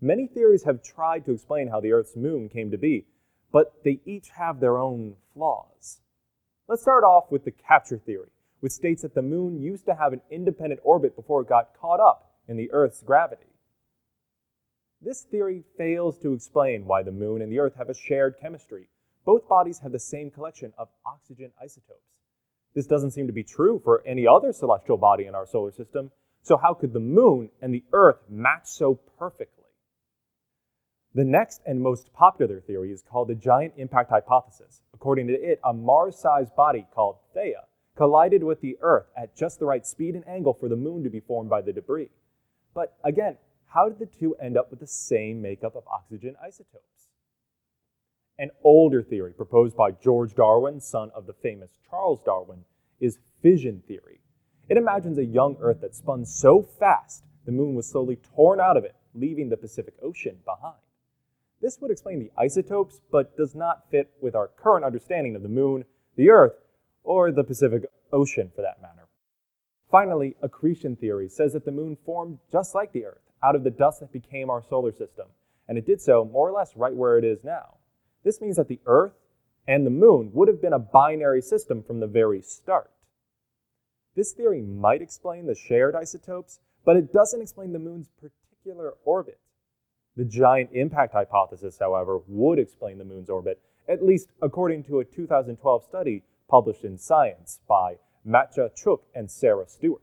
Many theories have tried to explain how the Earth's moon came to be, but they each have their own flaws. Let's start off with the capture theory, which states that the moon used to have an independent orbit before it got caught up in the Earth's gravity. This theory fails to explain why the moon and the Earth have a shared chemistry. Both bodies have the same collection of oxygen isotopes. This doesn't seem to be true for any other celestial body in our solar system, so how could the moon and the Earth match so perfectly? The next and most popular theory is called the giant impact hypothesis. According to it, a Mars sized body called Theia collided with the Earth at just the right speed and angle for the moon to be formed by the debris. But again, how did the two end up with the same makeup of oxygen isotopes? An older theory proposed by George Darwin, son of the famous Charles Darwin, is fission theory. It imagines a young Earth that spun so fast the moon was slowly torn out of it, leaving the Pacific Ocean behind. This would explain the isotopes, but does not fit with our current understanding of the moon, the Earth, or the Pacific Ocean for that matter. Finally, accretion theory says that the moon formed just like the Earth, out of the dust that became our solar system, and it did so more or less right where it is now. This means that the Earth and the moon would have been a binary system from the very start. This theory might explain the shared isotopes, but it doesn't explain the moon's particular orbit. The giant impact hypothesis, however, would explain the moon's orbit, at least according to a 2012 study published in Science by Matja Chuk and Sarah Stewart.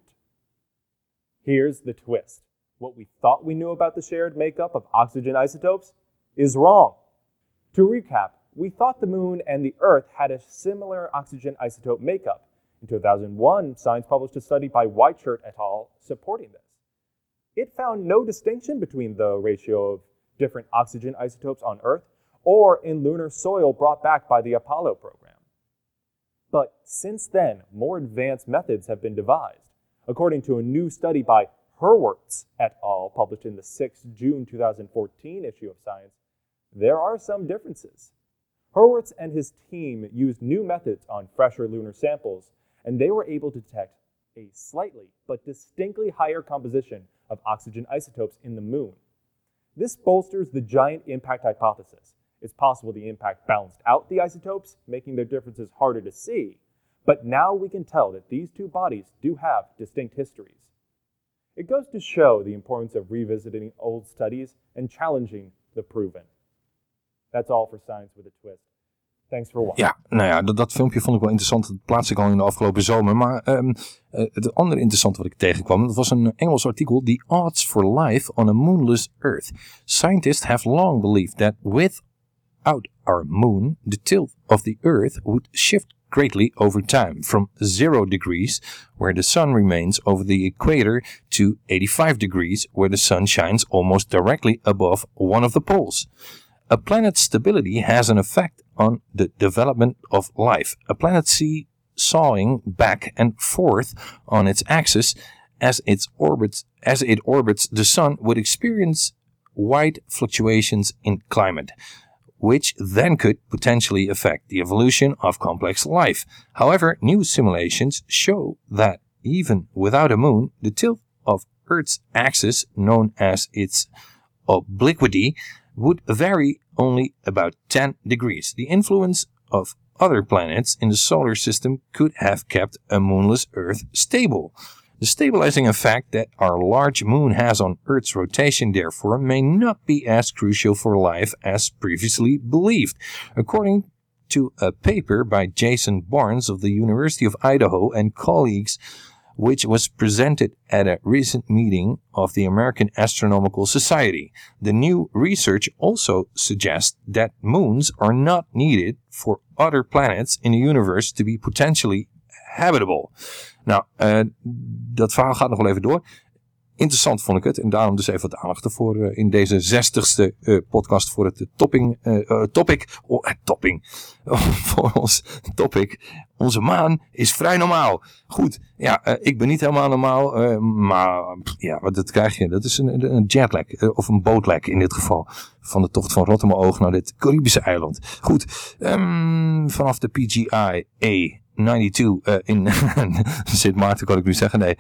Here's the twist. What we thought we knew about the shared makeup of oxygen isotopes is wrong. To recap, we thought the moon and the Earth had a similar oxygen isotope makeup. In 2001, Science published a study by Whiteshirt et al. supporting this. It found no distinction between the ratio of different oxygen isotopes on Earth or in lunar soil brought back by the Apollo program. But since then, more advanced methods have been devised. According to a new study by Hurwitz et al., published in the 6th June 2014 issue of Science, there are some differences. Hurwitz and his team used new methods on fresher lunar samples, and they were able to detect a slightly but distinctly higher composition of oxygen isotopes in the moon. This bolsters the giant impact hypothesis. It's possible the impact balanced out the isotopes, making their differences harder to see, but now we can tell that these two bodies do have distinct histories. It goes to show the importance of revisiting old studies and challenging the proven. That's all for Science with a Twist. Thanks for watching. Ja, nou ja, dat, dat filmpje vond ik wel interessant. Dat plaatste ik al in de afgelopen zomer. Maar eh, het andere interessante wat ik tegenkwam, dat was een Engels artikel. The odds for life on a moonless Earth. Scientists have long believed that without our moon, the tilt of the Earth would shift greatly over time, from 0 degrees, where the sun remains over the equator, to 85 degrees, where the sun shines almost directly above one of the poles. A planet's stability has an effect on the development of life. A planet see sawing back and forth on its axis as its orbits as it orbits the sun would experience wide fluctuations in climate, which then could potentially affect the evolution of complex life. However, new simulations show that even without a moon, the tilt of Earth's axis, known as its obliquity, would vary only about 10 degrees. The influence of other planets in the solar system could have kept a moonless Earth stable. The stabilizing effect that our large moon has on Earth's rotation, therefore, may not be as crucial for life as previously believed. According to a paper by Jason Barnes of the University of Idaho and colleagues, which was presented at a recent meeting of the American Astronomical Society. The new research also suggests that moons are not needed for other planets in the universe to be potentially habitable. Nou, uh, dat verhaal gaat nog wel even door. Interessant vond ik het. En daarom dus even wat aandacht ervoor eh, in deze zestigste eh, podcast voor het topping, eh, eh, topic. Oh, topping. voor ons topic. Onze maan is vrij normaal. Goed, ja, ik ben niet helemaal normaal. maar ja, wat dat krijg je. Dat is een, een jetlag. of een bootlag in dit geval. Van de tocht van Rotterdam-Oog naar dit Caribische eiland. Goed, ehm, vanaf de PGI A 92 eh, in Sint Maarten kan ik nu zeggen. Nee,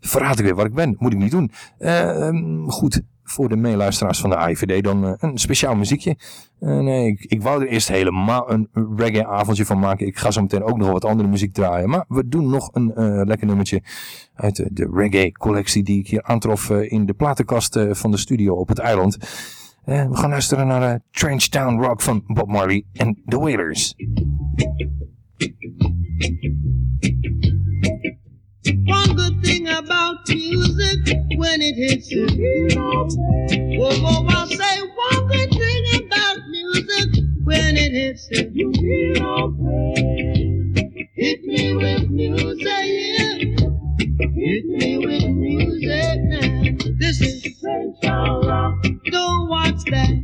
verraad ik weer waar ik ben. Moet ik niet doen. Eh, ehm, goed, voor de meeluisteraars van de AIVD dan eh, een speciaal muziekje. Nee, ik, ik wou er eerst helemaal een reggae avondje van maken. Ik ga zo meteen ook nog wat andere muziek draaien. Maar we doen nog een lekker nummertje uit de, reggae collectie die ik hier aantrof in de platenkast van de studio op het eiland. We gaan luisteren naar Trench Town Rock van Bob Marley en The Wailers. One good thing about music when it hits you. Whoa, whoa, I say one good thing about music when it hits you. You no pain. Hit me with music. Hit me with music now. This is Sunshine Rock. Don't watch that.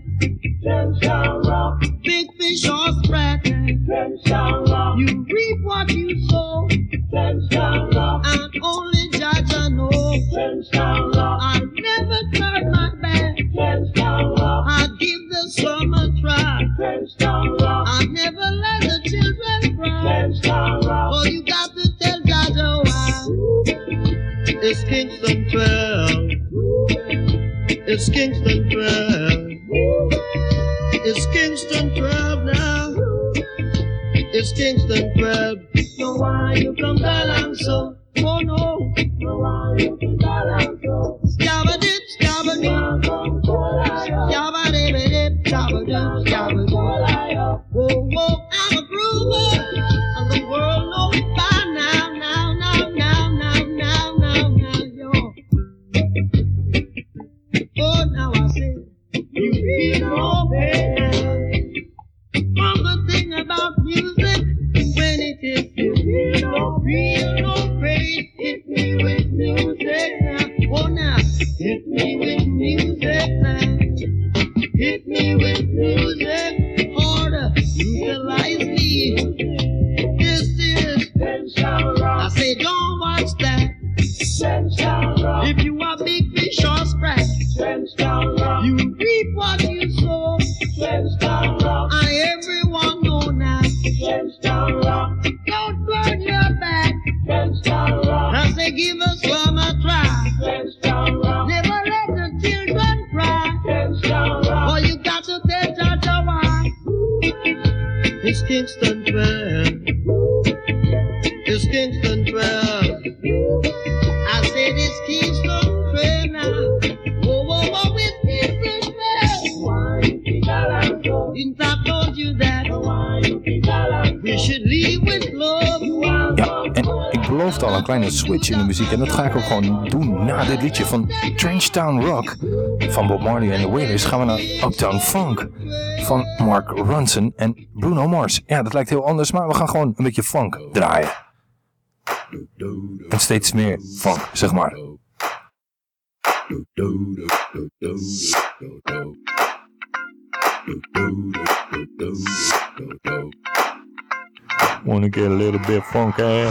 Sunshine Rock. Big fish or sprat. Sunshine Rock. You reap what you sow. Sunshine Rock. And only judge I know. Sunshine Rock. I never turn my back. Sunshine Rock. I give the a try. Sunshine Rock. I never let the children cry. Sunshine Rock. Oh, you got to tell Judge why. It's Kingston 12. It's Kingston 12. It's Kingston 12 now. It's Kingston 12. No, why you come down so? Oh no. No, why you come down so? Scabba dip, scabba dip. Scabba dip, dip, scabba dip, scabba dip. Whoa, whoa, I'm a groover. And the world knows by Hit me with music kleine switch in de muziek. En dat ga ik ook gewoon doen na dit liedje van Trench Town Rock van Bob Marley en The Wailers. Gaan we naar Uptown Funk van Mark Ronson en Bruno Mars. Ja, dat lijkt heel anders, maar we gaan gewoon een beetje funk draaien. En steeds meer funk, zeg maar. Wanna get a little bit funky?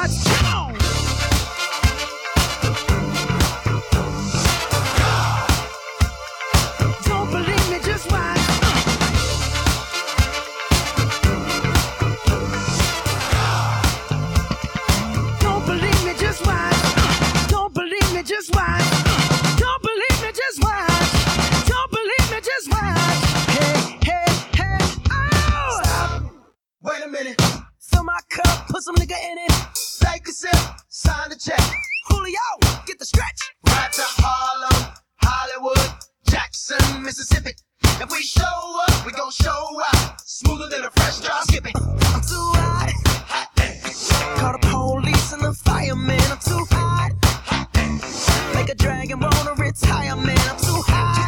Cup, put some nigga in it. Take a sip, sign the check. Julio, get the stretch. Right to Harlem, Hollywood, Jackson, Mississippi. If we show up, we gon' show out. Smoother than a fresh drop skipping. I'm too hot. Call the police and the fireman. I'm too hot. Make a dragon wanna retire, man. I'm too hot.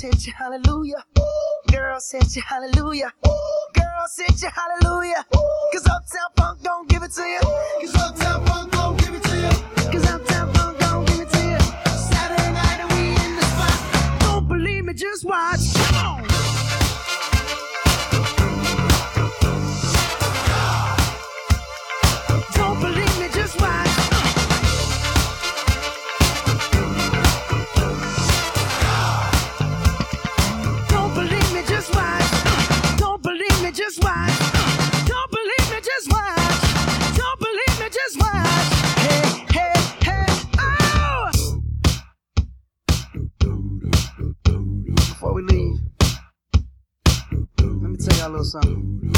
Girls you, hallelujah. Girl hit you, hallelujah. Girl hit you, hallelujah. Cause Uptown Funk don't give it to you. Cause Uptown Funk don't y'all a little something.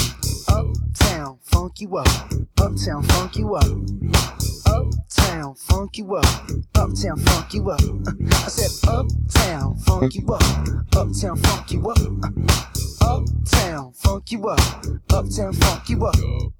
Uptown, funk you up. Uptown, funk you up. Uptown, funk you up. Uptown, funk you up. I said, Uptown, funk you up. Uptown, funk you up. Uptown, funk you up. Uptown, funk you up.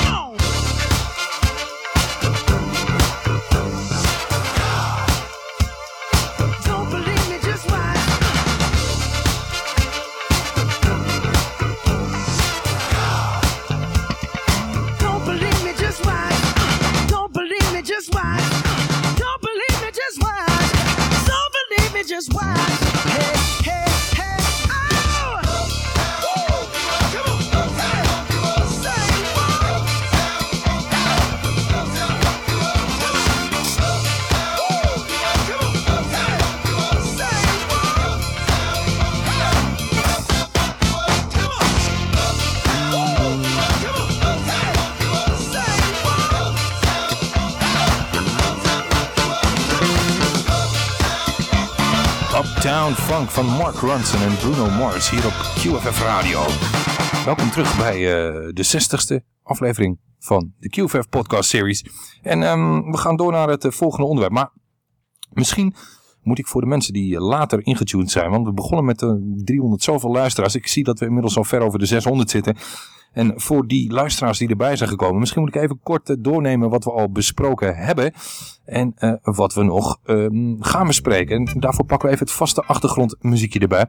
Just watch. Hey, hey, Uptown Funk van Mark Ronson en Bruno Mars hier op QFF Radio. Welkom terug bij eh, de 60ste aflevering van de QFF podcast series. En ehm, we gaan door naar het eh, volgende onderwerp. Maar misschien moet ik voor de mensen die eh, later ingetuned zijn, want we begonnen met de 300 zoveel luisteraars. Ik zie dat we inmiddels al ver over de 600 zitten. En voor die luisteraars die erbij zijn gekomen, misschien moet ik even kort eh, doornemen wat we al besproken hebben. En eh, wat we nog ehm, gaan bespreken. En daarvoor pakken we even het vaste achtergrondmuziekje erbij.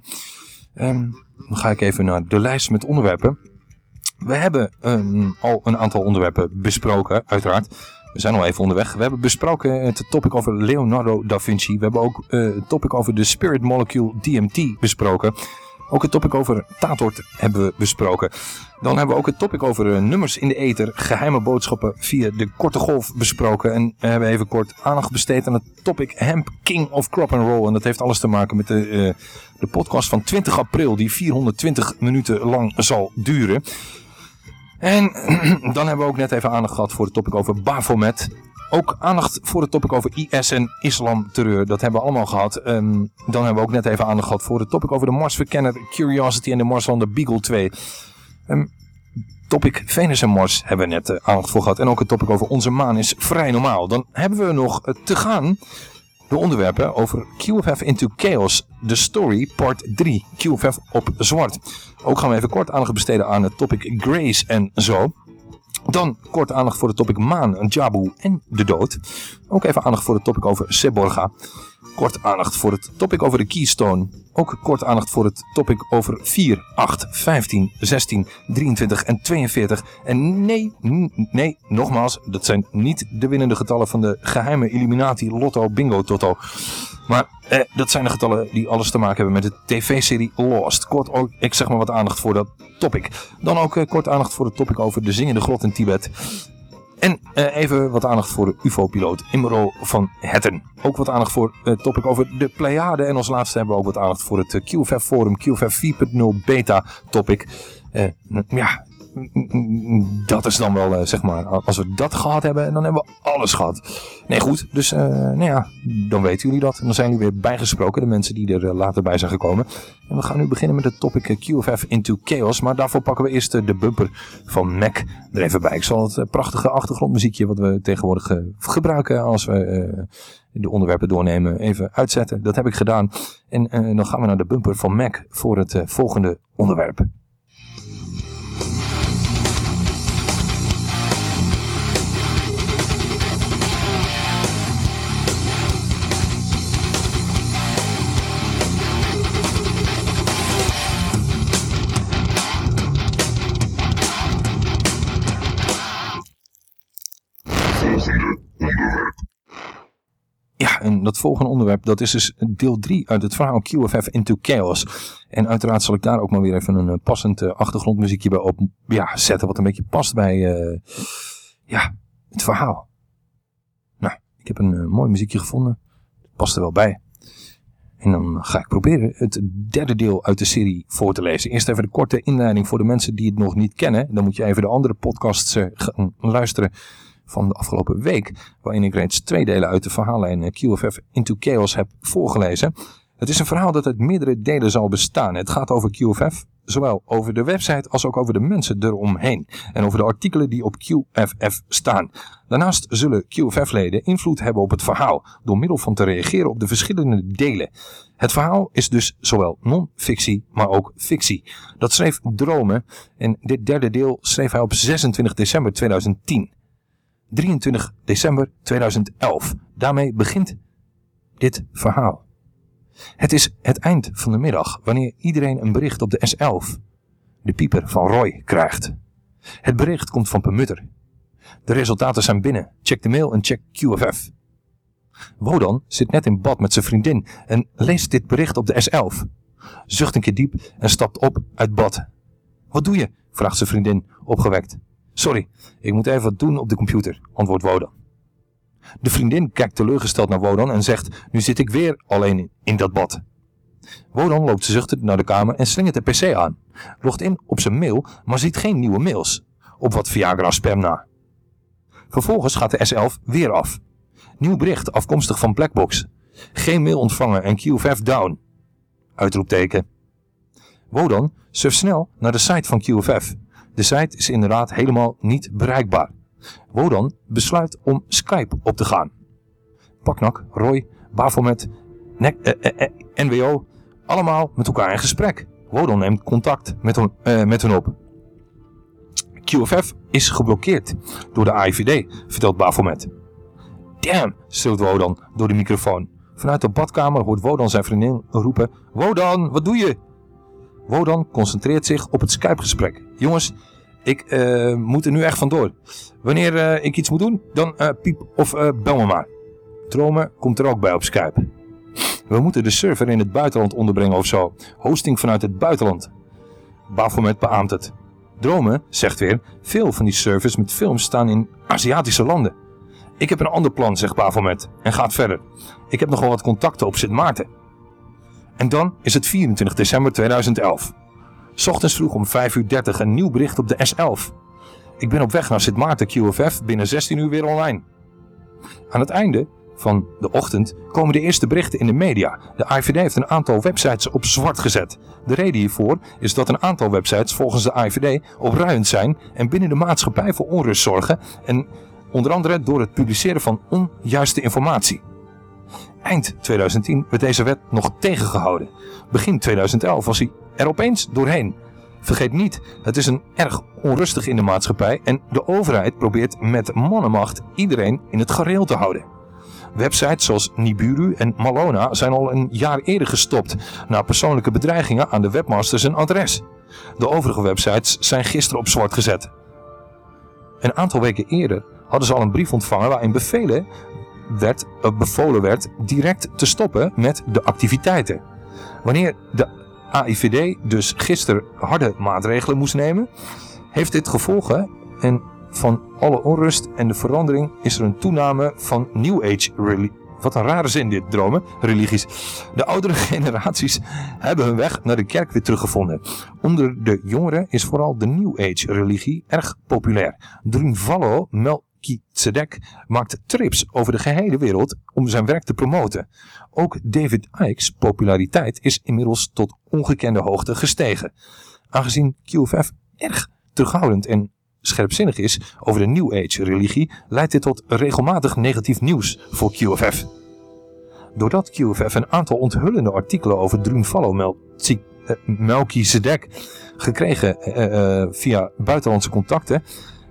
Ehm, dan ga ik even naar de lijst met onderwerpen. We hebben ehm, al een aantal onderwerpen besproken, uiteraard. We zijn al even onderweg. We hebben besproken het topic over Leonardo da Vinci. We hebben ook eh, het topic over de Spirit Molecule DMT besproken. Ook het topic over Tatort hebben we besproken. Dan hebben we ook het topic over eh, nummers in de ether, geheime boodschappen via de korte golf besproken. En we hebben even kort aandacht besteed aan het topic Hemp King of Crop and Roll. En dat heeft alles te maken met de, eh, de podcast van 20 april, die 420 minuten lang zal duren. En dan hebben we ook net even aandacht gehad voor het topic over Baphomet. Ook aandacht voor het topic over IS en islamterreur. Dat hebben we allemaal gehad. Ehm, dan hebben we ook net even aandacht gehad voor het topic over de Marsverkenner Curiosity en de Marslander Beagle 2. Ehm, topic Venus en Mars hebben we net eh, aandacht voor gehad. En ook het topic over onze maan is vrij normaal. Dan hebben we nog eh, te gaan de onderwerpen over QFF into Chaos, The Story, part 3, QFF op zwart. Ook gaan we even kort aandacht besteden aan het topic Grace en zo. Dan kort aandacht voor het topic Maan, Jabu en de dood. Ook even aandacht voor het topic over Seborga. Kort aandacht voor het topic over de Keystone. Ook kort aandacht voor het topic over 4, 8, 15, 16, 23 en 42. En nee, nee, nogmaals, dat zijn niet de winnende getallen van de geheime Illuminati Lotto Bingo Toto. Maar eh, dat zijn de getallen die alles te maken hebben met de tv-serie Lost. Kort ook, ik zeg maar wat aandacht voor dat topic. Dan ook eh, kort aandacht voor het topic over de zingende grot in Tibet. En eh, even wat aandacht voor de UFO-piloot Imro van Hetten. Ook wat aandacht voor het topic over de Pleiade. En als laatste hebben we ook wat aandacht voor het eh, QFF Forum, QFF 4.0 Beta topic. Eh, ja, dat is dan wel, eh, zeg maar, als we dat gehad hebben, dan hebben we alles gehad. Nee, goed, dus, eh, nou ja, dan weten jullie dat. En dan zijn jullie weer bijgesproken, de mensen die er eh, later bij zijn gekomen. En we gaan nu beginnen met het topic QFF Into Chaos. Maar daarvoor pakken we eerst de bumper van Mac er even bij. Ik zal het prachtige achtergrondmuziekje wat we tegenwoordig gebruiken als we de onderwerpen doornemen even uitzetten. Dat heb ik gedaan. En dan gaan we naar de bumper van Mac voor het volgende onderwerp. Dat volgende onderwerp, dat is dus deel 3 uit het verhaal QFF Into Chaos. En uiteraard zal ik daar ook maar weer even een eh, passend eh, achtergrondmuziekje bij op ja, zetten, wat een beetje past bij eh, ja, het verhaal. Nou, ik heb een mooi muziekje gevonden. Past er wel bij. En dan ga ik proberen het derde deel uit de serie voor te lezen. Eerst even de korte inleiding voor de mensen die het nog niet kennen. Dan moet je even de andere podcasts gaan luisteren van de afgelopen week. Waarin ik reeds twee delen uit de verhaallijn eh, QFF Into Chaos heb voorgelezen. Het is een verhaal dat uit meerdere delen zal bestaan. Het gaat over QFF, zowel over de website als ook over de mensen eromheen. En over de artikelen die op QFF staan. Daarnaast zullen QFF-leden invloed hebben op het verhaal. Door middel van te reageren op de verschillende delen. Het verhaal is dus zowel non-fictie, maar ook fictie. Dat schreef Dromen en dit derde deel schreef hij op 26 december 2010. 23 december 2011. Daarmee begint dit verhaal. Het is het eind van de middag wanneer iedereen een bericht op de S11, de pieper van Roy, krijgt. Het bericht komt van Permutter. De resultaten zijn binnen. Check de mail en check QFF. Wodan zit net in bad met zijn vriendin en leest dit bericht op de S11. Zucht een keer diep en stapt op uit bad. Wat doe je? vraagt zijn vriendin opgewekt. Sorry, ik moet even wat doen op de computer, antwoordt Wodan. De vriendin kijkt teleurgesteld naar Wodan en zegt, nu zit ik weer alleen in, dat bad. Wodan loopt zuchtend naar de kamer en slingert de pc aan. Logt in op zijn mail, maar ziet geen nieuwe mails. Op wat Viagra spam na. Vervolgens gaat de S11 weer af. Nieuw bericht afkomstig van Blackbox. Geen mail ontvangen en QFF down. Uitroepteken. Wodan surft snel naar de site van QFF. De site is inderdaad helemaal niet bereikbaar. Wodan besluit om Skype op te gaan. Paknak, Roy, Bafomet, NEC, eh, eh, eh, NWO, allemaal met elkaar in gesprek. Wodan neemt contact met, eh, met hen op. QFF is geblokkeerd door de AIVD, vertelt Bafomet. Damn, schreeuwt Wodan door de microfoon. Vanuit de badkamer hoort Wodan zijn vriendin roepen... Wodan, wat doe je? Wodan concentreert zich op het Skype-gesprek. Jongens, ik eh, moet er nu echt vandoor. Wanneer eh, ik iets moet doen, dan eh, piep of bel me maar. Dromen komt er ook bij op Skype. We moeten de server in het buitenland onderbrengen of zo. Hosting vanuit het buitenland. Bafomet beaamt het. Dromen zegt weer, veel van die servers met films staan in Aziatische landen. Ik heb een ander plan, zegt Bafomet, en gaat verder. Ik heb nogal wat contacten op Sint Maarten. En dan is het 24 december 2011. 's Ochtends vroeg om 5 uur 30 een nieuw bericht op de S11. Ik ben op weg naar Sint Maarten QFF binnen 16 uur weer online. Aan het einde van de ochtend komen de eerste berichten in de media. De IVD heeft een aantal websites op zwart gezet. De reden hiervoor is dat een aantal websites volgens de IVD opruiend zijn en binnen de maatschappij voor onrust zorgen en onder andere door het publiceren van onjuiste informatie. Eind 2010 werd deze wet nog tegengehouden. Begin 2011 was hij er opeens doorheen. Vergeet niet, het is een erg onrustig in de maatschappij en de overheid probeert met mannenmacht iedereen in het gareel te houden. Websites zoals Nibiru en Malona zijn al een jaar eerder gestopt na persoonlijke bedreigingen aan de webmasters een adres. De overige websites zijn gisteren op zwart gezet. Een aantal weken eerder hadden ze al een brief ontvangen waarin bevelen werd, eh, bevolen werd direct te stoppen met de activiteiten. Wanneer de AIVD dus gisteren harde maatregelen moest nemen, heeft dit gevolgen en van alle onrust en de verandering is er een toename van New Age religie. Wat een rare zin dit, dromen, religies. De oudere generaties hebben hun weg naar de kerk weer teruggevonden. Onder de jongeren is vooral de New Age religie erg populair. Drunvalo Melchizedek maakt trips over de gehele wereld om zijn werk te promoten. Ook David Icke's populariteit is inmiddels tot ongekende hoogte gestegen. Aangezien QFF erg terughoudend en scherpzinnig is over de New Age religie, leidt dit tot regelmatig negatief nieuws voor QFF. Doordat QFF een aantal onthullende artikelen over Drunvalo Melchi- eh, Melchizedek gekregen eh, via buitenlandse contacten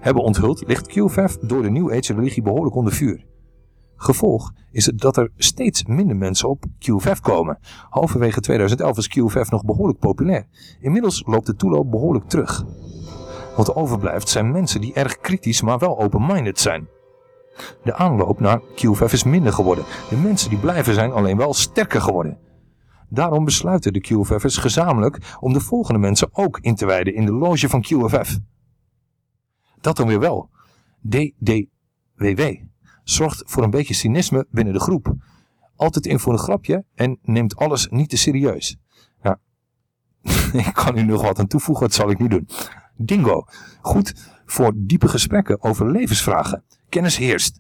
hebben onthuld, ligt QFF door de New Age religie behoorlijk onder vuur. Gevolg is dat er steeds minder mensen op QFF komen. Halverwege 2011 is QFF nog behoorlijk populair. Inmiddels loopt de toeloop behoorlijk terug. Wat overblijft zijn mensen die erg kritisch maar wel open-minded zijn. De aanloop naar QFF is minder geworden. De mensen die blijven zijn alleen wel sterker geworden. Daarom besluiten de QFF'ers gezamenlijk om de volgende mensen ook in te wijden in de loge van QFF. Dat dan weer wel. DDWW zorgt voor een beetje cynisme binnen de groep. Altijd in voor een grapje en neemt alles niet te serieus. Ja, ik kan u nog wat aan toevoegen, dat zal ik niet doen. Dingo, goed voor diepe gesprekken over levensvragen. Kennis heerst.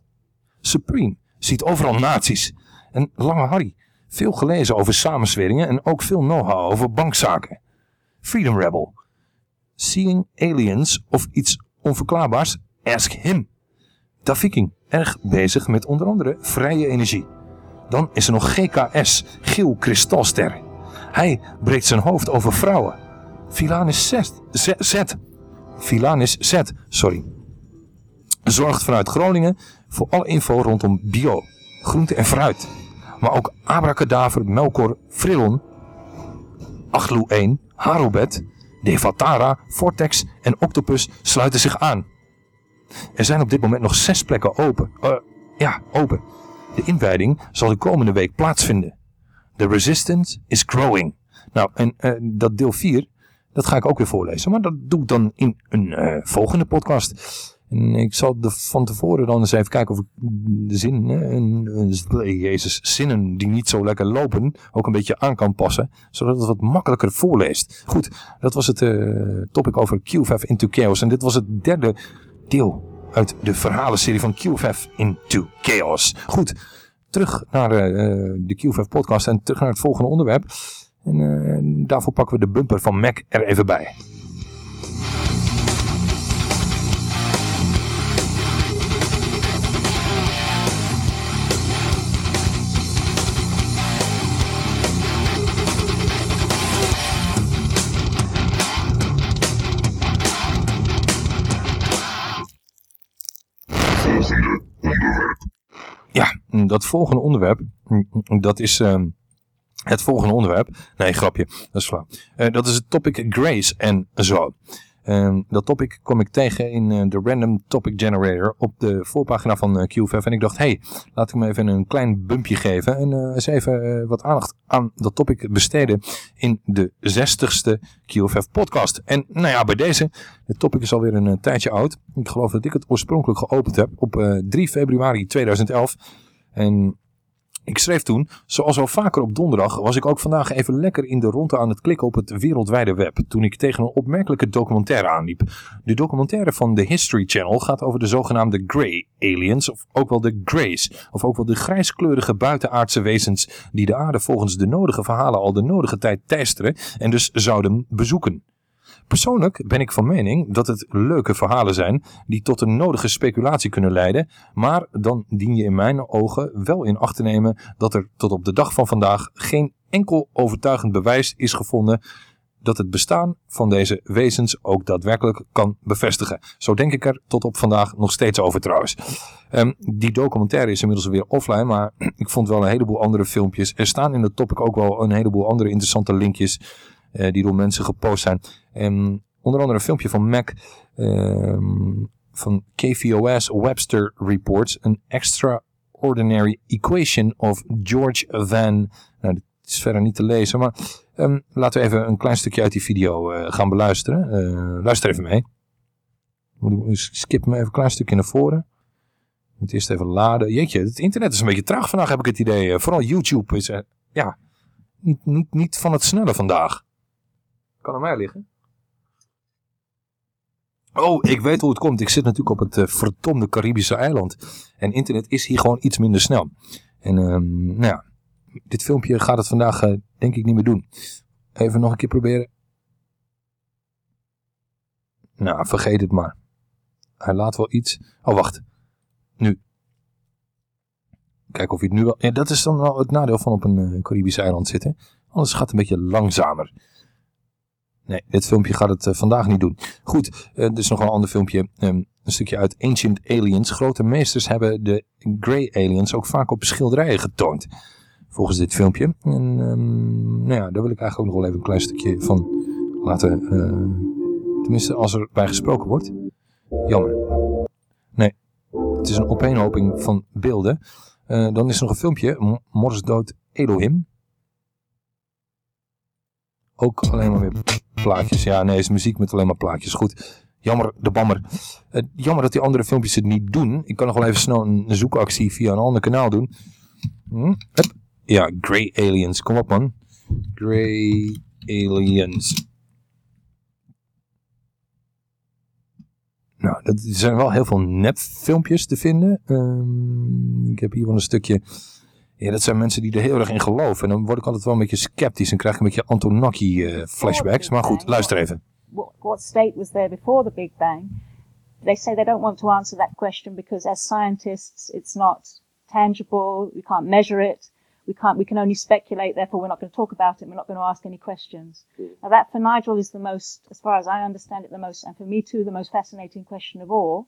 Supreme ziet overal nazi's. En Lange Harry, veel gelezen over samensweringen en ook veel know-how over bankzaken. Freedom Rebel, seeing aliens of iets onverklaarbaars, ask him. Da Viking, erg bezig met onder andere vrije energie. Dan is er nog GKS, Giel Kristalster. Hij breekt zijn hoofd over vrouwen. Filanis Z, Z, Z. Z, sorry. Zorgt vanuit Groningen voor alle info rondom bio, groente en fruit. Maar ook Abracadaver, Melkor, Frillon, Achlu 1, Harobet, Devatara, Vortex en Octopus sluiten zich aan. Er zijn op dit moment nog zes plekken open. Eh, ja, open. De inwijding zal de komende week plaatsvinden. The resistance is growing. Nou, en eh, dat deel 4, dat ga ik ook weer voorlezen. Maar dat doe ik dan in een eh, volgende podcast. En ik zal de, van tevoren dan eens even kijken of ik de zin, eh, en, en, jezus, zinnen die niet zo lekker lopen, ook een beetje aan kan passen. Zodat het wat makkelijker voorleest. Goed, dat was het eh, topic over QFF into Chaos. En dit was het derde deel uit de verhalenserie van QFF into Chaos. Goed, terug naar eh, de QFF podcast en terug naar het volgende onderwerp. En eh, daarvoor pakken we de bumper van Mac er even bij. Dat volgende onderwerp, dat is ehm, het volgende onderwerp. Nee, grapje, dat is flauw. Eh, dat is het topic Grace en zo. Ehm, dat topic kom ik tegen in eh, de Random Topic Generator op de voorpagina van eh, QFF. En ik dacht, hey, laat ik me even een klein bumpje geven. En eens even wat aandacht aan dat topic besteden in de 60ste QFF podcast. En nou ja, bij deze, het topic is alweer een tijdje oud. Ik geloof dat ik het oorspronkelijk geopend heb op eh, 3 februari 2011. En ik schreef toen, zoals al vaker op donderdag, was ik ook vandaag even lekker in de ronde aan het klikken op het wereldwijde web. Toen ik tegen een opmerkelijke documentaire aanliep. De documentaire van de History Channel gaat over de zogenaamde Grey Aliens, of ook wel de Greys. Of ook wel de grijskleurige buitenaardse wezens die de aarde volgens de nodige verhalen al de nodige tijd teisteren en dus zouden bezoeken. Persoonlijk ben ik van mening dat het leuke verhalen zijn die tot een nodige speculatie kunnen leiden, maar dan dien je in mijn ogen wel in acht te nemen dat er tot op de dag van vandaag geen enkel overtuigend bewijs is gevonden dat het bestaan van deze wezens ook daadwerkelijk kan bevestigen. Zo denk ik er tot op vandaag nog steeds over trouwens. Ehm, die documentaire is inmiddels weer offline, maar ik vond wel een heleboel andere filmpjes. Er staan in het topic ook wel een heleboel andere interessante linkjes die door mensen gepost zijn. En onder andere een filmpje van Mac ehm, van KVOS Webster Reports. Een extraordinary equation of George Van... Nou, dit is verder niet te lezen, maar ehm, laten we even een klein stukje uit die video eh, gaan beluisteren. Eh, luister even mee. Moet ik, skip me even een klein stukje naar voren. Moet eerst even laden. Jeetje, het internet is een beetje traag vandaag, heb ik het idee. Eh, Vooral YouTube is, eh, ja, niet, niet, niet van het snelle vandaag. Kan aan mij liggen. Oh, ik weet hoe het komt. Ik zit natuurlijk op het eh, verdomde Caribische eiland. En internet is hier gewoon iets minder snel. En ehm, nou ja, dit filmpje gaat het vandaag eh, denk ik niet meer doen. Even nog een keer proberen. Nou, vergeet het maar. Hij laat wel iets. Oh, wacht. Nu. Kijken of hij het nu wel... Ja, dat is dan wel het nadeel van op een eh, Caribisch eiland zitten. Anders gaat het een beetje langzamer. Nee, dit filmpje gaat het eh, vandaag niet doen. Goed, eh, er is nog een ander filmpje. ehm, een stukje uit Ancient Aliens. Grote meesters hebben de Grey Aliens ook vaak op schilderijen getoond. Volgens dit filmpje. Ehm, nou ja, daar wil ik eigenlijk ook nog wel even een klein stukje van laten... eh, tenminste, als er bij gesproken wordt. Jammer. Nee, het is een opeenhoping van beelden. Dan is er nog een filmpje. M- Morris dood Elohim. Ook alleen maar weer plaatjes. Ja, nee, is muziek met alleen maar plaatjes. Goed. Jammer, de bammer. Eh, jammer dat die andere filmpjes het niet doen. Ik kan nog wel even snel een, zoekactie via een ander kanaal doen. Hm? Ja, Grey Aliens. Kom op, man. Grey Aliens. Nou, dat, er zijn wel heel veel nepfilmpjes te vinden. Ehm, ik heb hier wel een stukje... Ja, dat zijn mensen die er heel erg in geloven. En dan word ik altijd wel een beetje sceptisch en krijg ik een beetje Antonaki eh, flashbacks. Maar goed, luister even. what, what state was there before the Big Bang? They say they don't want to answer that question because as scientists, it's not tangible. We can't measure it. We can't, we can only speculate. Therefore, we're not going to talk about it. We're not going to ask any questions. Now that for Nigel is the most, as far as I understand it, the most, and for me too, the most fascinating question of all.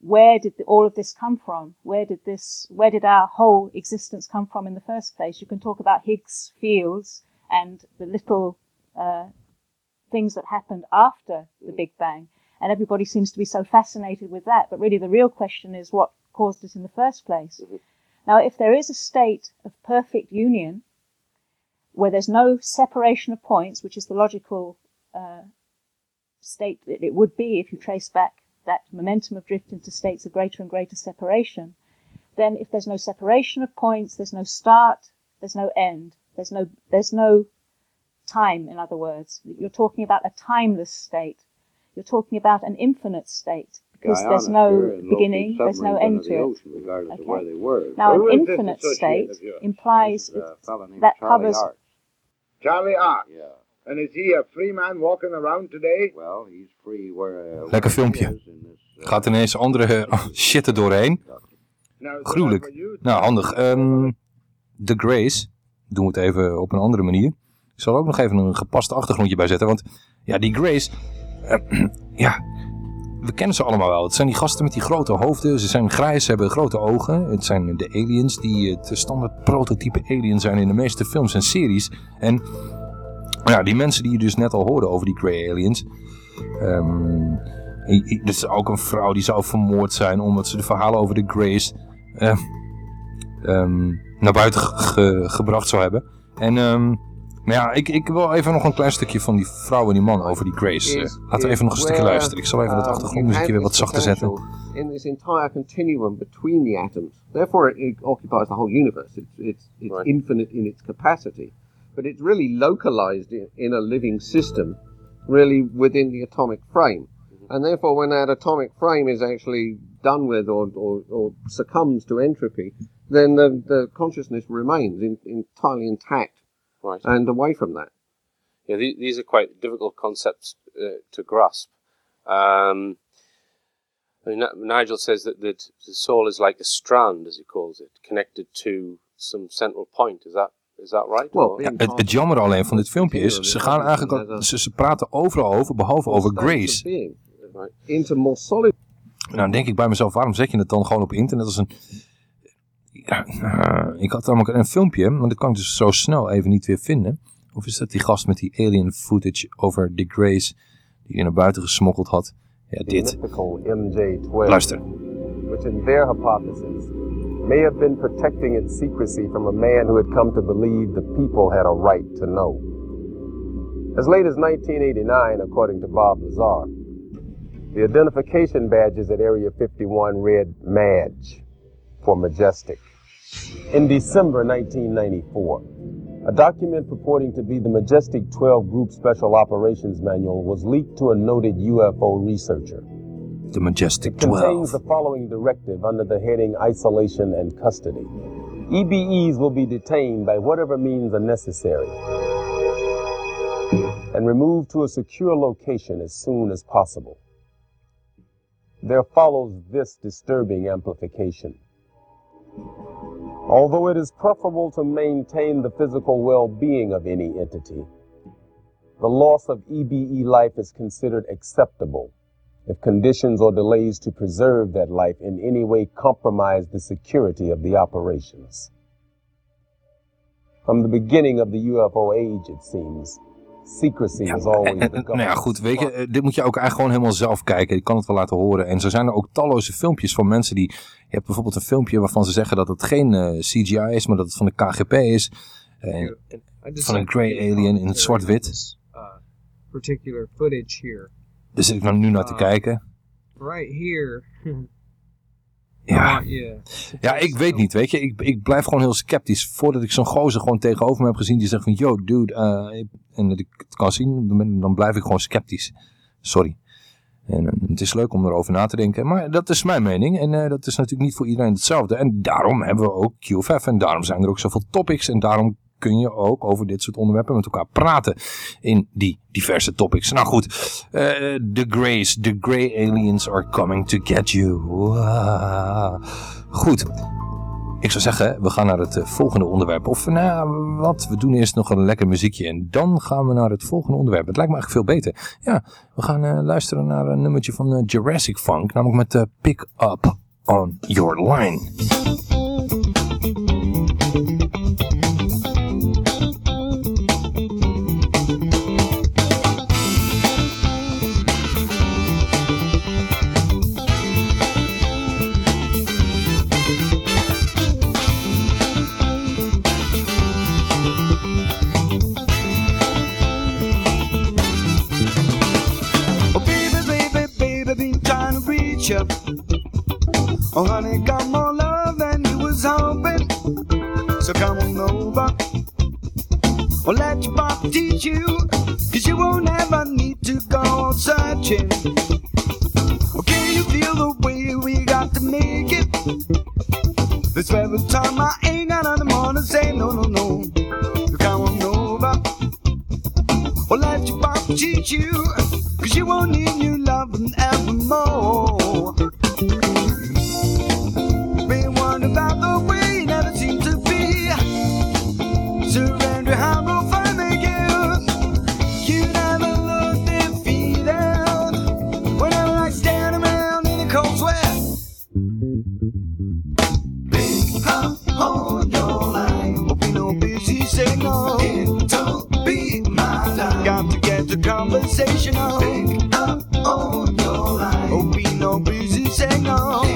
Where did the, all of this come from? Where did this, where did our whole existence come from in the first place? You can talk about Higgs fields and the little, uh, things that happened after the Big Bang. And everybody seems to be so fascinated with that. But really, the real question is what caused it in the first place. Now, if there is a state of perfect union where there's no separation of points, which is the logical uh, state that it would be if you trace back that momentum of drift into states of greater and greater separation, then if there's no separation of points, there's no start, there's no end, there's no, there's no time, in other words. You're talking about a timeless state. You're talking about an infinite state because Guyana there's no beginning, there's no end to it. ocean, regardless where they were. Now, Who an infinite state implies is a fellow named that Charlie covers Hart. Charlie Ark. Yeah. And is he a free man walking around today? Well, he's free where. Uh, Lekker filmpje. Gaat ineens andere oh, shit er doorheen. Gruwelijk. Nou, handig. Ehm, The Grace. Doen we het even op een andere manier. Ik zal er ook nog even een gepaste achtergrondje bij zetten. Want ja, die Grace... eh, ja, we kennen ze allemaal wel. Het zijn die gasten met die grote hoofden. Ze zijn grijs, ze hebben grote ogen. Het zijn de aliens die het standaard prototype alien zijn in de meeste films en series. En ja, die mensen die je dus net al hoorde over die Grey aliens... Ehm, i- i- er is ook een vrouw die zou vermoord zijn omdat ze de verhalen over de Grace eh, ehm, naar buiten ge- ge- gebracht zou hebben. En ehm, maar ja, ik, ik wil even nog een klein stukje van die vrouw en die man over die Grace. eh, laten we even nog een stukje luisteren. Ik zal even het um, achtergrondmuziekje weer wat zachter zetten. In this entire continuum between the atoms. Therefore, it, it occupies the whole universe. It's, it's, it's infinite in its capacity. But it's really localized in, in a living system, really within the atomic frame. And therefore, when that atomic frame is actually done with or, or, or succumbs to entropy, then the, the consciousness remains in, entirely intact Right. and away from that. Yeah, the- these are quite difficult concepts uh, to grasp. Um, I mean, Nigel says that, that the soul is like a strand, as he calls it, connected to some central point. Is that is that right? Ja, het, het jammer alleen van dit filmpje is, ze gaan eigenlijk, al- ze, ze praten overal over, behalve over Grace. Being, into more solid Nou, dan denk ik bij mezelf, waarom zet je het dan gewoon op internet als een... Ja, eh, ik had namelijk een filmpje, maar dat kan ik dus zo snel even niet weer vinden. Of is dat die gast met die alien footage over Dick Grace, die hij naar buiten gesmokkeld had? Ja, dit. mythical MJ-12, Luister. which in their hypothesis may have been protecting its secrecy from a man who had come to believe the people had a right to know. As late as 1989, according to Bob Lazar, The identification badges at Area 51 read MADGE for Majestic. In December 1994, a document purporting to be the Majestic 12 Group Special Operations Manual was leaked to a noted UFO researcher. The Majestic It 12. contains the following directive under the heading Isolation and Custody. EBEs will be detained by whatever means are necessary and removed to a secure location as soon as possible. There follows this disturbing amplification. Although it is preferable to maintain the physical well-being of any entity, the loss of EBE life is considered acceptable if conditions or delays to preserve that life in any way compromise the security of the operations. From the beginning of the UFO age, it seems, secrecy was always En, nou ja, goed, weet je, eh, dit moet je ook eigenlijk gewoon helemaal zelf kijken. Je kan het wel laten horen. En zo zijn er ook talloze filmpjes van mensen die... Je hebt bijvoorbeeld een filmpje waarvan ze zeggen dat het geen eh, CGI is, maar dat het van de KGB is. Eh, van een grey alien in het zwart-wit. uh, particular footage here. Daar zit ik nou nu naar te Ah. kijken. Right here. Ja. Ja, ik weet niet, weet je. Ik, ik blijf gewoon heel sceptisch. Voordat ik zo'n gozer gewoon tegenover me heb gezien die zegt van... Yo, dude, eh, en dat ik het kan zien, dan blijf ik gewoon sceptisch. Sorry. En eh, het is leuk om erover na te denken. Maar dat is mijn mening. En eh, dat is natuurlijk niet voor iedereen hetzelfde. En daarom hebben we ook QFF. En daarom zijn er ook zoveel topics. En daarom kun je ook over dit soort onderwerpen met elkaar praten. In die diverse topics. Nou goed. eh, The Greys. The Grey Aliens are coming to get you. Goed. Ik zou zeggen, we gaan naar het eh, volgende onderwerp. Of nou, wat? We doen eerst nog een lekker muziekje en dan gaan we naar het volgende onderwerp. Het lijkt me eigenlijk veel beter. Ja, we gaan eh, luisteren naar een nummertje van Jurassic Funk, namelijk met Pick Up on Your Line. You. Oh, honey, got more love than you was hoping. So come on over. Or let your pop teach you. Cause you won't ever need to go searching. Okay, you feel the way we got to make it. This very time I ain't got nothing more to say. No, no, no. So come on over. Or let your pop teach you. Cause you won't need new loving evermore. Been wondering about the way you never seem to be. Surrender how we'll finally give. You never look defeated. Whenever I stand around in the cold sweat. Pick up on your line. Hope you no busy signal. Don't be the conversation on. Pick up on your line. Hope you no busy signal. Don't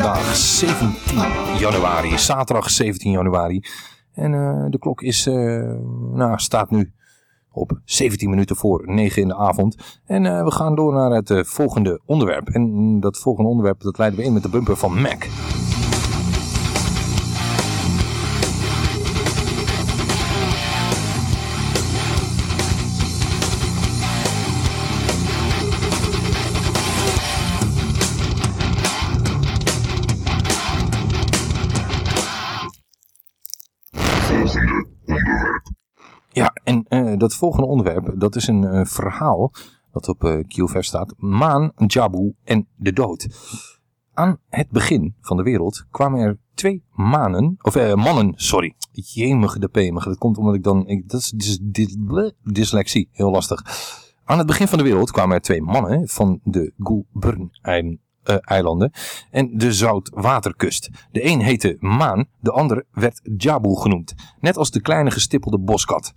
vandaag 17 januari, zaterdag 17 januari. En uh, de klok is, uh, nou, staat nu op 17 minuten voor 9 in de avond. En uh, we gaan door naar het volgende onderwerp. En dat volgende onderwerp dat leiden we in met de bumper van Mac. Dat volgende onderwerp, dat is een uh, verhaal dat op uh, staat. Maan, Jabu en de dood. Aan het begin van de wereld kwamen er twee manen, of mannen, sorry. Jemige de pemige, dat komt omdat ik dan, ik, dat is dyslexie, heel lastig. Aan het begin van de wereld kwamen er twee mannen van de Gulburn uh, eilanden en de zoutwaterkust. De een heette Maan, de ander werd Jabu genoemd, net als de kleine gestippelde boskat.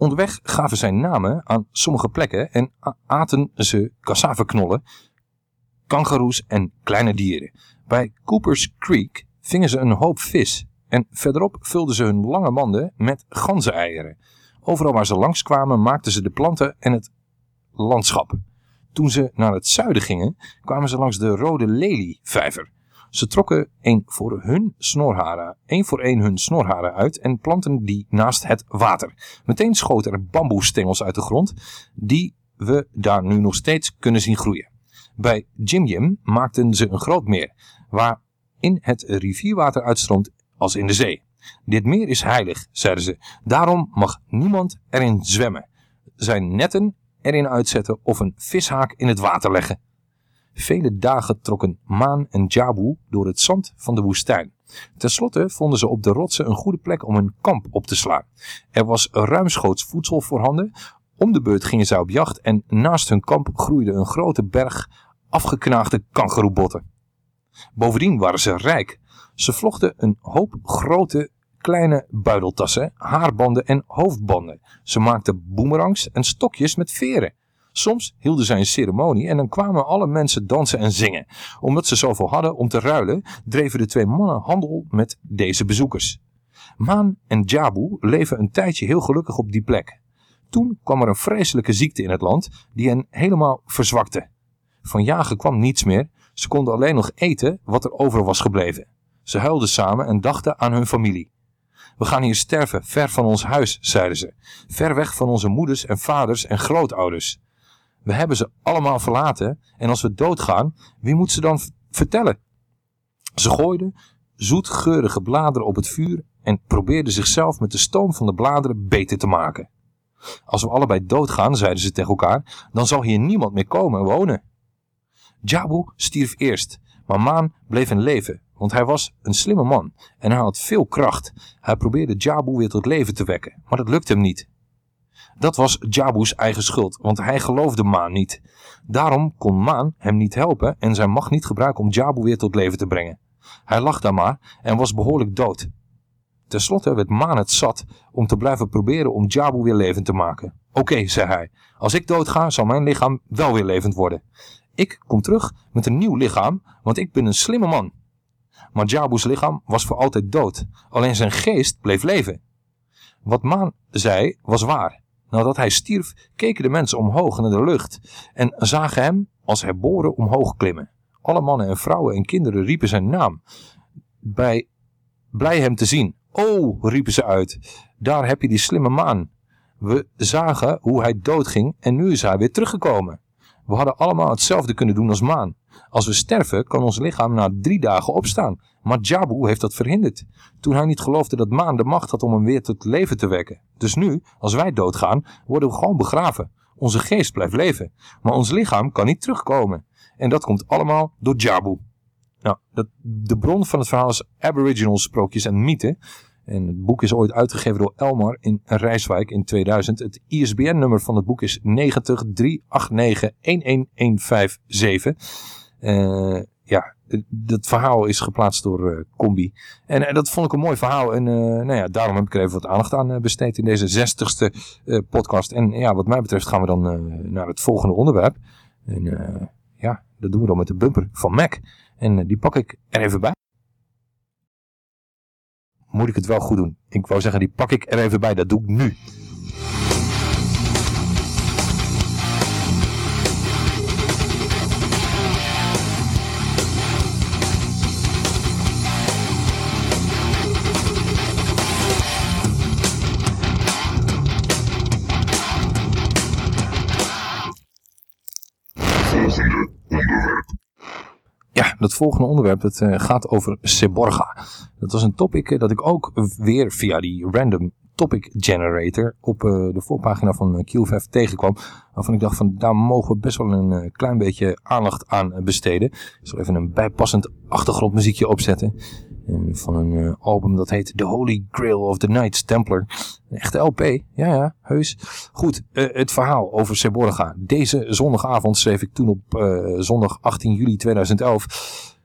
Onderweg gaven zij namen aan sommige plekken en aten ze cassavenknollen, kangaroes en kleine dieren. Bij Cooper's Creek vingen ze een hoop vis en verderop vulden ze hun lange manden met ganzeneieren. Overal waar ze langskwamen maakten ze de planten en het landschap. Toen ze naar het zuiden gingen, kwamen ze langs de Rode Lelievijver. Ze trokken een voor hun snorharen, één voor één hun snorharen uit en planten die naast het water. Meteen schoten er bamboestengels uit de grond, die we daar nu nog steeds kunnen zien groeien. Bij Jim Jim maakten ze een groot meer, waarin het rivierwater uitstroomt als in de zee. Dit meer is heilig, zeiden ze. Daarom mag niemand erin zwemmen. Zijn netten erin uitzetten of een vishaak in het water leggen. Vele dagen trokken Maan en Jabu door het zand van de woestijn. Ten slotte vonden ze op de rotsen een goede plek om hun kamp op te slaan. Er was ruimschoots voedsel voorhanden. Om de beurt gingen zij op jacht en naast hun kamp groeide een grote berg afgeknaagde kangeroebotten. Bovendien waren ze rijk. Ze vlochten een hoop grote kleine buideltassen, haarbanden en hoofdbanden. Ze maakten boemerangs en stokjes met veren. Soms hielden zij een ceremonie en dan kwamen alle mensen dansen en zingen. Omdat ze zoveel hadden om te ruilen, dreven de twee mannen handel met deze bezoekers. Maan en Jabu leven een tijdje heel gelukkig op die plek. Toen kwam er een vreselijke ziekte in het land die hen helemaal verzwakte. Van jagen kwam niets meer, ze konden alleen nog eten wat er over was gebleven. Ze huilden samen en dachten aan hun familie. We gaan hier sterven, ver van ons huis, zeiden ze. Ver weg van onze moeders en vaders en grootouders. We hebben ze allemaal verlaten en als we doodgaan, wie moet ze dan vertellen? Ze gooiden zoetgeurige bladeren op het vuur en probeerden zichzelf met de stoom van de bladeren beter te maken. Als we allebei doodgaan, zeiden ze tegen elkaar, dan zal hier niemand meer komen wonen. Jabu stierf eerst, maar Maan bleef in leven want hij was een slimme man en hij had veel kracht. Hij probeerde Jabu weer tot leven te wekken, maar dat lukte hem niet. Dat was Jabu's eigen schuld, want hij geloofde Maan niet. Daarom kon Maan hem niet helpen en zijn macht niet gebruiken om Jabu weer tot leven te brengen. Hij lag daar maar en was behoorlijk dood. Ten slotte werd Maan het zat om te blijven proberen om Jabu weer levend te maken. Oké, zei hij, als ik doodga zal mijn lichaam wel weer levend worden. Ik kom terug met een nieuw lichaam, want ik ben een slimme man. Maar Jabu's lichaam was voor altijd dood. Alleen zijn geest bleef leven. Wat Maan zei was waar. Nadat hij stierf keken de mensen omhoog naar de lucht en zagen hem als herboren omhoog klimmen. Alle mannen en vrouwen en kinderen riepen zijn naam. Bij blij hem te zien. Oh, riepen ze uit. Daar heb je die slimme maan. We zagen hoe hij doodging en nu is hij weer teruggekomen. We hadden allemaal hetzelfde kunnen doen als maan. Als we sterven kan ons lichaam na drie dagen opstaan. Maar Jabu heeft dat verhinderd. Toen hij niet geloofde dat Maan de macht had om hem weer tot leven te wekken. Dus nu, als wij doodgaan, worden we gewoon begraven. Onze geest blijft leven. Maar ons lichaam kan niet terugkomen. En dat komt allemaal door Jabu. Nou, dat, de bron van het verhaal is Aboriginal sprookjes en mythen. En het boek is ooit uitgegeven door Elmar in Rijswijk in 2000. Het ISBN-nummer van het boek is 90 389 11157. Uh, ja, eh, dat verhaal is geplaatst door uh, Combi. En uh, dat vond ik een mooi verhaal. En nou ja, daarom heb ik er even wat aandacht aan besteed in deze zestigste podcast. En ja, wat mij betreft gaan we dan naar het volgende onderwerp. En ja, dat doen we dan met de bumper van Mac. En die pak ik er even bij. Moet ik het wel goed doen? Ik wou zeggen, die pak ik er even bij. Dat doe ik nu. Ja, dat volgende onderwerp het, uh, gaat over Seborga. Dat was een topic uh, dat ik ook weer via die random topic generator op uh, de voorpagina van QVF tegenkwam. Waarvan ik dacht van daar mogen we best wel een klein beetje aandacht aan besteden. Ik zal even een bijpassend achtergrondmuziekje opzetten van een uh, album dat heet The Holy Grail of the Knights Templar. Een echte LP, ja ja, heus. Goed, uh, het verhaal over Seborga. Deze zondagavond schreef ik toen op uh, zondag 18 juli 2011.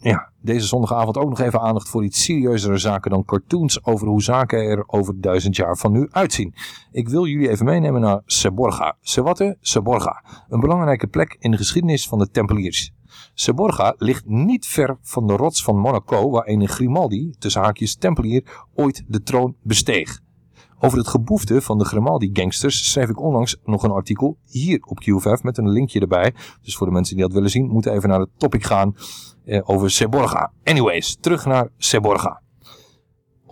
Ja, deze zondagavond ook nog even aandacht voor iets serieuzere zaken dan cartoons over hoe zaken er over duizend jaar van nu uitzien. Ik wil jullie even meenemen naar Seborga. Sewatte, Seborga. Een belangrijke plek in de geschiedenis van de Tempeliers. Seborga ligt niet ver van de rots van Monaco waar een Grimaldi, tussen haakjes Tempelier, ooit de troon besteeg. Over het geboefte van de Grimaldi-gangsters schreef ik onlangs nog een artikel hier op Q5 met een linkje erbij. Dus voor de mensen die dat willen zien, moeten even naar het topic gaan eh, over Seborga. Anyways, terug naar Seborga.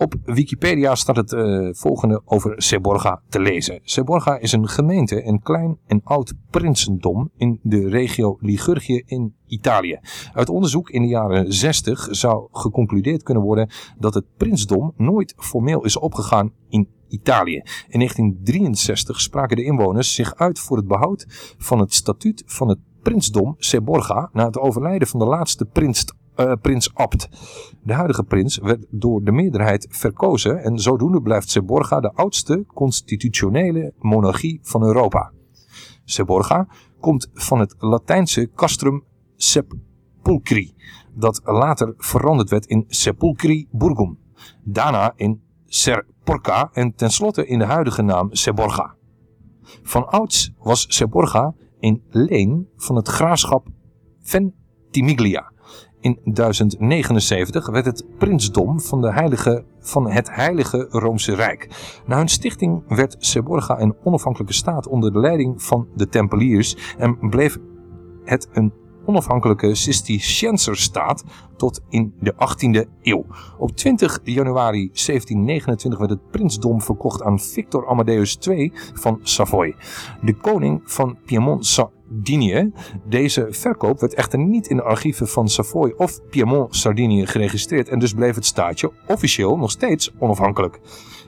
Op Wikipedia staat het uh, volgende over Seborga te lezen. Seborga is een gemeente, een klein en oud prinsendom in de regio Ligurgië in Italië. Uit onderzoek in de jaren 60 zou geconcludeerd kunnen worden dat het prinsdom nooit formeel is opgegaan in Italië. In 1963 spraken de inwoners zich uit voor het behoud van het statuut van het prinsdom Seborga na het overlijden van de laatste prins uh, prins Abt. De huidige prins werd door de meerderheid verkozen en zodoende blijft Seborga de oudste constitutionele monarchie van Europa. Seborga komt van het Latijnse castrum sepulcri, dat later veranderd werd in Sepulcri Burgum, daarna in Serporca en tenslotte in de huidige naam Seborga. Van ouds was Seborga een leen van het graafschap Ventimiglia in 1079 werd het prinsdom van, de heilige, van het Heilige Roomse Rijk. Na hun stichting werd Seborga een onafhankelijke staat onder de leiding van de Tempeliers en bleef het een onafhankelijke Cisterciënserstaat tot in de 18e eeuw. Op 20 januari 1729 werd het prinsdom verkocht aan Victor Amadeus II van Savoy. De koning van Piemont Sardinië. Deze verkoop werd echter niet in de archieven van Savoy of Piemont Sardinië geregistreerd en dus bleef het staatje officieel nog steeds onafhankelijk.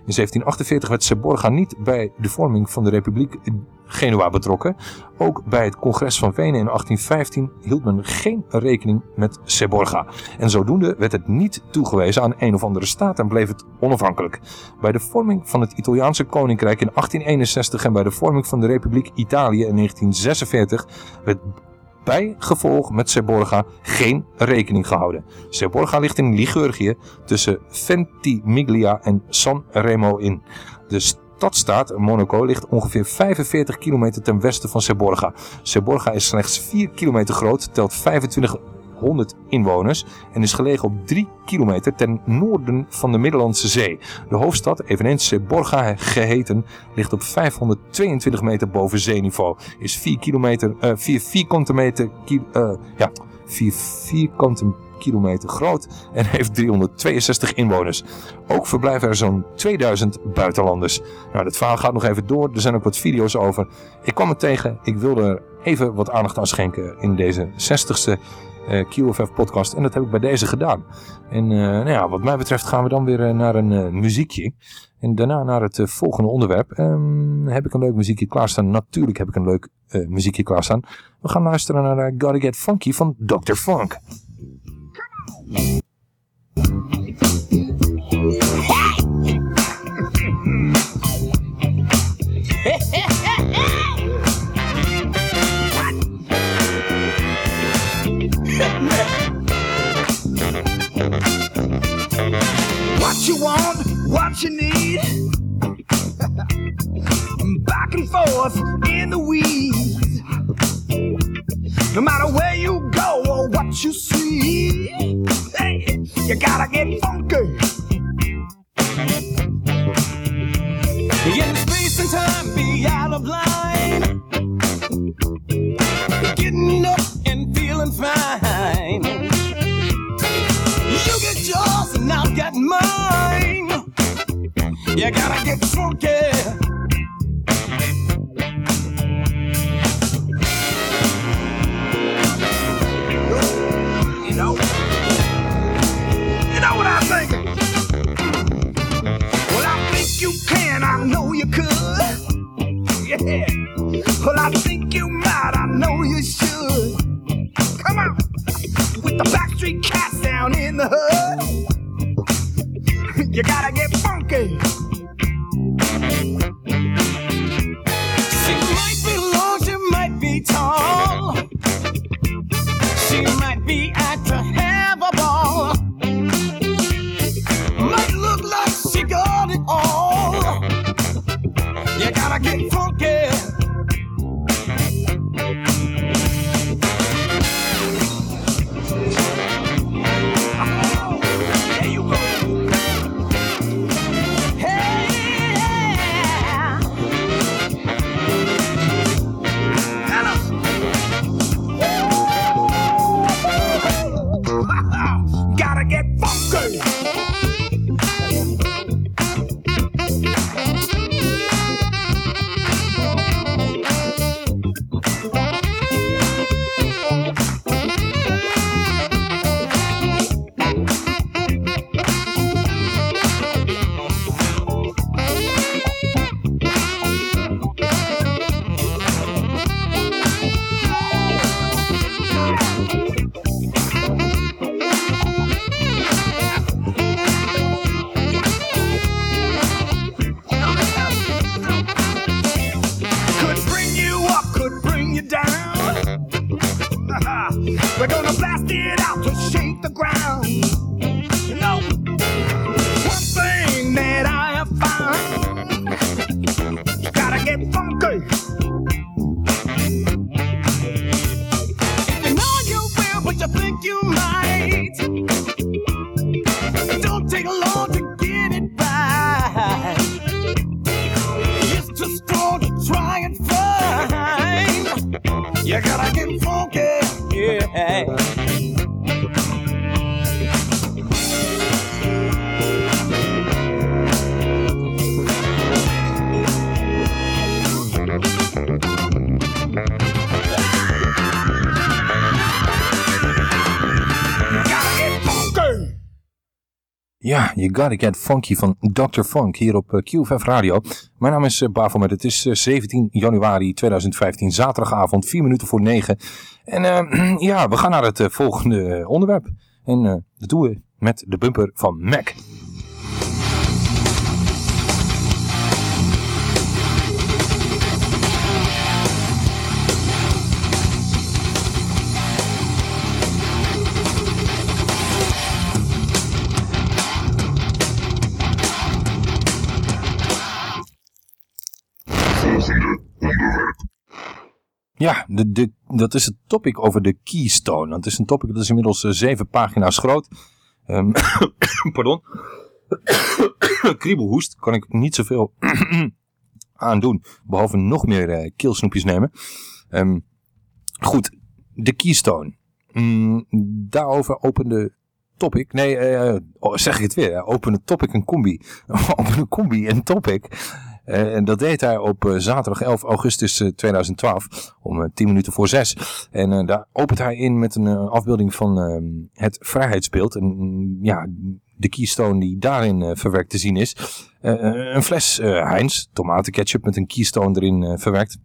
In 1748 werd Seborga niet bij de vorming van de Republiek Genua betrokken. Ook bij het congres van Wenen in 1815 hield men geen rekening met Seborga. En zodoende werd het niet toegewezen aan een of andere staat en bleef het onafhankelijk. Bij de vorming van het Italiaanse Koninkrijk in 1861 en bij de vorming van de Republiek Italië in 1946 werd bij gevolg met Seborga geen rekening gehouden. Seborga ligt in Ligurgië tussen Ventimiglia en San Remo in. De stadstaat Monaco ligt ongeveer 45 kilometer ten westen van Seborga. Seborga is slechts 4 kilometer groot, telt 25 100 inwoners en is gelegen op 3 kilometer ten noorden van de Middellandse Zee. De hoofdstad, eveneens Seborga geheten, ligt op 522 meter boven zeeniveau. Is 4 kilometer, uh, 4 vierkante meter, uh, ja, 4 vierkante kilometer groot en heeft 362 inwoners. Ook verblijven er zo'n 2000 buitenlanders. Nou, dit verhaal gaat nog even door. Er zijn ook wat video's over. Ik kwam het tegen. Ik wilde er even wat aandacht aan schenken in deze 60ste uh, QFF podcast. En dat heb ik bij deze gedaan. En uh, nou ja, wat mij betreft gaan we dan weer uh, naar een muziekje. En daarna naar het volgende onderwerp. Um, heb ik een leuk muziekje klaarstaan? Natuurlijk heb ik een leuk muziekje klaarstaan. We gaan luisteren naar Gotta Get Funky van Dr. Funk. what you want, what you need. Back and forth in the weeds. No matter where you go or what you see, hey, you gotta get funky. In space and time, be out of line. Getting up and feeling fine. You get yours and I'll get mine. You gotta get funky. Well, I think you might, I know you should. Come on. With the backstreet cats down in the hood. You gotta get funky. You Gotta Get Funky van Dr. Funk hier op eh, QFF Radio. Mijn naam is uh, Bafomet. Het is eh, 17 januari 2015, zaterdagavond, 4 minuten voor 9. En eh, ja, we gaan naar het eh, volgende onderwerp. En eh, dat doen we met de bumper van Mac. Ja, de, de, dat is het topic over de Keystone. Dat is een topic dat is inmiddels eh, zeven pagina's groot. Ehm, pardon. Kriebelhoest, kan ik niet zoveel aan doen. Behalve nog meer eh keelsnoepjes nemen. Ehm, goed, de Keystone. Mm, daarover opende topic. Nee, eh, oh, zeg ik het weer. Opende topic een combi. opende combi een topic. Eh, en dat deed hij op eh, zaterdag 11 augustus eh, 2012 om eh, 10 minuten voor 6. En daar opent hij in met een afbeelding van ehm, het vrijheidsbeeld. En mm, ja, de keystone die daarin verwerkt te zien is. Een fles Heinz, tomatenketchup met een keystone erin verwerkt.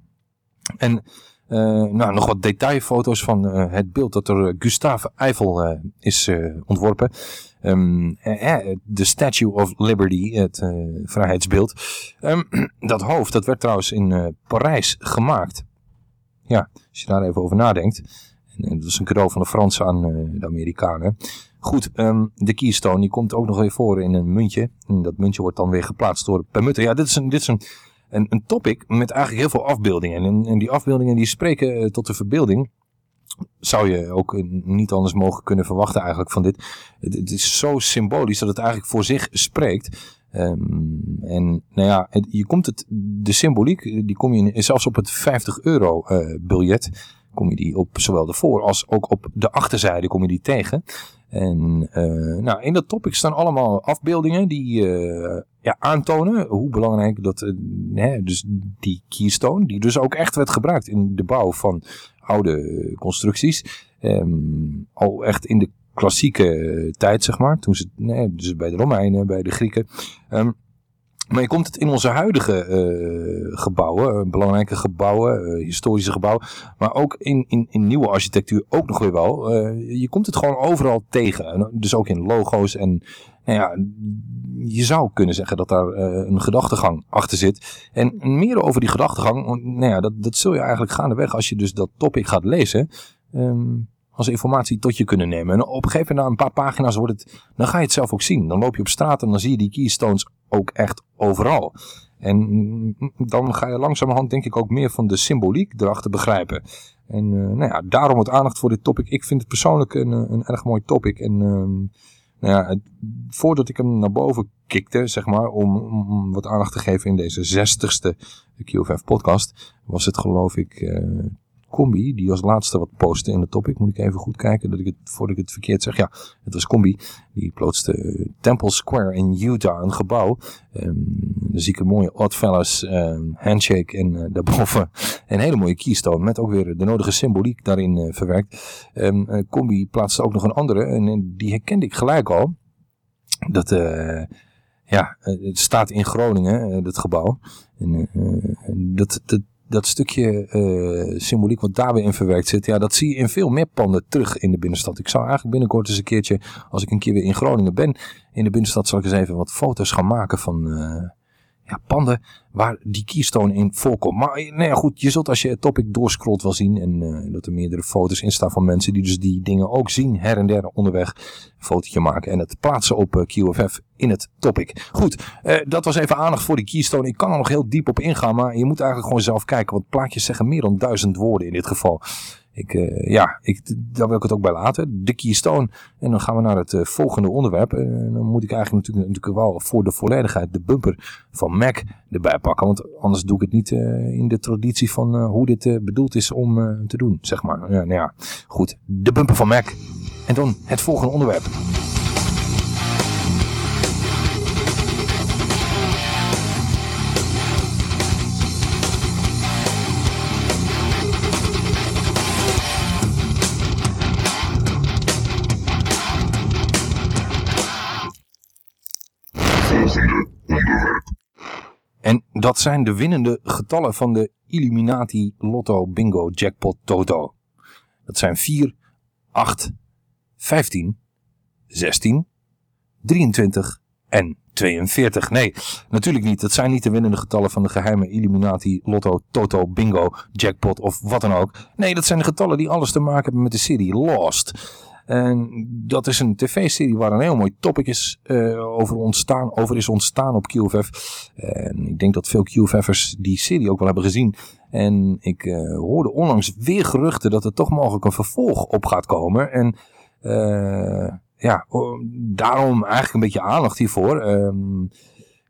En nou, nog wat detailfoto's van eh, het beeld dat door eh, Gustave Eiffel eh, is eh, ontworpen. Ehm, eh, eh, de Statue of Liberty, het eh, vrijheidsbeeld. Ehm, dat hoofd, dat werd trouwens in eh, Parijs gemaakt. Ja, als je daar even over nadenkt. En, eh, dat was een cadeau van de Fransen aan eh, de Amerikanen. Goed, ehm, de keystone die komt ook nog weer voor in een muntje. En dat muntje wordt dan weer geplaatst door permutter. Ja, dit is een, dit is een, een, een topic met eigenlijk heel veel afbeeldingen. En, en die afbeeldingen die spreken eh, tot de verbeelding. Zou je ook eh, niet anders mogen kunnen verwachten eigenlijk van dit. Het, is zo symbolisch dat het eigenlijk voor zich spreekt. Ehm, en nou ja, je komt het, de symboliek, eh, die kom je zelfs op het 50 euro biljet, kom je die op zowel de voor- als ook op de achterzijde kom je die tegen. En nou, in dat topic staan allemaal afbeeldingen die aantonen hoe belangrijk dat, eh, hè, dus die keystone, die dus ook echt werd gebruikt in de bouw van oude eh, constructies, ehm, al echt in de klassieke eh, tijd, zeg maar, toen ze, nee, dus bij de Romeinen, bij de Grieken. Ehm, maar je komt het in onze huidige gebouwen, belangrijke gebouwen, historische gebouwen, maar ook in, in, in nieuwe architectuur ook nog weer wel. Je komt het gewoon overal tegen. En Dus ook in logo's en nou ja, je zou kunnen zeggen dat daar eh, een gedachtegang achter zit. En meer over die gedachtegang, nou ja, dat, dat zul je eigenlijk gaandeweg als je dus dat topic gaat lezen, ehm, als informatie tot je kunnen nemen. En op een gegeven moment, na een paar pagina's, wordt het, dan ga je het zelf ook zien. Dan loop je op straat en dan zie je die keystones ook echt overal. En mm, dan ga je langzamerhand denk ik ook meer van de symboliek erachter begrijpen. En eh, nou ja, daarom het aandacht voor dit topic. Ik vind het persoonlijk een, eh, een erg mooi topic. En ehm, nou ja, voordat ik hem naar boven kikte, zeg maar, om, om- om wat aandacht te geven in deze zestigste QFF podcast, was het geloof ik eh, Combi, die als laatste wat postte in de topic. Moet ik even goed kijken, dat ik het, voordat ik het verkeerd zeg. Ja, het was Combi. Die plaatste eh, Temple Square in Utah, een gebouw. Ehm dan zie ik een mooie Oddfellows ehm, handshake en eh, daarboven een hele mooie keystone. Met ook weer de nodige symboliek daarin eh, verwerkt. Ehm eh, Combi plaatste ook nog een andere en die herkende ik gelijk al. Dat, ja, het staat in Groningen, dat gebouw. En, en dat, dat, dat stukje eh, symboliek wat daarbij in verwerkt zit, ja, dat zie je in veel meer panden terug in de binnenstad. Ik zou eigenlijk binnenkort eens een keertje, als ik een keer weer in Groningen ben, in de binnenstad zal ik eens even wat foto's gaan maken van eh, ja, panden waar die keystone in voorkomt. Maar eh, nou goed, je zult als je het topic doorscrollt wel zien en eh, dat er meerdere foto's in staan van mensen die dus die dingen ook zien her en der onderweg een fotootje maken en het plaatsen op eh, QFF in het topic. Goed, dat was even aandacht voor die keystone. Ik kan er nog heel diep op ingaan, maar je moet eigenlijk gewoon zelf kijken, want plaatjes zeggen meer dan duizend woorden in dit geval. Ik, eh, ja, ik, daar wil ik het ook bij laten. De keystone. En dan gaan we naar het eh, volgende onderwerp. En dan moet ik eigenlijk natuurlijk, natuurlijk wel voor de volledigheid de bumper van Mac erbij pakken. Want anders doe ik het niet eh, in de traditie van eh, hoe dit eh, bedoeld is om eh, te doen, zeg maar. Ja, nou ja, goed. De bumper van Mac. En dan het volgende onderwerp. En dat zijn de winnende getallen van de Illuminati Lotto Bingo Jackpot Toto. Dat zijn 4, 8, 15, 16, 23 en 42. Nee, natuurlijk niet. Dat zijn niet de winnende getallen van de geheime Illuminati Lotto Toto Bingo Jackpot of wat dan ook. Nee, dat zijn de getallen die alles te maken hebben met de serie Lost. En dat is een tv-serie waar een heel mooi topic is, eh, over, ontstaan, over is ontstaan op QFF. En ik denk dat veel QFF'ers die serie ook wel hebben gezien. En ik eh, hoorde onlangs weer geruchten dat er toch mogelijk een vervolg op gaat komen. En eh, ja, daarom eigenlijk een beetje aandacht hiervoor. Ehm,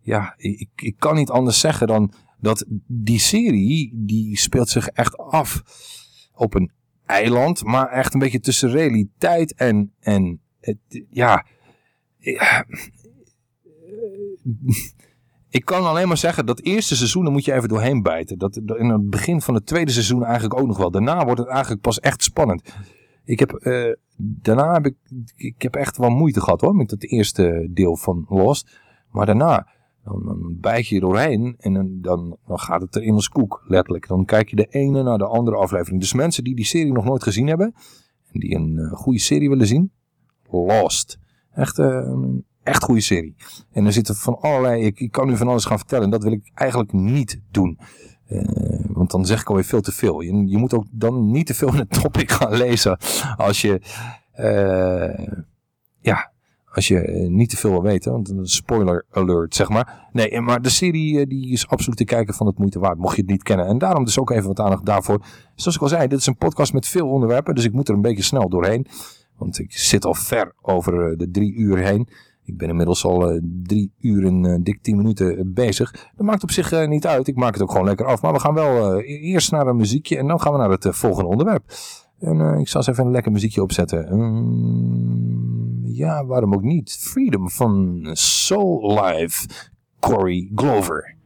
ja, ik, ik kan niet anders zeggen dan dat die serie, die speelt zich echt af op een eiland, maar echt een beetje tussen realiteit en, en ja, ja, ik kan alleen maar zeggen dat eerste seizoen, moet je even doorheen bijten. Dat, dat in het begin van het tweede seizoen eigenlijk ook nog wel. Daarna wordt het eigenlijk pas echt spannend. Ik heb, eh, daarna heb ik, ik heb echt wel moeite gehad hoor, met het eerste deel van Lost. Maar daarna, dan, dan bijt je doorheen en dan, dan, gaat het erin als koek, letterlijk. Dan kijk je de ene naar de andere aflevering. Dus mensen die die serie nog nooit gezien hebben, en die een eh, goede serie willen zien, Lost. Echt, eh, een echt goede serie. En er zitten van allerlei, ik, ik kan nu van alles gaan vertellen, en dat wil ik eigenlijk niet doen. Eh, want dan zeg ik alweer veel te veel. Je, je moet ook dan niet te veel in het topic gaan lezen als je, ja, als je eh, niet te veel wil weten, want een spoiler alert zeg maar. Nee, eh, maar de serie eh, die is absoluut te kijken van het moeite waard, mocht je het niet kennen. En daarom dus ook even wat aandacht daarvoor. Zoals ik al zei, dit is een podcast met veel onderwerpen, dus ik moet er een beetje snel doorheen. Want ik zit al ver over de drie uur heen. Ik ben inmiddels al drie uur en dik tien minuten bezig. Dat maakt op zich niet uit. Ik maak het ook gewoon lekker af. Maar we gaan wel eerst naar een muziekje en dan gaan we naar het volgende onderwerp. En ik zal eens even een lekker muziekje opzetten. Um, ja, waarom ook niet? Freedom van Soul Life, Corey Glover.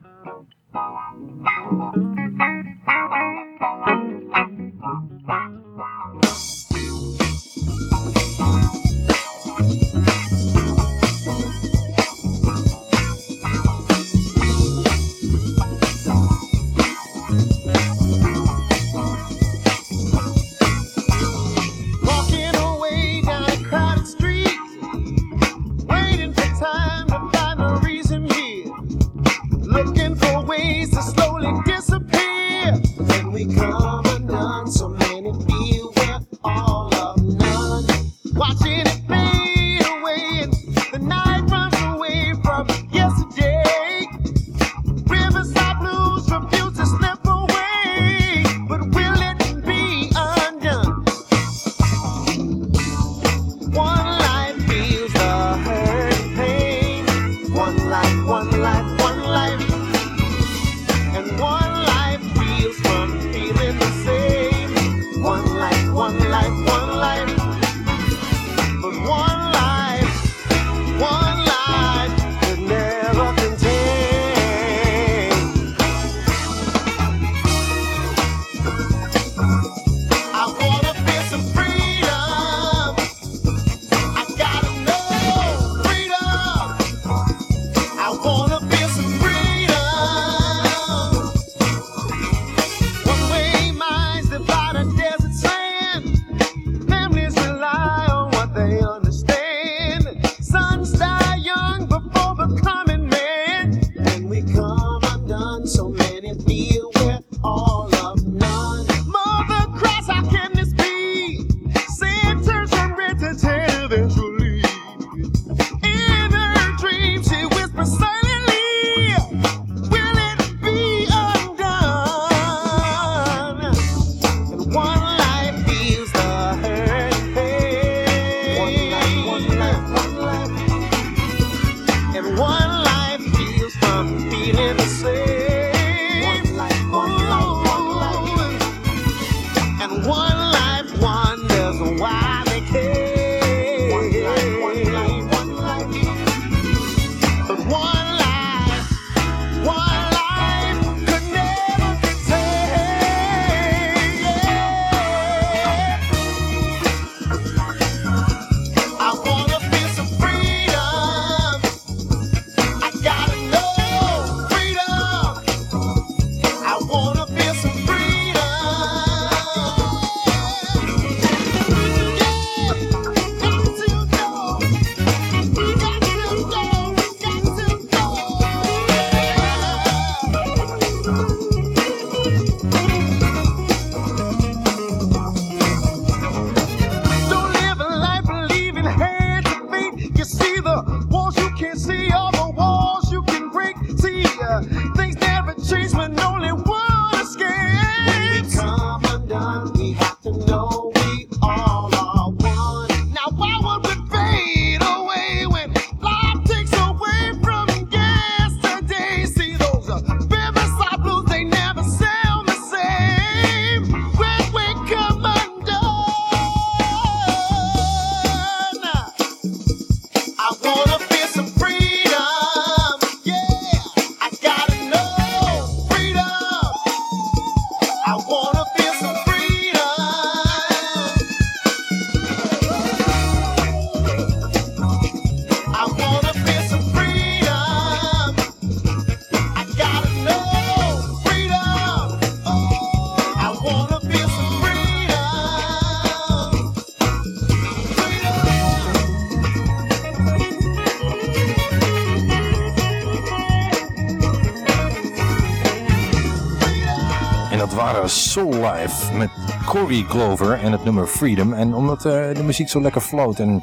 Soul Life met Corey Glover en het nummer Freedom. En omdat eh, de muziek zo lekker floot en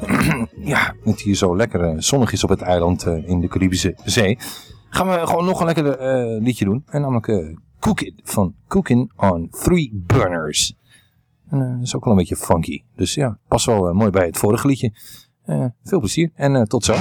ja, het hier zo lekker eh, zonnig is op het eiland eh, in de Caribische Zee, gaan we gewoon nog een lekker liedje doen. En namelijk Cook It van Cooking on Three Burners. En eh, is ook wel een beetje funky. Dus ja, past wel mooi bij het vorige liedje. Veel plezier en tot zo.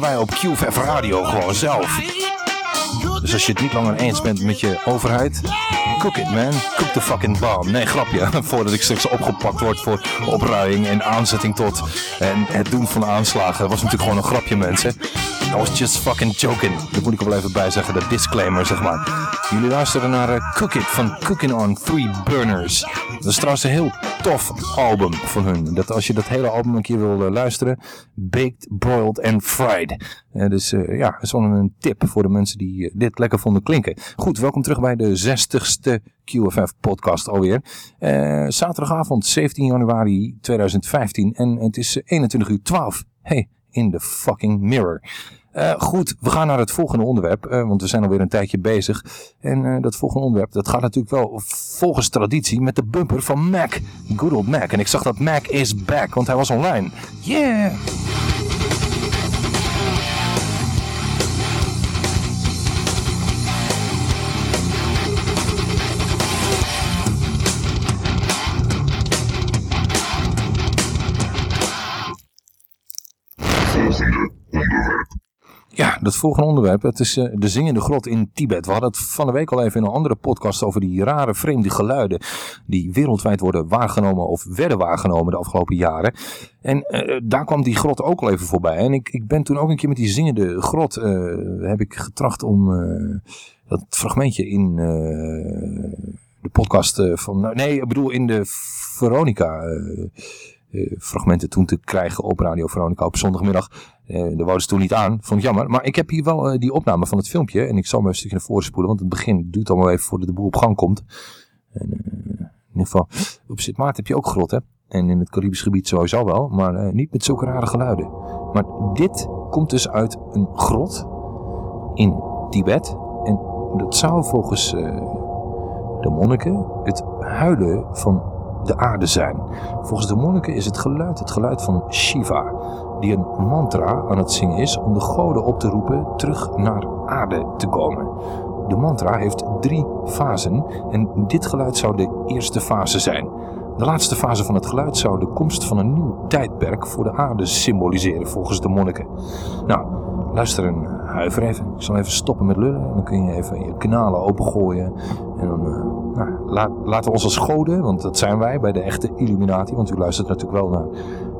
Wij op QFF Radio gewoon zelf. Dus als je het niet langer eens bent met je overheid, cook it man, cook the fucking bomb. Nee, grapje, voordat ik straks opgepakt word voor opruiing en aanzetting tot en het doen van aanslagen. Dat was natuurlijk gewoon een grapje mensen. I was just fucking joking. Dat moet ik er wel even bij zeggen, de disclaimer zeg maar. Jullie luisteren naar eh, Cook It van Cooking on Three Burners. Dat is trouwens een heel tof album van hun. Dat als je dat hele album een keer wil eh, luisteren, Baked, Broiled and Fried. Eh, dus eh, ja, dat is wel een tip voor de mensen die eh, dit lekker vonden klinken. Goed, welkom terug bij de 60ste QFF podcast alweer. Zaterdagavond 17 januari 2015 en het is eh, 21 uur 12. Hey, in the fucking mirror. Goed, we gaan naar het volgende onderwerp, want we zijn alweer een tijdje bezig. En dat volgende onderwerp, dat gaat natuurlijk wel volgens traditie met de bumper van Mac. Good old Mac. En ik zag dat Mac is back, want hij was online. Yeah! Dat volgende onderwerp. Het is uh, de zingende grot in Tibet. We hadden het van de week al even in een andere podcast over die rare vreemde geluiden die wereldwijd worden waargenomen of werden waargenomen de afgelopen jaren. En uh, daar kwam die grot ook al even voorbij. En ik, ik ben toen ook een keer met die zingende grot, uh, heb ik getracht om dat fragmentje in de podcast van, nee, ik bedoel in de Veronica fragmenten toen te krijgen op Radio Veronica op zondagmiddag. Uh, daar wouden ze toen niet aan. Vond ik jammer. Maar ik heb hier wel uh, die opname van het filmpje. En ik zal me een stukje naar voren spoelen. Want het begin duurt allemaal even voordat de boel op gang komt. En, in ieder geval, op Sint Maarten heb je ook grot, hè. En in het Caribisch gebied sowieso wel. Maar niet met zulke rare geluiden. Maar dit komt dus uit een grot in Tibet. En dat zou volgens de monniken het huilen van de aarde zijn. Volgens de monniken is het geluid het geluid van Shiva, die een mantra aan het zingen is om de goden op te roepen terug naar aarde te komen. De mantra heeft drie fasen en dit geluid zou de eerste fase zijn. De laatste fase van het geluid zou de komst van een nieuw tijdperk voor de aarde symboliseren volgens de monniken. Nou, luister een huiver even. Ik zal even stoppen met lullen en dan kun je even je kanalen opengooien. En dan uh, nou, laat, laten we ons als goden, want dat zijn wij bij de echte Illuminati. Want u luistert natuurlijk wel naar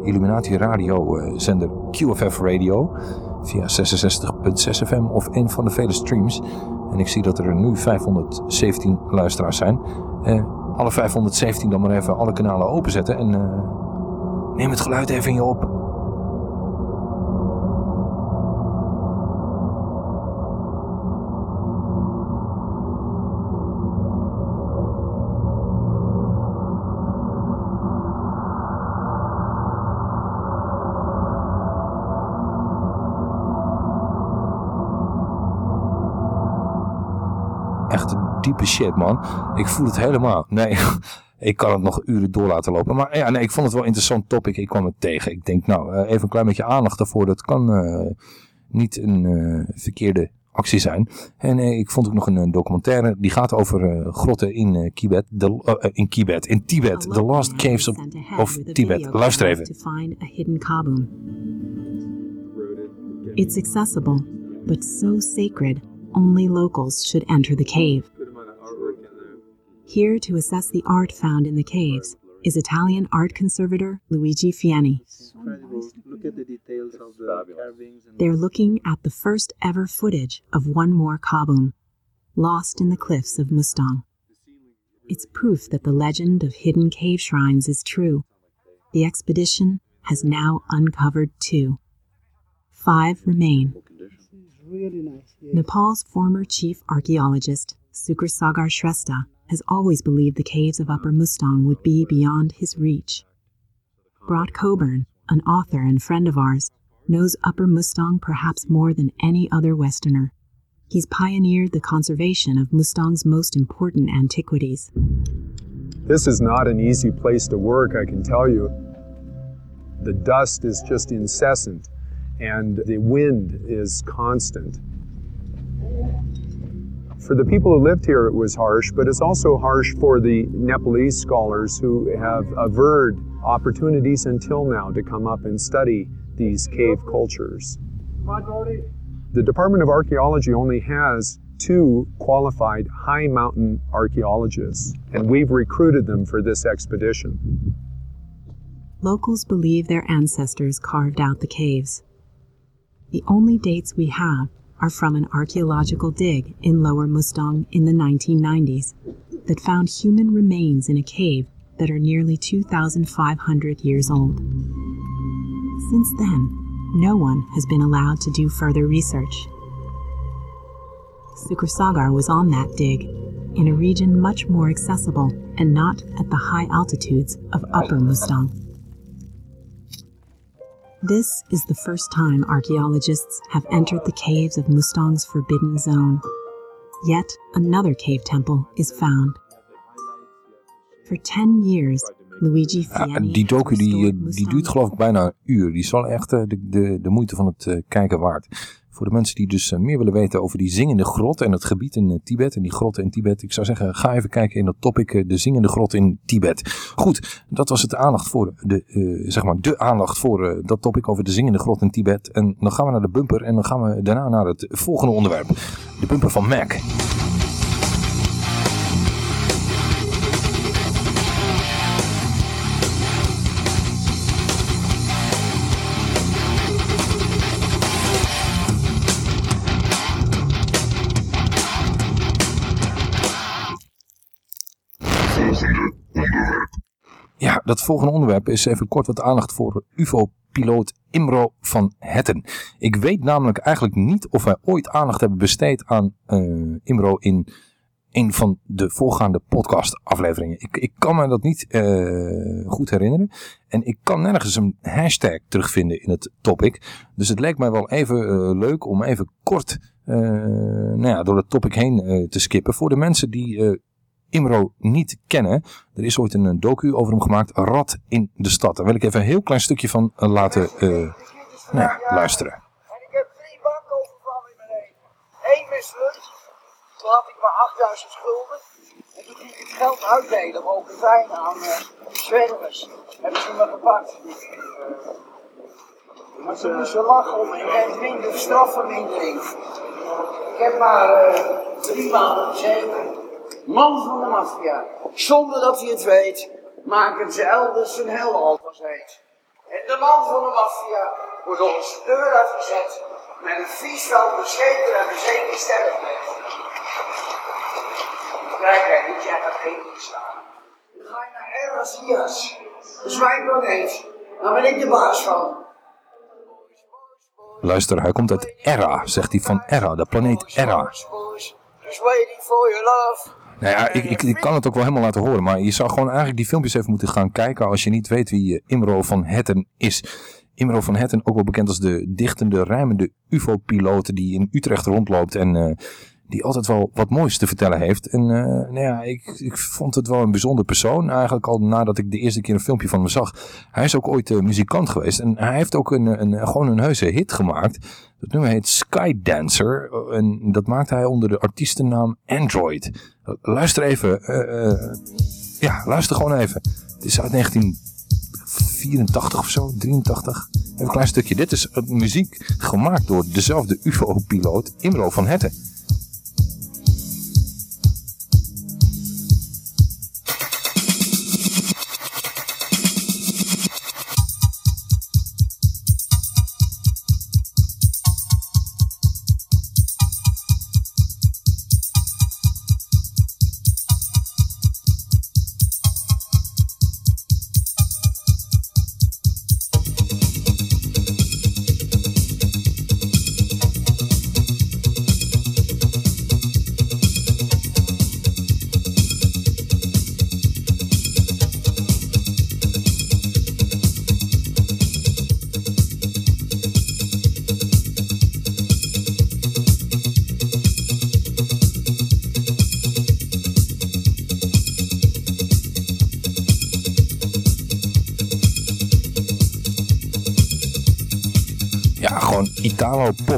Illuminati radio uh, zender QFF Radio via 66.6 FM of een van de vele streams. En ik zie dat er nu 517 luisteraars zijn. Uh, alle 517 dan maar even alle kanalen openzetten en neem het geluid even in je op. diepe shit, man. Ik voel het helemaal. Nee, ik kan het nog uren door laten lopen. Maar ja, nee, ik vond het wel een interessant topic. Ik kwam het tegen. Ik denk, nou, eh, even een klein beetje aandacht daarvoor. Dat kan uh, niet een uh, verkeerde actie zijn. En ik vond ook nog een, documentaire. Die gaat over grotten in Tibet. In Tibet. In Tibet. The Lost Caves of, of Tibet. Luister even. It's accessible, but so sacred, only locals should enter the cave. Here to assess the art found in the caves is Italian art conservator Luigi Fieni. Look at the details of the carvings. They're looking at the first ever footage of one more Kabum, lost in the cliffs of Mustang. It's proof that the legend of hidden cave shrines is true. The expedition has now uncovered two. Five remain. Really nice. Nepal's former chief archaeologist, Sukar Sagar Shrestha, has always believed the caves of Upper Mustang would be beyond his reach. Brott Coburn, an author and friend of ours, knows Upper Mustang perhaps more than any other Westerner. He's pioneered the conservation of Mustang's most important antiquities. This is not an easy place to work, I can tell you. The dust is just incessant, and the wind is constant. For the people who lived here, it was harsh, but it's also harsh for the Nepalese scholars who have averred opportunities until now to come up and study these cave cultures. The Department of Archaeology only has two qualified high mountain archaeologists, and we've recruited them for this expedition. Locals believe their ancestors carved out the caves. The only dates we have are from an archaeological dig in Lower Mustang in the 1990s that found human remains in a cave that are nearly 2,500 years old. Since then, no one has been allowed to do further research. Sukrasagar was on that dig, in a region much more accessible and not at the high altitudes of Upper Mustang. This is the first time archaeologists have entered the caves of Mustang's forbidden zone. Yet another cave temple is found. For 10 years, Luigi. Ja, die docu die, die duurt geloof ik bijna een uur. Die is wel echt de, de, de moeite van het uh, kijken waard. Voor de mensen die dus eh, meer willen weten over die zingende grot en het gebied in eh, Tibet en die grotten in Tibet. Ik zou zeggen, ga even kijken in dat topic eh, de zingende grot in Tibet. Goed, dat was het aandacht voor de, zeg maar, de aandacht voor dat topic over de zingende grot in Tibet. En dan gaan we naar de bumper en dan gaan we daarna naar het volgende onderwerp. De bumper van Mac. Ja, dat volgende onderwerp is even kort wat aandacht voor UFO-piloot Imro van Hetten. Ik weet namelijk eigenlijk niet of wij ooit aandacht hebben besteed aan eh, Imro in een van de voorgaande podcast-afleveringen. Ik, ik kan me dat niet eh, goed herinneren. En ik kan nergens een hashtag terugvinden in het topic. Dus het leek mij wel even eh, leuk om even kort nou ja, door het topic heen te skippen. Voor de mensen die Imro niet kennen. Er is ooit een eh, docu over hem gemaakt. Rad in de stad. Daar wil ik even een heel klein stukje van eh, laten eh, nou luisteren. Eén mislukt. Toen had ik maar 8000 schulden. En toen ging ik het geld uitdelen, mogen zijn aan uh, zwervers. Hebben ze me gepakt. Maar ze moesten lachen om ik minder strafvermindering. Ik heb maar eh, drie maanden gezeten. Man van de maffia. Zonder dat hij het weet, maken ze elders zijn hel alvast heet. En de man van de maffia wordt op zijn deur uitgezet met een vies vel bescheten en bezeten sterrenbeeld. Kijk, hè, niet jij gaat geen niet staan. Dan ga je naar Erasias. Dat is mijn planeet. Daar ben ik de baas van. Luister, hij komt uit Erra, zegt hij van Erra, de planeet Erra. Just waiting for your love. Nou ja, ik, ik, ik kan het ook wel helemaal laten horen, maar je zou gewoon eigenlijk die filmpjes even moeten gaan kijken als je niet weet wie eh, Imro van Hetten is. Imro van Hetten, ook wel bekend als de dichtende, rijmende UFO-piloot die in Utrecht rondloopt en eh, die altijd wel wat moois te vertellen heeft. En eh, nou ja, ik, ik vond het wel een bijzonder persoon, eigenlijk al nadat ik de eerste keer een filmpje van hem zag. Hij is ook ooit eh, muzikant geweest en hij heeft ook een, een, gewoon een heuse hit gemaakt. Dat nummer heet Skydancer en dat maakte hij onder de artiestennaam Android. Luister even, eh, eh, ja, luister gewoon even. Het is uit 1984 of zo, 83. Even een klein stukje. Dit is eh, muziek gemaakt door dezelfde UFO-piloot Imro van Hetten.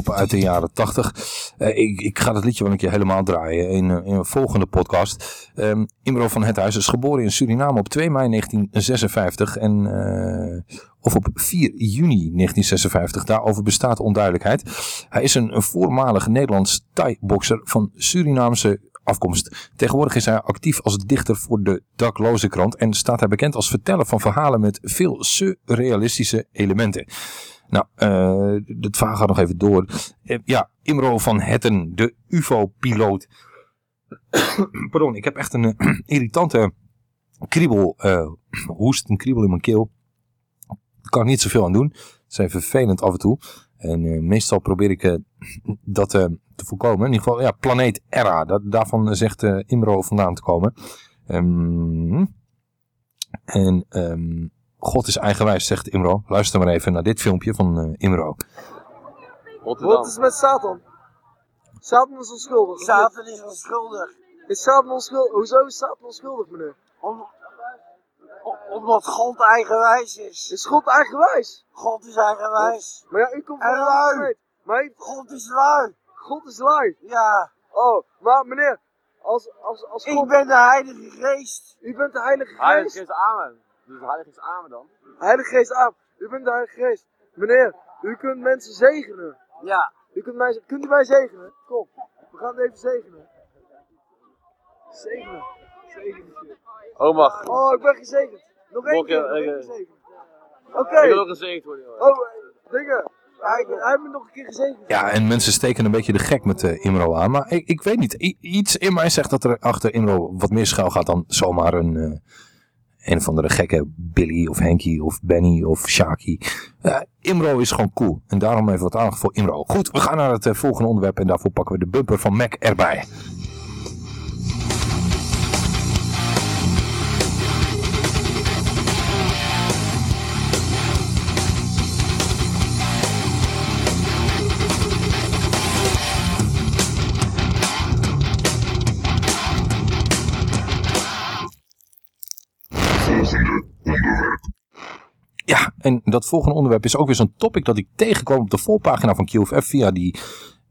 Uit de jaren 80. Eh, ik, ik ga dat liedje wel een keer helemaal draaien in, eh, in een volgende podcast. Ehm Imro van Het Huis is geboren in Suriname op 2 mei 1956 en, eh, of op 4 juni 1956. Daarover bestaat onduidelijkheid. Hij is een, voormalig Nederlands Thai-bokser van Surinaamse afkomst. Tegenwoordig is hij actief als dichter voor de Dakloze krant en staat hij bekend als verteller van verhalen met veel surrealistische elementen. Nou, eh het verhaal gaat nog even door. Eh, ja, Imro van Hetten, de UFO-piloot. Pardon, ik heb echt een eh, irritante kriebel, hoest, een kriebel in mijn keel. Daar kan ik niet zoveel aan doen. Is even vervelend af en toe. En meestal probeer ik dat te voorkomen. In ieder geval, ja, planeet Erra. Dat, daarvan zegt Imro vandaan te komen. Ehm, en ehm, God is eigenwijs, zegt Imro. Luister maar even naar dit filmpje van eh, Imro. Wat is met Satan? Satan is onschuldig. Satan is onschuldig. Is Satan onschuldig? Hoezo is Satan onschuldig, meneer? omdat God eigenwijs is. Is God eigenwijs? God is eigenwijs. Maar ja, u komt van. Mijn God is lui. God is lui. Ja. Oh, maar meneer, als, als, als Ik God... ben de Heilige Geest. U bent de Heilige Heilige Geest? Geest, amen. Dus de Heilige Geest, amen dan. Heilige Geest aan. U bent de Heilige Geest. Meneer, u kunt mensen zegenen. Ja. U kunt, mij, kunt u mij zegenen? Kom, we gaan het even zegenen. Zegenen. Zegenen. Oh, mag. Oh, ik ben gezegend. Nog één keer. ik, eh, gezegend. Oké. Ik wil ook gezegend worden. joh. Oh, eh, dingen. Hij, hij heeft me nog een keer gezegend. Ja, en mensen steken een beetje de gek met eh, Imro aan. Maar ik, ik weet niet. I- iets in mij zegt dat er achter Imro wat meer schuil gaat dan zomaar een... eh, een of andere gekke Billy of Henky of Benny of Shaki. Eh, Imro is gewoon cool. En daarom even wat aandacht voor Imro. Goed, we gaan naar het eh, volgende onderwerp. En daarvoor pakken we de bumper van Mac erbij. En dat volgende onderwerp is ook weer zo'n topic dat ik tegenkwam op de voorpagina van QFF via die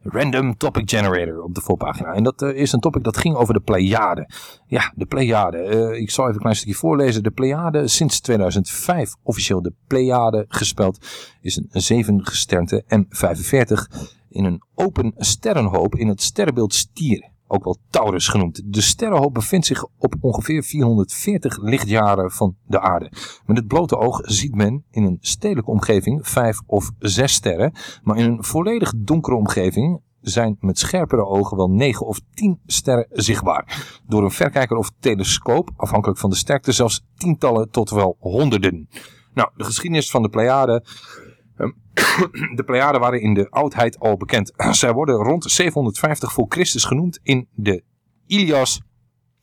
Random Topic Generator op de voorpagina. En dat eh, is een topic dat ging over de Pleiade. Ja, de Pleiade. Eh, ik zal even een klein stukje voorlezen. De Pleiade, sinds 2005 officieel de Pleiade gespeld, is een zevengesternte M45 in een open sterrenhoop in het sterrenbeeld Stier. Ook wel Taurus genoemd. De sterrenhoop bevindt zich op ongeveer 440 lichtjaren van de aarde. Met het blote oog ziet men in een stedelijke omgeving vijf of zes sterren. Maar in een volledig donkere omgeving zijn met scherpere ogen wel 9 of 10 sterren zichtbaar. Door een verkijker of telescoop, afhankelijk van de sterkte, zelfs tientallen tot wel honderden. Nou, de geschiedenis van de Pleiade. Ehm, De Pleiaden waren in de oudheid al bekend. Zij worden rond 750 voor Christus genoemd in de Ilias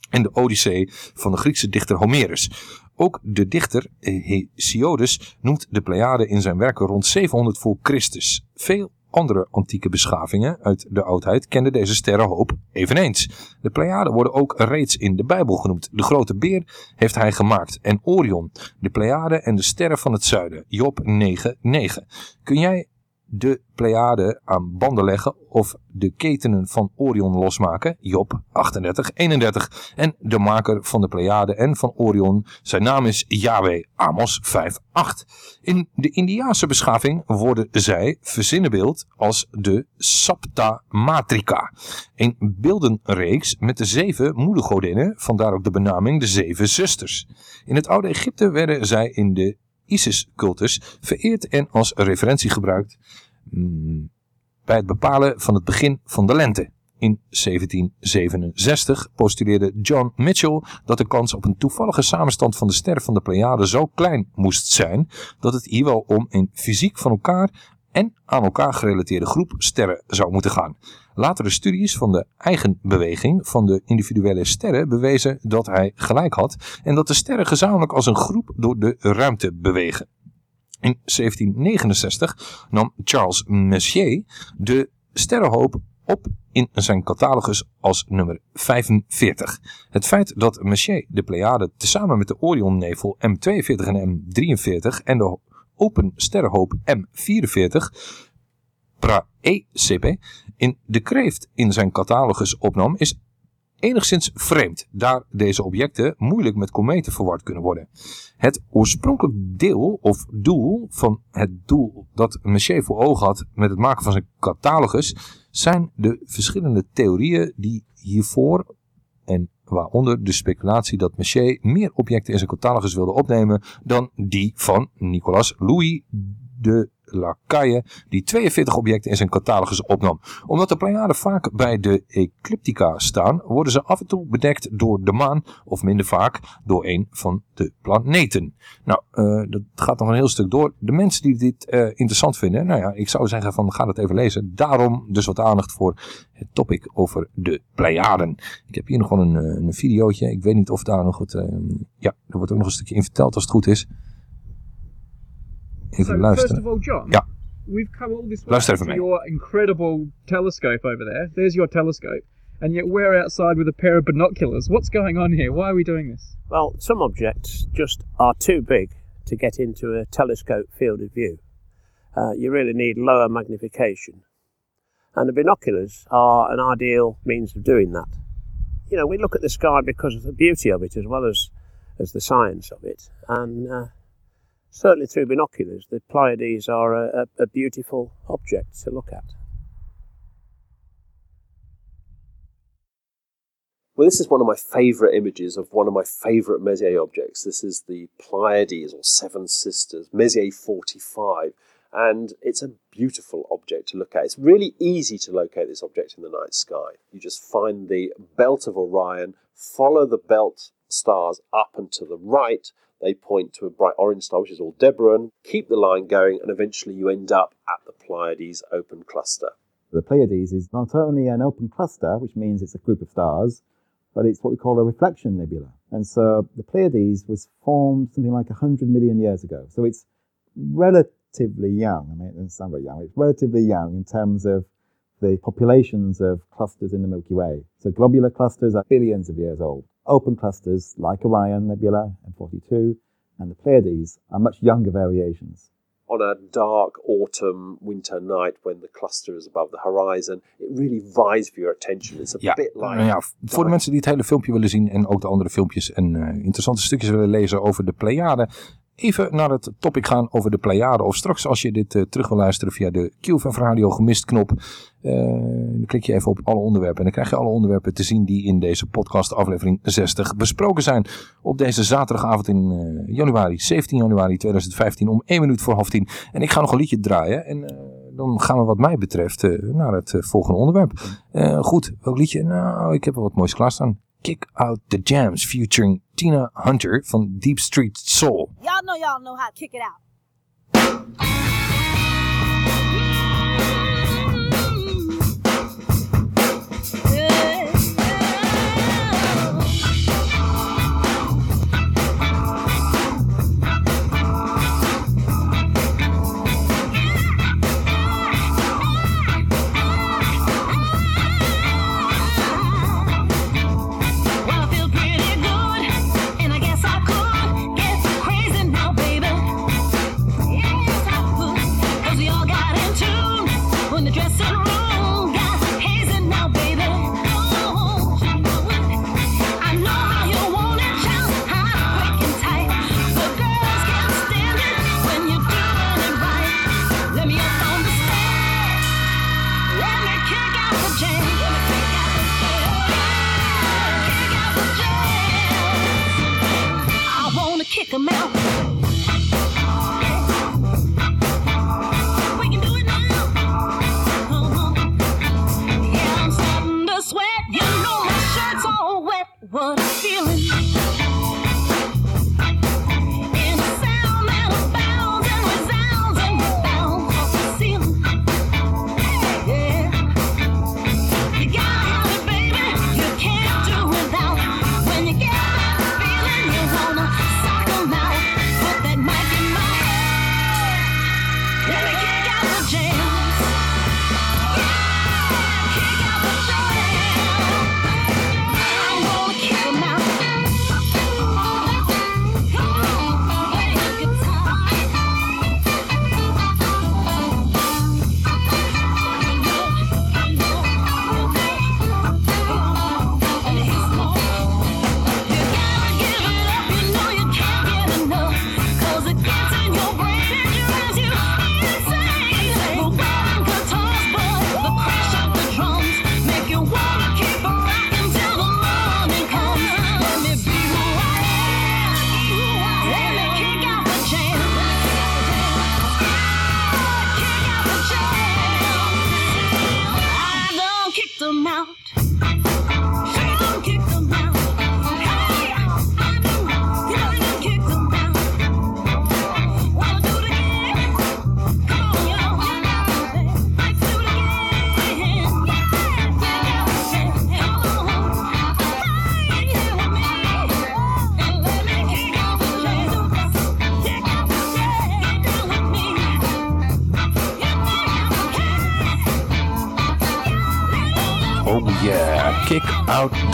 en de Odyssee van de Griekse dichter Homerus. Ook de dichter Hesiodus noemt de Pleiaden in zijn werken rond 700 voor Christus. Veel andere antieke beschavingen uit de oudheid kenden deze sterrenhoop eveneens. De Pleiaden worden ook reeds in de Bijbel genoemd. De grote beer heeft hij gemaakt en Orion, de Pleiaden en de sterren van het zuiden. Job 9:9. Kun jij de Pleiade aan banden leggen of de ketenen van Orion losmaken. Job 38, 31. En de maker van de Pleiade en van Orion, zijn naam is Yahweh, Amos 5, 8. In de Indiaanse beschaving worden zij verzinnenbeeld als de Sapta Matrika. Een beeldenreeks met de zeven moedergodinnen, vandaar ook de benaming de zeven zusters. In het oude Egypte werden zij in de Isis-cultus vereerd en als referentie gebruikt mm, bij het bepalen van het begin van de lente. In 1767 postuleerde John Mitchell dat de kans op een toevallige samenstand van de sterren van de Pleiade zo klein moest zijn dat het hier wel om een fysiek van elkaar en aan elkaar gerelateerde groep sterren zou moeten gaan. Latere studies van de eigen beweging van de individuele sterren bewezen dat hij gelijk had en dat de sterren gezamenlijk als een groep door de ruimte bewegen. In 1769 nam Charles Messier de sterrenhoop op in zijn catalogus als nummer 45. Het feit dat Messier de Pleiade tezamen met de Orionnevel M42 en M43 en de open sterrenhoop M44 Praecp in de kreeft in zijn catalogus opnam is enigszins vreemd, daar deze objecten moeilijk met kometen verward kunnen worden. Het oorspronkelijk deel of doel van het doel dat Messier voor ogen had met het maken van zijn catalogus zijn de verschillende theorieën die hiervoor en waaronder de speculatie dat Messier meer objecten in zijn catalogus wilde opnemen dan die van Nicolas Louis de Lacaille, die 42 objecten in zijn catalogus opnam. Omdat de Pleiaden vaak bij de ecliptica staan, worden ze af en toe bedekt door de maan, of minder vaak door een van de planeten. Nou, eh, dat gaat nog een heel stuk door. De mensen die dit eh, interessant vinden, nou ja, ik zou zeggen van ga dat even lezen. Daarom dus wat aandacht voor het topic over de Pleiaden. Ik heb hier nog wel een, eh, een videootje. Ik weet niet of daar nog eh, ja, er wordt ook nog een stukje in verteld als het goed is. Even so, luisteren. first of all, John, Ja. we've come all this way Luister to your incredible telescope over there. There's your telescope. And yet we're outside with a pair of binoculars. What's going on here? Why are we doing this? Well, some objects just are too big to get into a telescope field of view. Uh, you really need lower magnification. And the binoculars are an ideal means of doing that. You know, we look at the sky because of the beauty of it as well as, as the science of it. And uh, certainly through binoculars, the Pleiades are a, a, a beautiful object to look at. Well, this is one of my favourite images of one of my favourite Messier objects. This is the Pleiades or Seven Sisters, Messier 45, and it's a beautiful object to look at. It's really easy to locate this object in the night sky. You just find the belt of Orion, follow the belt stars up and to the right. They point to a bright orange star, which is Aldebaran. Keep the line going, and eventually you end up at the Pleiades open cluster. The Pleiades is not only an open cluster, which means it's a group of stars, but it's what we call a reflection nebula. And so the Pleiades was formed something like 100 million years ago. So it's relatively young. I mean, it doesn't sound very young. It's relatively young in terms of the populations of clusters in the Milky Way. So globular clusters are billions of years old. Open clusters like Orion Nebula M42 and the Pleiades are much younger variations on a dark autumn winter night when the cluster is above the horizon. It really vies for your attention. It's a Ja, bit like nou ja, voor de mensen die het hele filmpje willen zien en ook de andere filmpjes en eh, interessante stukjes willen lezen over de Pleiade, even naar het topic gaan over de Pleiade. Of straks als je dit eh, terug wil luisteren via de QFF Radio gemist knop, eh, dan klik je even op alle onderwerpen en dan krijg je alle onderwerpen te zien die in deze podcast aflevering 60 besproken zijn. Op deze zaterdagavond in eh, januari, 17 januari 2015 om 1 minuut voor half 10. En ik ga nog een liedje draaien en dan gaan we wat mij betreft naar het volgende onderwerp. Goed, welk liedje? Nou, ik heb wel wat moois klaarstaan. Kick Out The Jams featuring Tina Hunter van Deep Street Soul. Y'all know y'all know how to kick it out. What a feeling.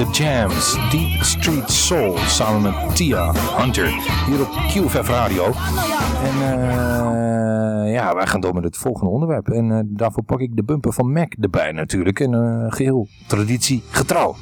The Jams, Deep Street Soul, samen met Tia Hunter, hier op QFF Radio. En eh, ja, wij gaan door met het volgende onderwerp. En eh, daarvoor pak ik de bumper van Mac erbij natuurlijk. En eh, geheel traditie getrouw.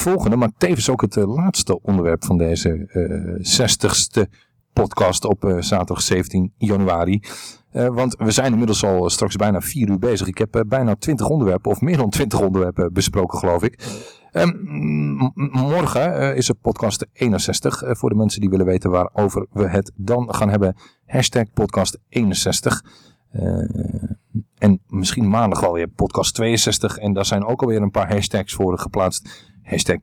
Volgende, maar tevens ook het eh, laatste onderwerp van deze eh 60ste podcast op eh, zaterdag 17 januari. Eh, want we zijn inmiddels al straks bijna vier uur bezig. Ik heb eh, bijna 20 onderwerpen, of meer dan 20 onderwerpen besproken geloof ik. Ehm, morgen eh, is er podcast 61. eh, voor de mensen die willen weten waarover we het dan gaan hebben. Hashtag podcast 61. Eh, en misschien maandag wel weer podcast 62. En daar zijn ook alweer een paar hashtags voor geplaatst. Hashtag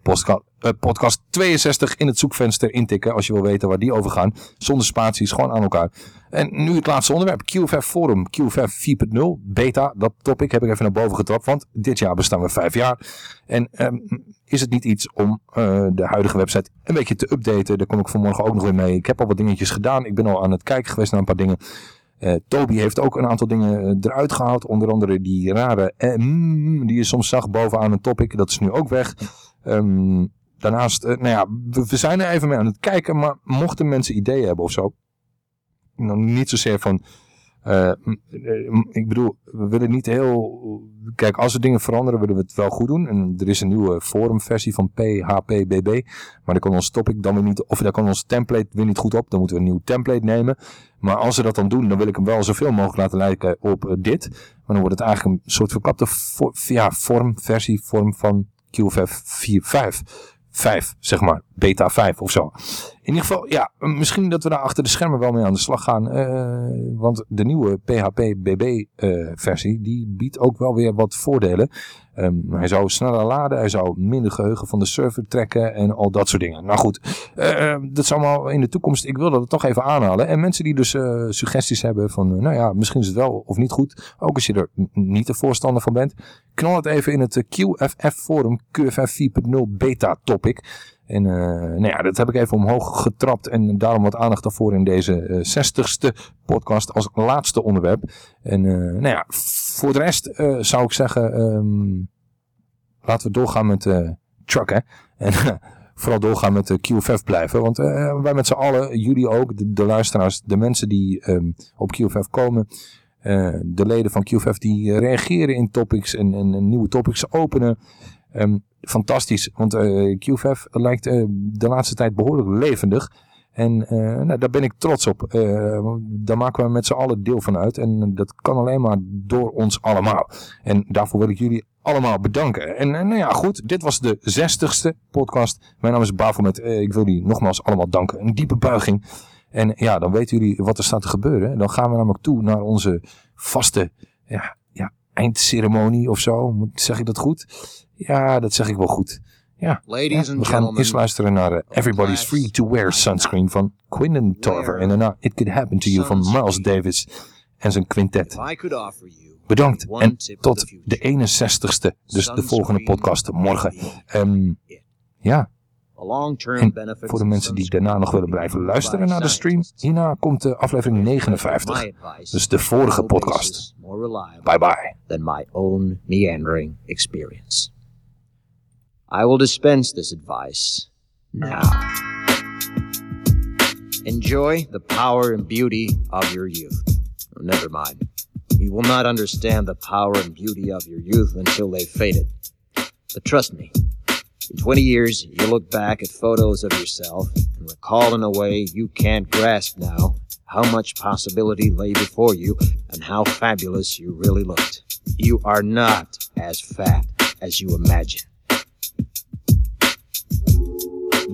eh, podcast 62 in het zoekvenster intikken als je wil weten waar die over gaan. Zonder spaties, gewoon aan elkaar. En nu het laatste onderwerp, QFF Forum, QFF 4.0, beta. Dat topic heb ik even naar boven getrapt, want dit jaar bestaan we vijf jaar. En ehm, is het niet iets om eh, de huidige website een beetje te updaten? Daar kom ik vanmorgen ook nog weer mee. Ik heb al wat dingetjes gedaan. Ik ben al aan het kijken geweest naar een paar dingen. Eh, Toby heeft ook een aantal dingen eruit gehaald. Onder andere die rare mm, die je soms zag bovenaan een topic. Dat is nu ook weg. Ehm, daarnaast, eh, nou ja, we, zijn er even mee aan het kijken. Maar mochten mensen ideeën hebben of zo. Nou, niet zozeer van... eh, eh, ik bedoel, we willen niet heel... Kijk, als we dingen veranderen, willen we het wel goed doen. En er is een nieuwe forumversie van PHPBB. Maar daar kan ons topic dan weer niet... Of daar kan ons template weer niet goed op. Dan moeten we een nieuw template nemen. Maar als ze dat dan doen, dan wil ik hem wel zoveel mogelijk laten lijken op dit. Maar dan wordt het eigenlijk een soort verkapte vo- ja, vorm, versie, vorm van QFF 4.5. 5, zeg maar. Beta 5 of zo. In ieder geval, ja, misschien dat we daar achter de schermen wel mee aan de slag gaan. eh, want de nieuwe PHP-BB-versie, die biedt ook wel weer wat voordelen. Ehm, hij zou sneller laden, hij zou minder geheugen van de server trekken en al dat soort dingen. Nou goed, eh, dat is allemaal in de toekomst. Ik wil dat het toch even aanhalen. En mensen die dus eh, suggesties hebben van, eh, nou ja, misschien is het wel of niet goed. Ook als je er niet de voorstander van bent. Knal het even in het eh, QFF forum, QFF 4.0 beta topic. En eh, nou ja, dat heb ik even omhoog getrapt en daarom wat aandacht daarvoor in deze eh, 60ste podcast als laatste onderwerp. En eh, nou ja, voor de rest eh, zou ik zeggen, ehm, laten we doorgaan met eh trucken. En vooral doorgaan met de QFF blijven. Want eh, wij met z'n allen, jullie ook, de, luisteraars, de mensen die ehm, op QFF komen... eh, de leden van QFF die eh, reageren in topics en, en nieuwe topics openen. Ehm, fantastisch, want eh QFF lijkt eh, de laatste tijd behoorlijk levendig. En eh, nou, daar ben ik trots op. Daar maken we met z'n allen deel van uit. En dat kan alleen maar door ons allemaal. En daarvoor wil ik jullie allemaal bedanken. En nou ja, goed. Dit was de zestigste podcast. Mijn naam is Bafomet. Uh, ik wil jullie nogmaals allemaal danken. Een diepe buiging. En ja, dan weten jullie wat er staat te gebeuren. Dan gaan we namelijk toe naar onze vaste ja, ja, eindceremonie of zo. Zeg ik dat goed? Ja, dat zeg ik wel goed. Ja, Ladies ja, and we gaan eerst luisteren naar eh, Everybody's Free to Wear Sunscreen van Quinton Tarver. En daarna It Could Happen to You van Miles Davis en zijn quintet. Bedankt en tot de 61ste, dus de volgende podcast morgen. Ehm, ja, en voor de mensen die daarna nog willen blijven luisteren naar de stream, hierna komt de aflevering 59. Dus de vorige podcast. Bye bye. I will dispense this advice now. Enjoy the power and beauty of your youth. Never mind. You will not understand the power and beauty of your youth until they've faded. But trust me, in 20 years, you'll look back at photos of yourself and recall in a way you can't grasp now how much possibility lay before you and how fabulous you really looked. You are not as fat as you imagine.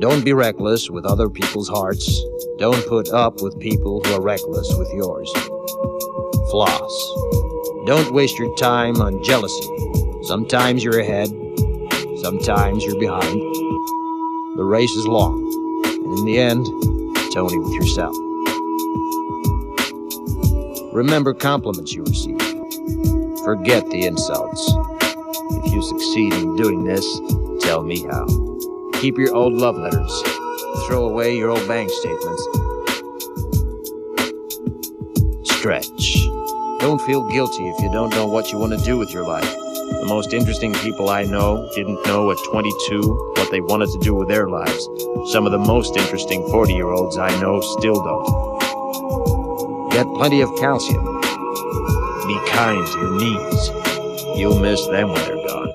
Don't be reckless with other people's hearts. Don't put up with people who are reckless with yours. Floss. Don't waste your time on jealousy. Sometimes you're ahead, sometimes you're behind. The race is long, and in the end, it's only with yourself. Remember compliments you receive. Forget the insults. If you succeed in doing this, tell me how. Keep your old love letters. Throw away your old bank statements. Stretch. Don't feel guilty if you don't know what you want to do with your life. The most interesting people I know didn't know at 22 what they wanted to do with their lives. Some of the most interesting 40 year olds I know still don't. Get plenty of calcium. Be kind to your knees. You'll miss them when they're gone.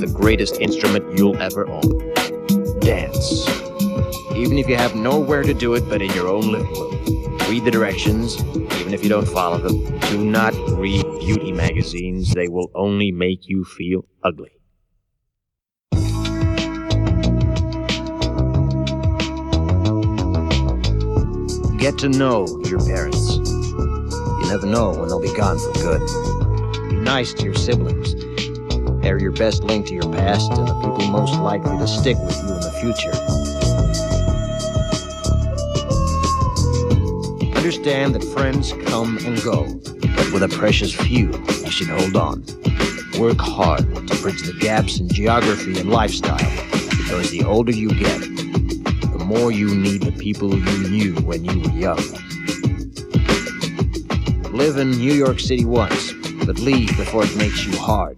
The greatest instrument you'll ever own. Dance. Even if you have nowhere to do it but in your own living room. Read the directions, even if you don't follow them. Do not read beauty magazines, they will only make you feel ugly. Get to know your parents. You never know when they'll be gone for good. Be nice to your siblings. They're your best link to your past and the people most likely to stick with you in the future. Understand that friends come and go, but with a precious few, you should hold on. Work hard to bridge the gaps in geography and lifestyle, because the older you get, the more you need the people you knew when you were young. Live in New York City once, but leave before it makes you hard.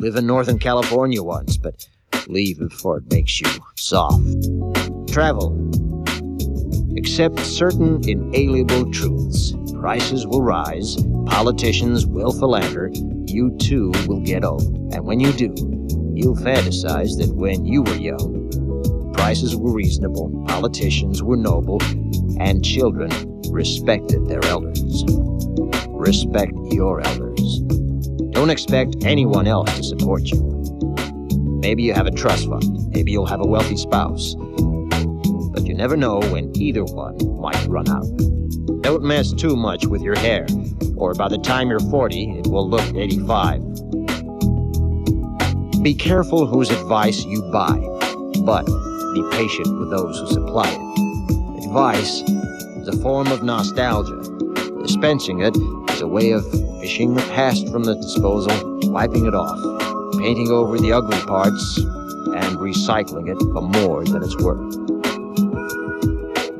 Live in Northern California once, but leave before it makes you soft. Travel. Accept certain inalienable truths. Prices will rise, politicians will philander, you too will get old. And when you do, you'll fantasize that when you were young, prices were reasonable, politicians were noble, and children respected their elders. Respect your elders. Don't expect anyone else to support you. Maybe you have a trust fund, maybe you'll have a wealthy spouse, but you never know when either one might run out. Don't mess too much with your hair, or by the time you're 40, it will look 85. Be careful whose advice you buy, but be patient with those who supply it. Advice is a form of nostalgia. Dispensing it is a way of fishing the past from the disposal, wiping it off, painting over the ugly parts, and recycling it for more than it's worth.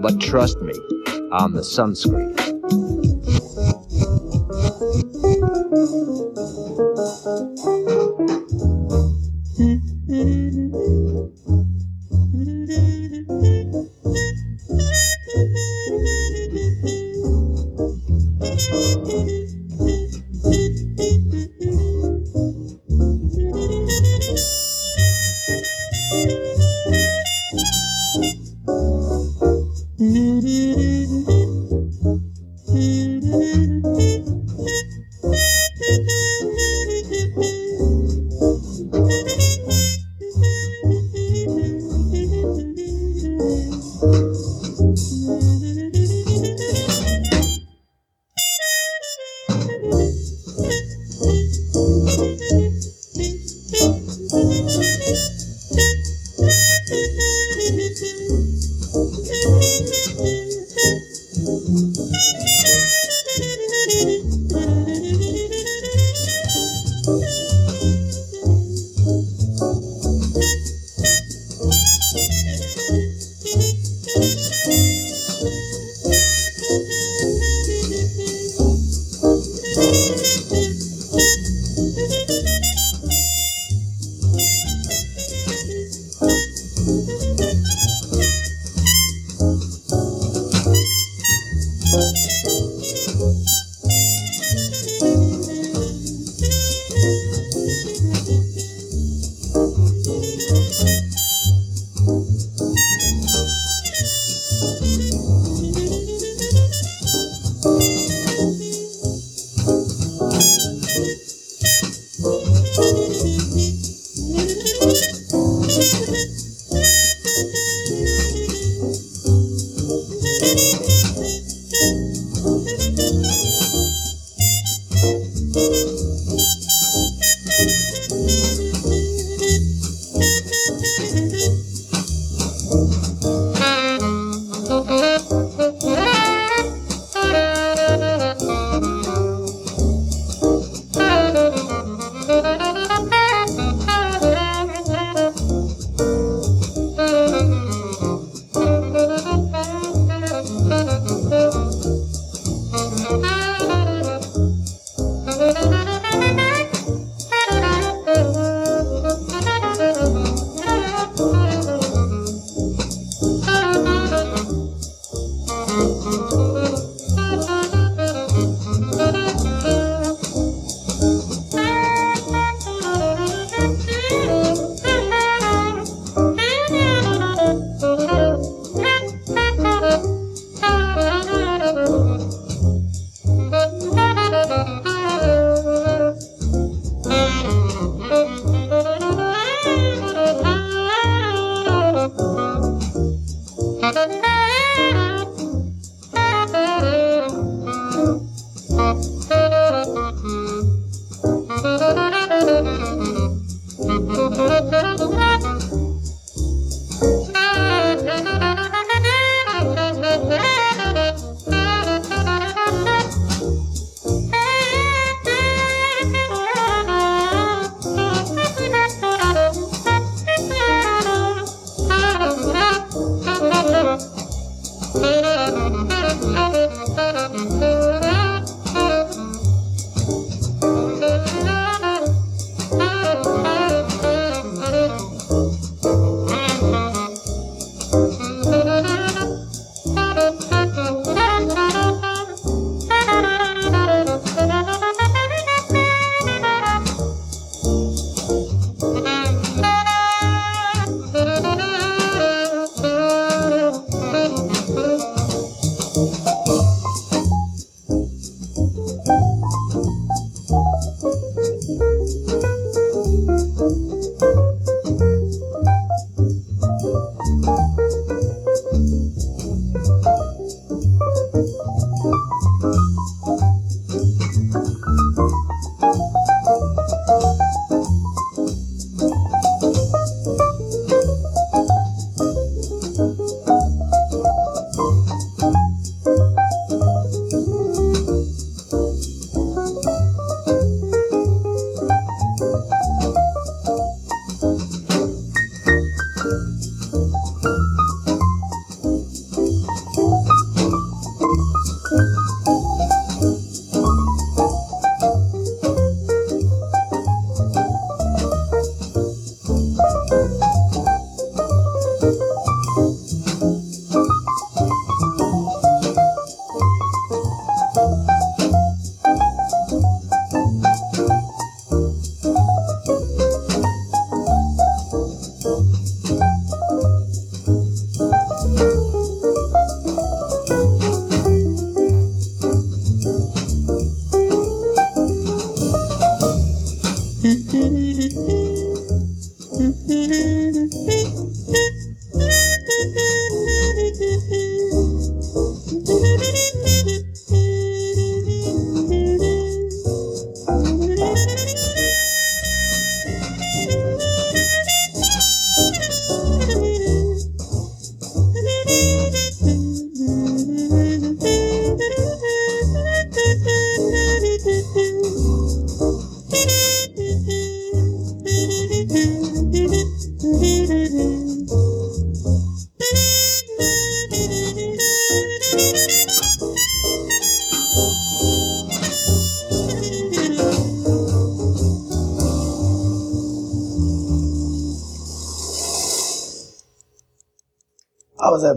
But trust me on the sunscreen.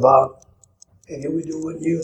That, Bob? And here we do what you.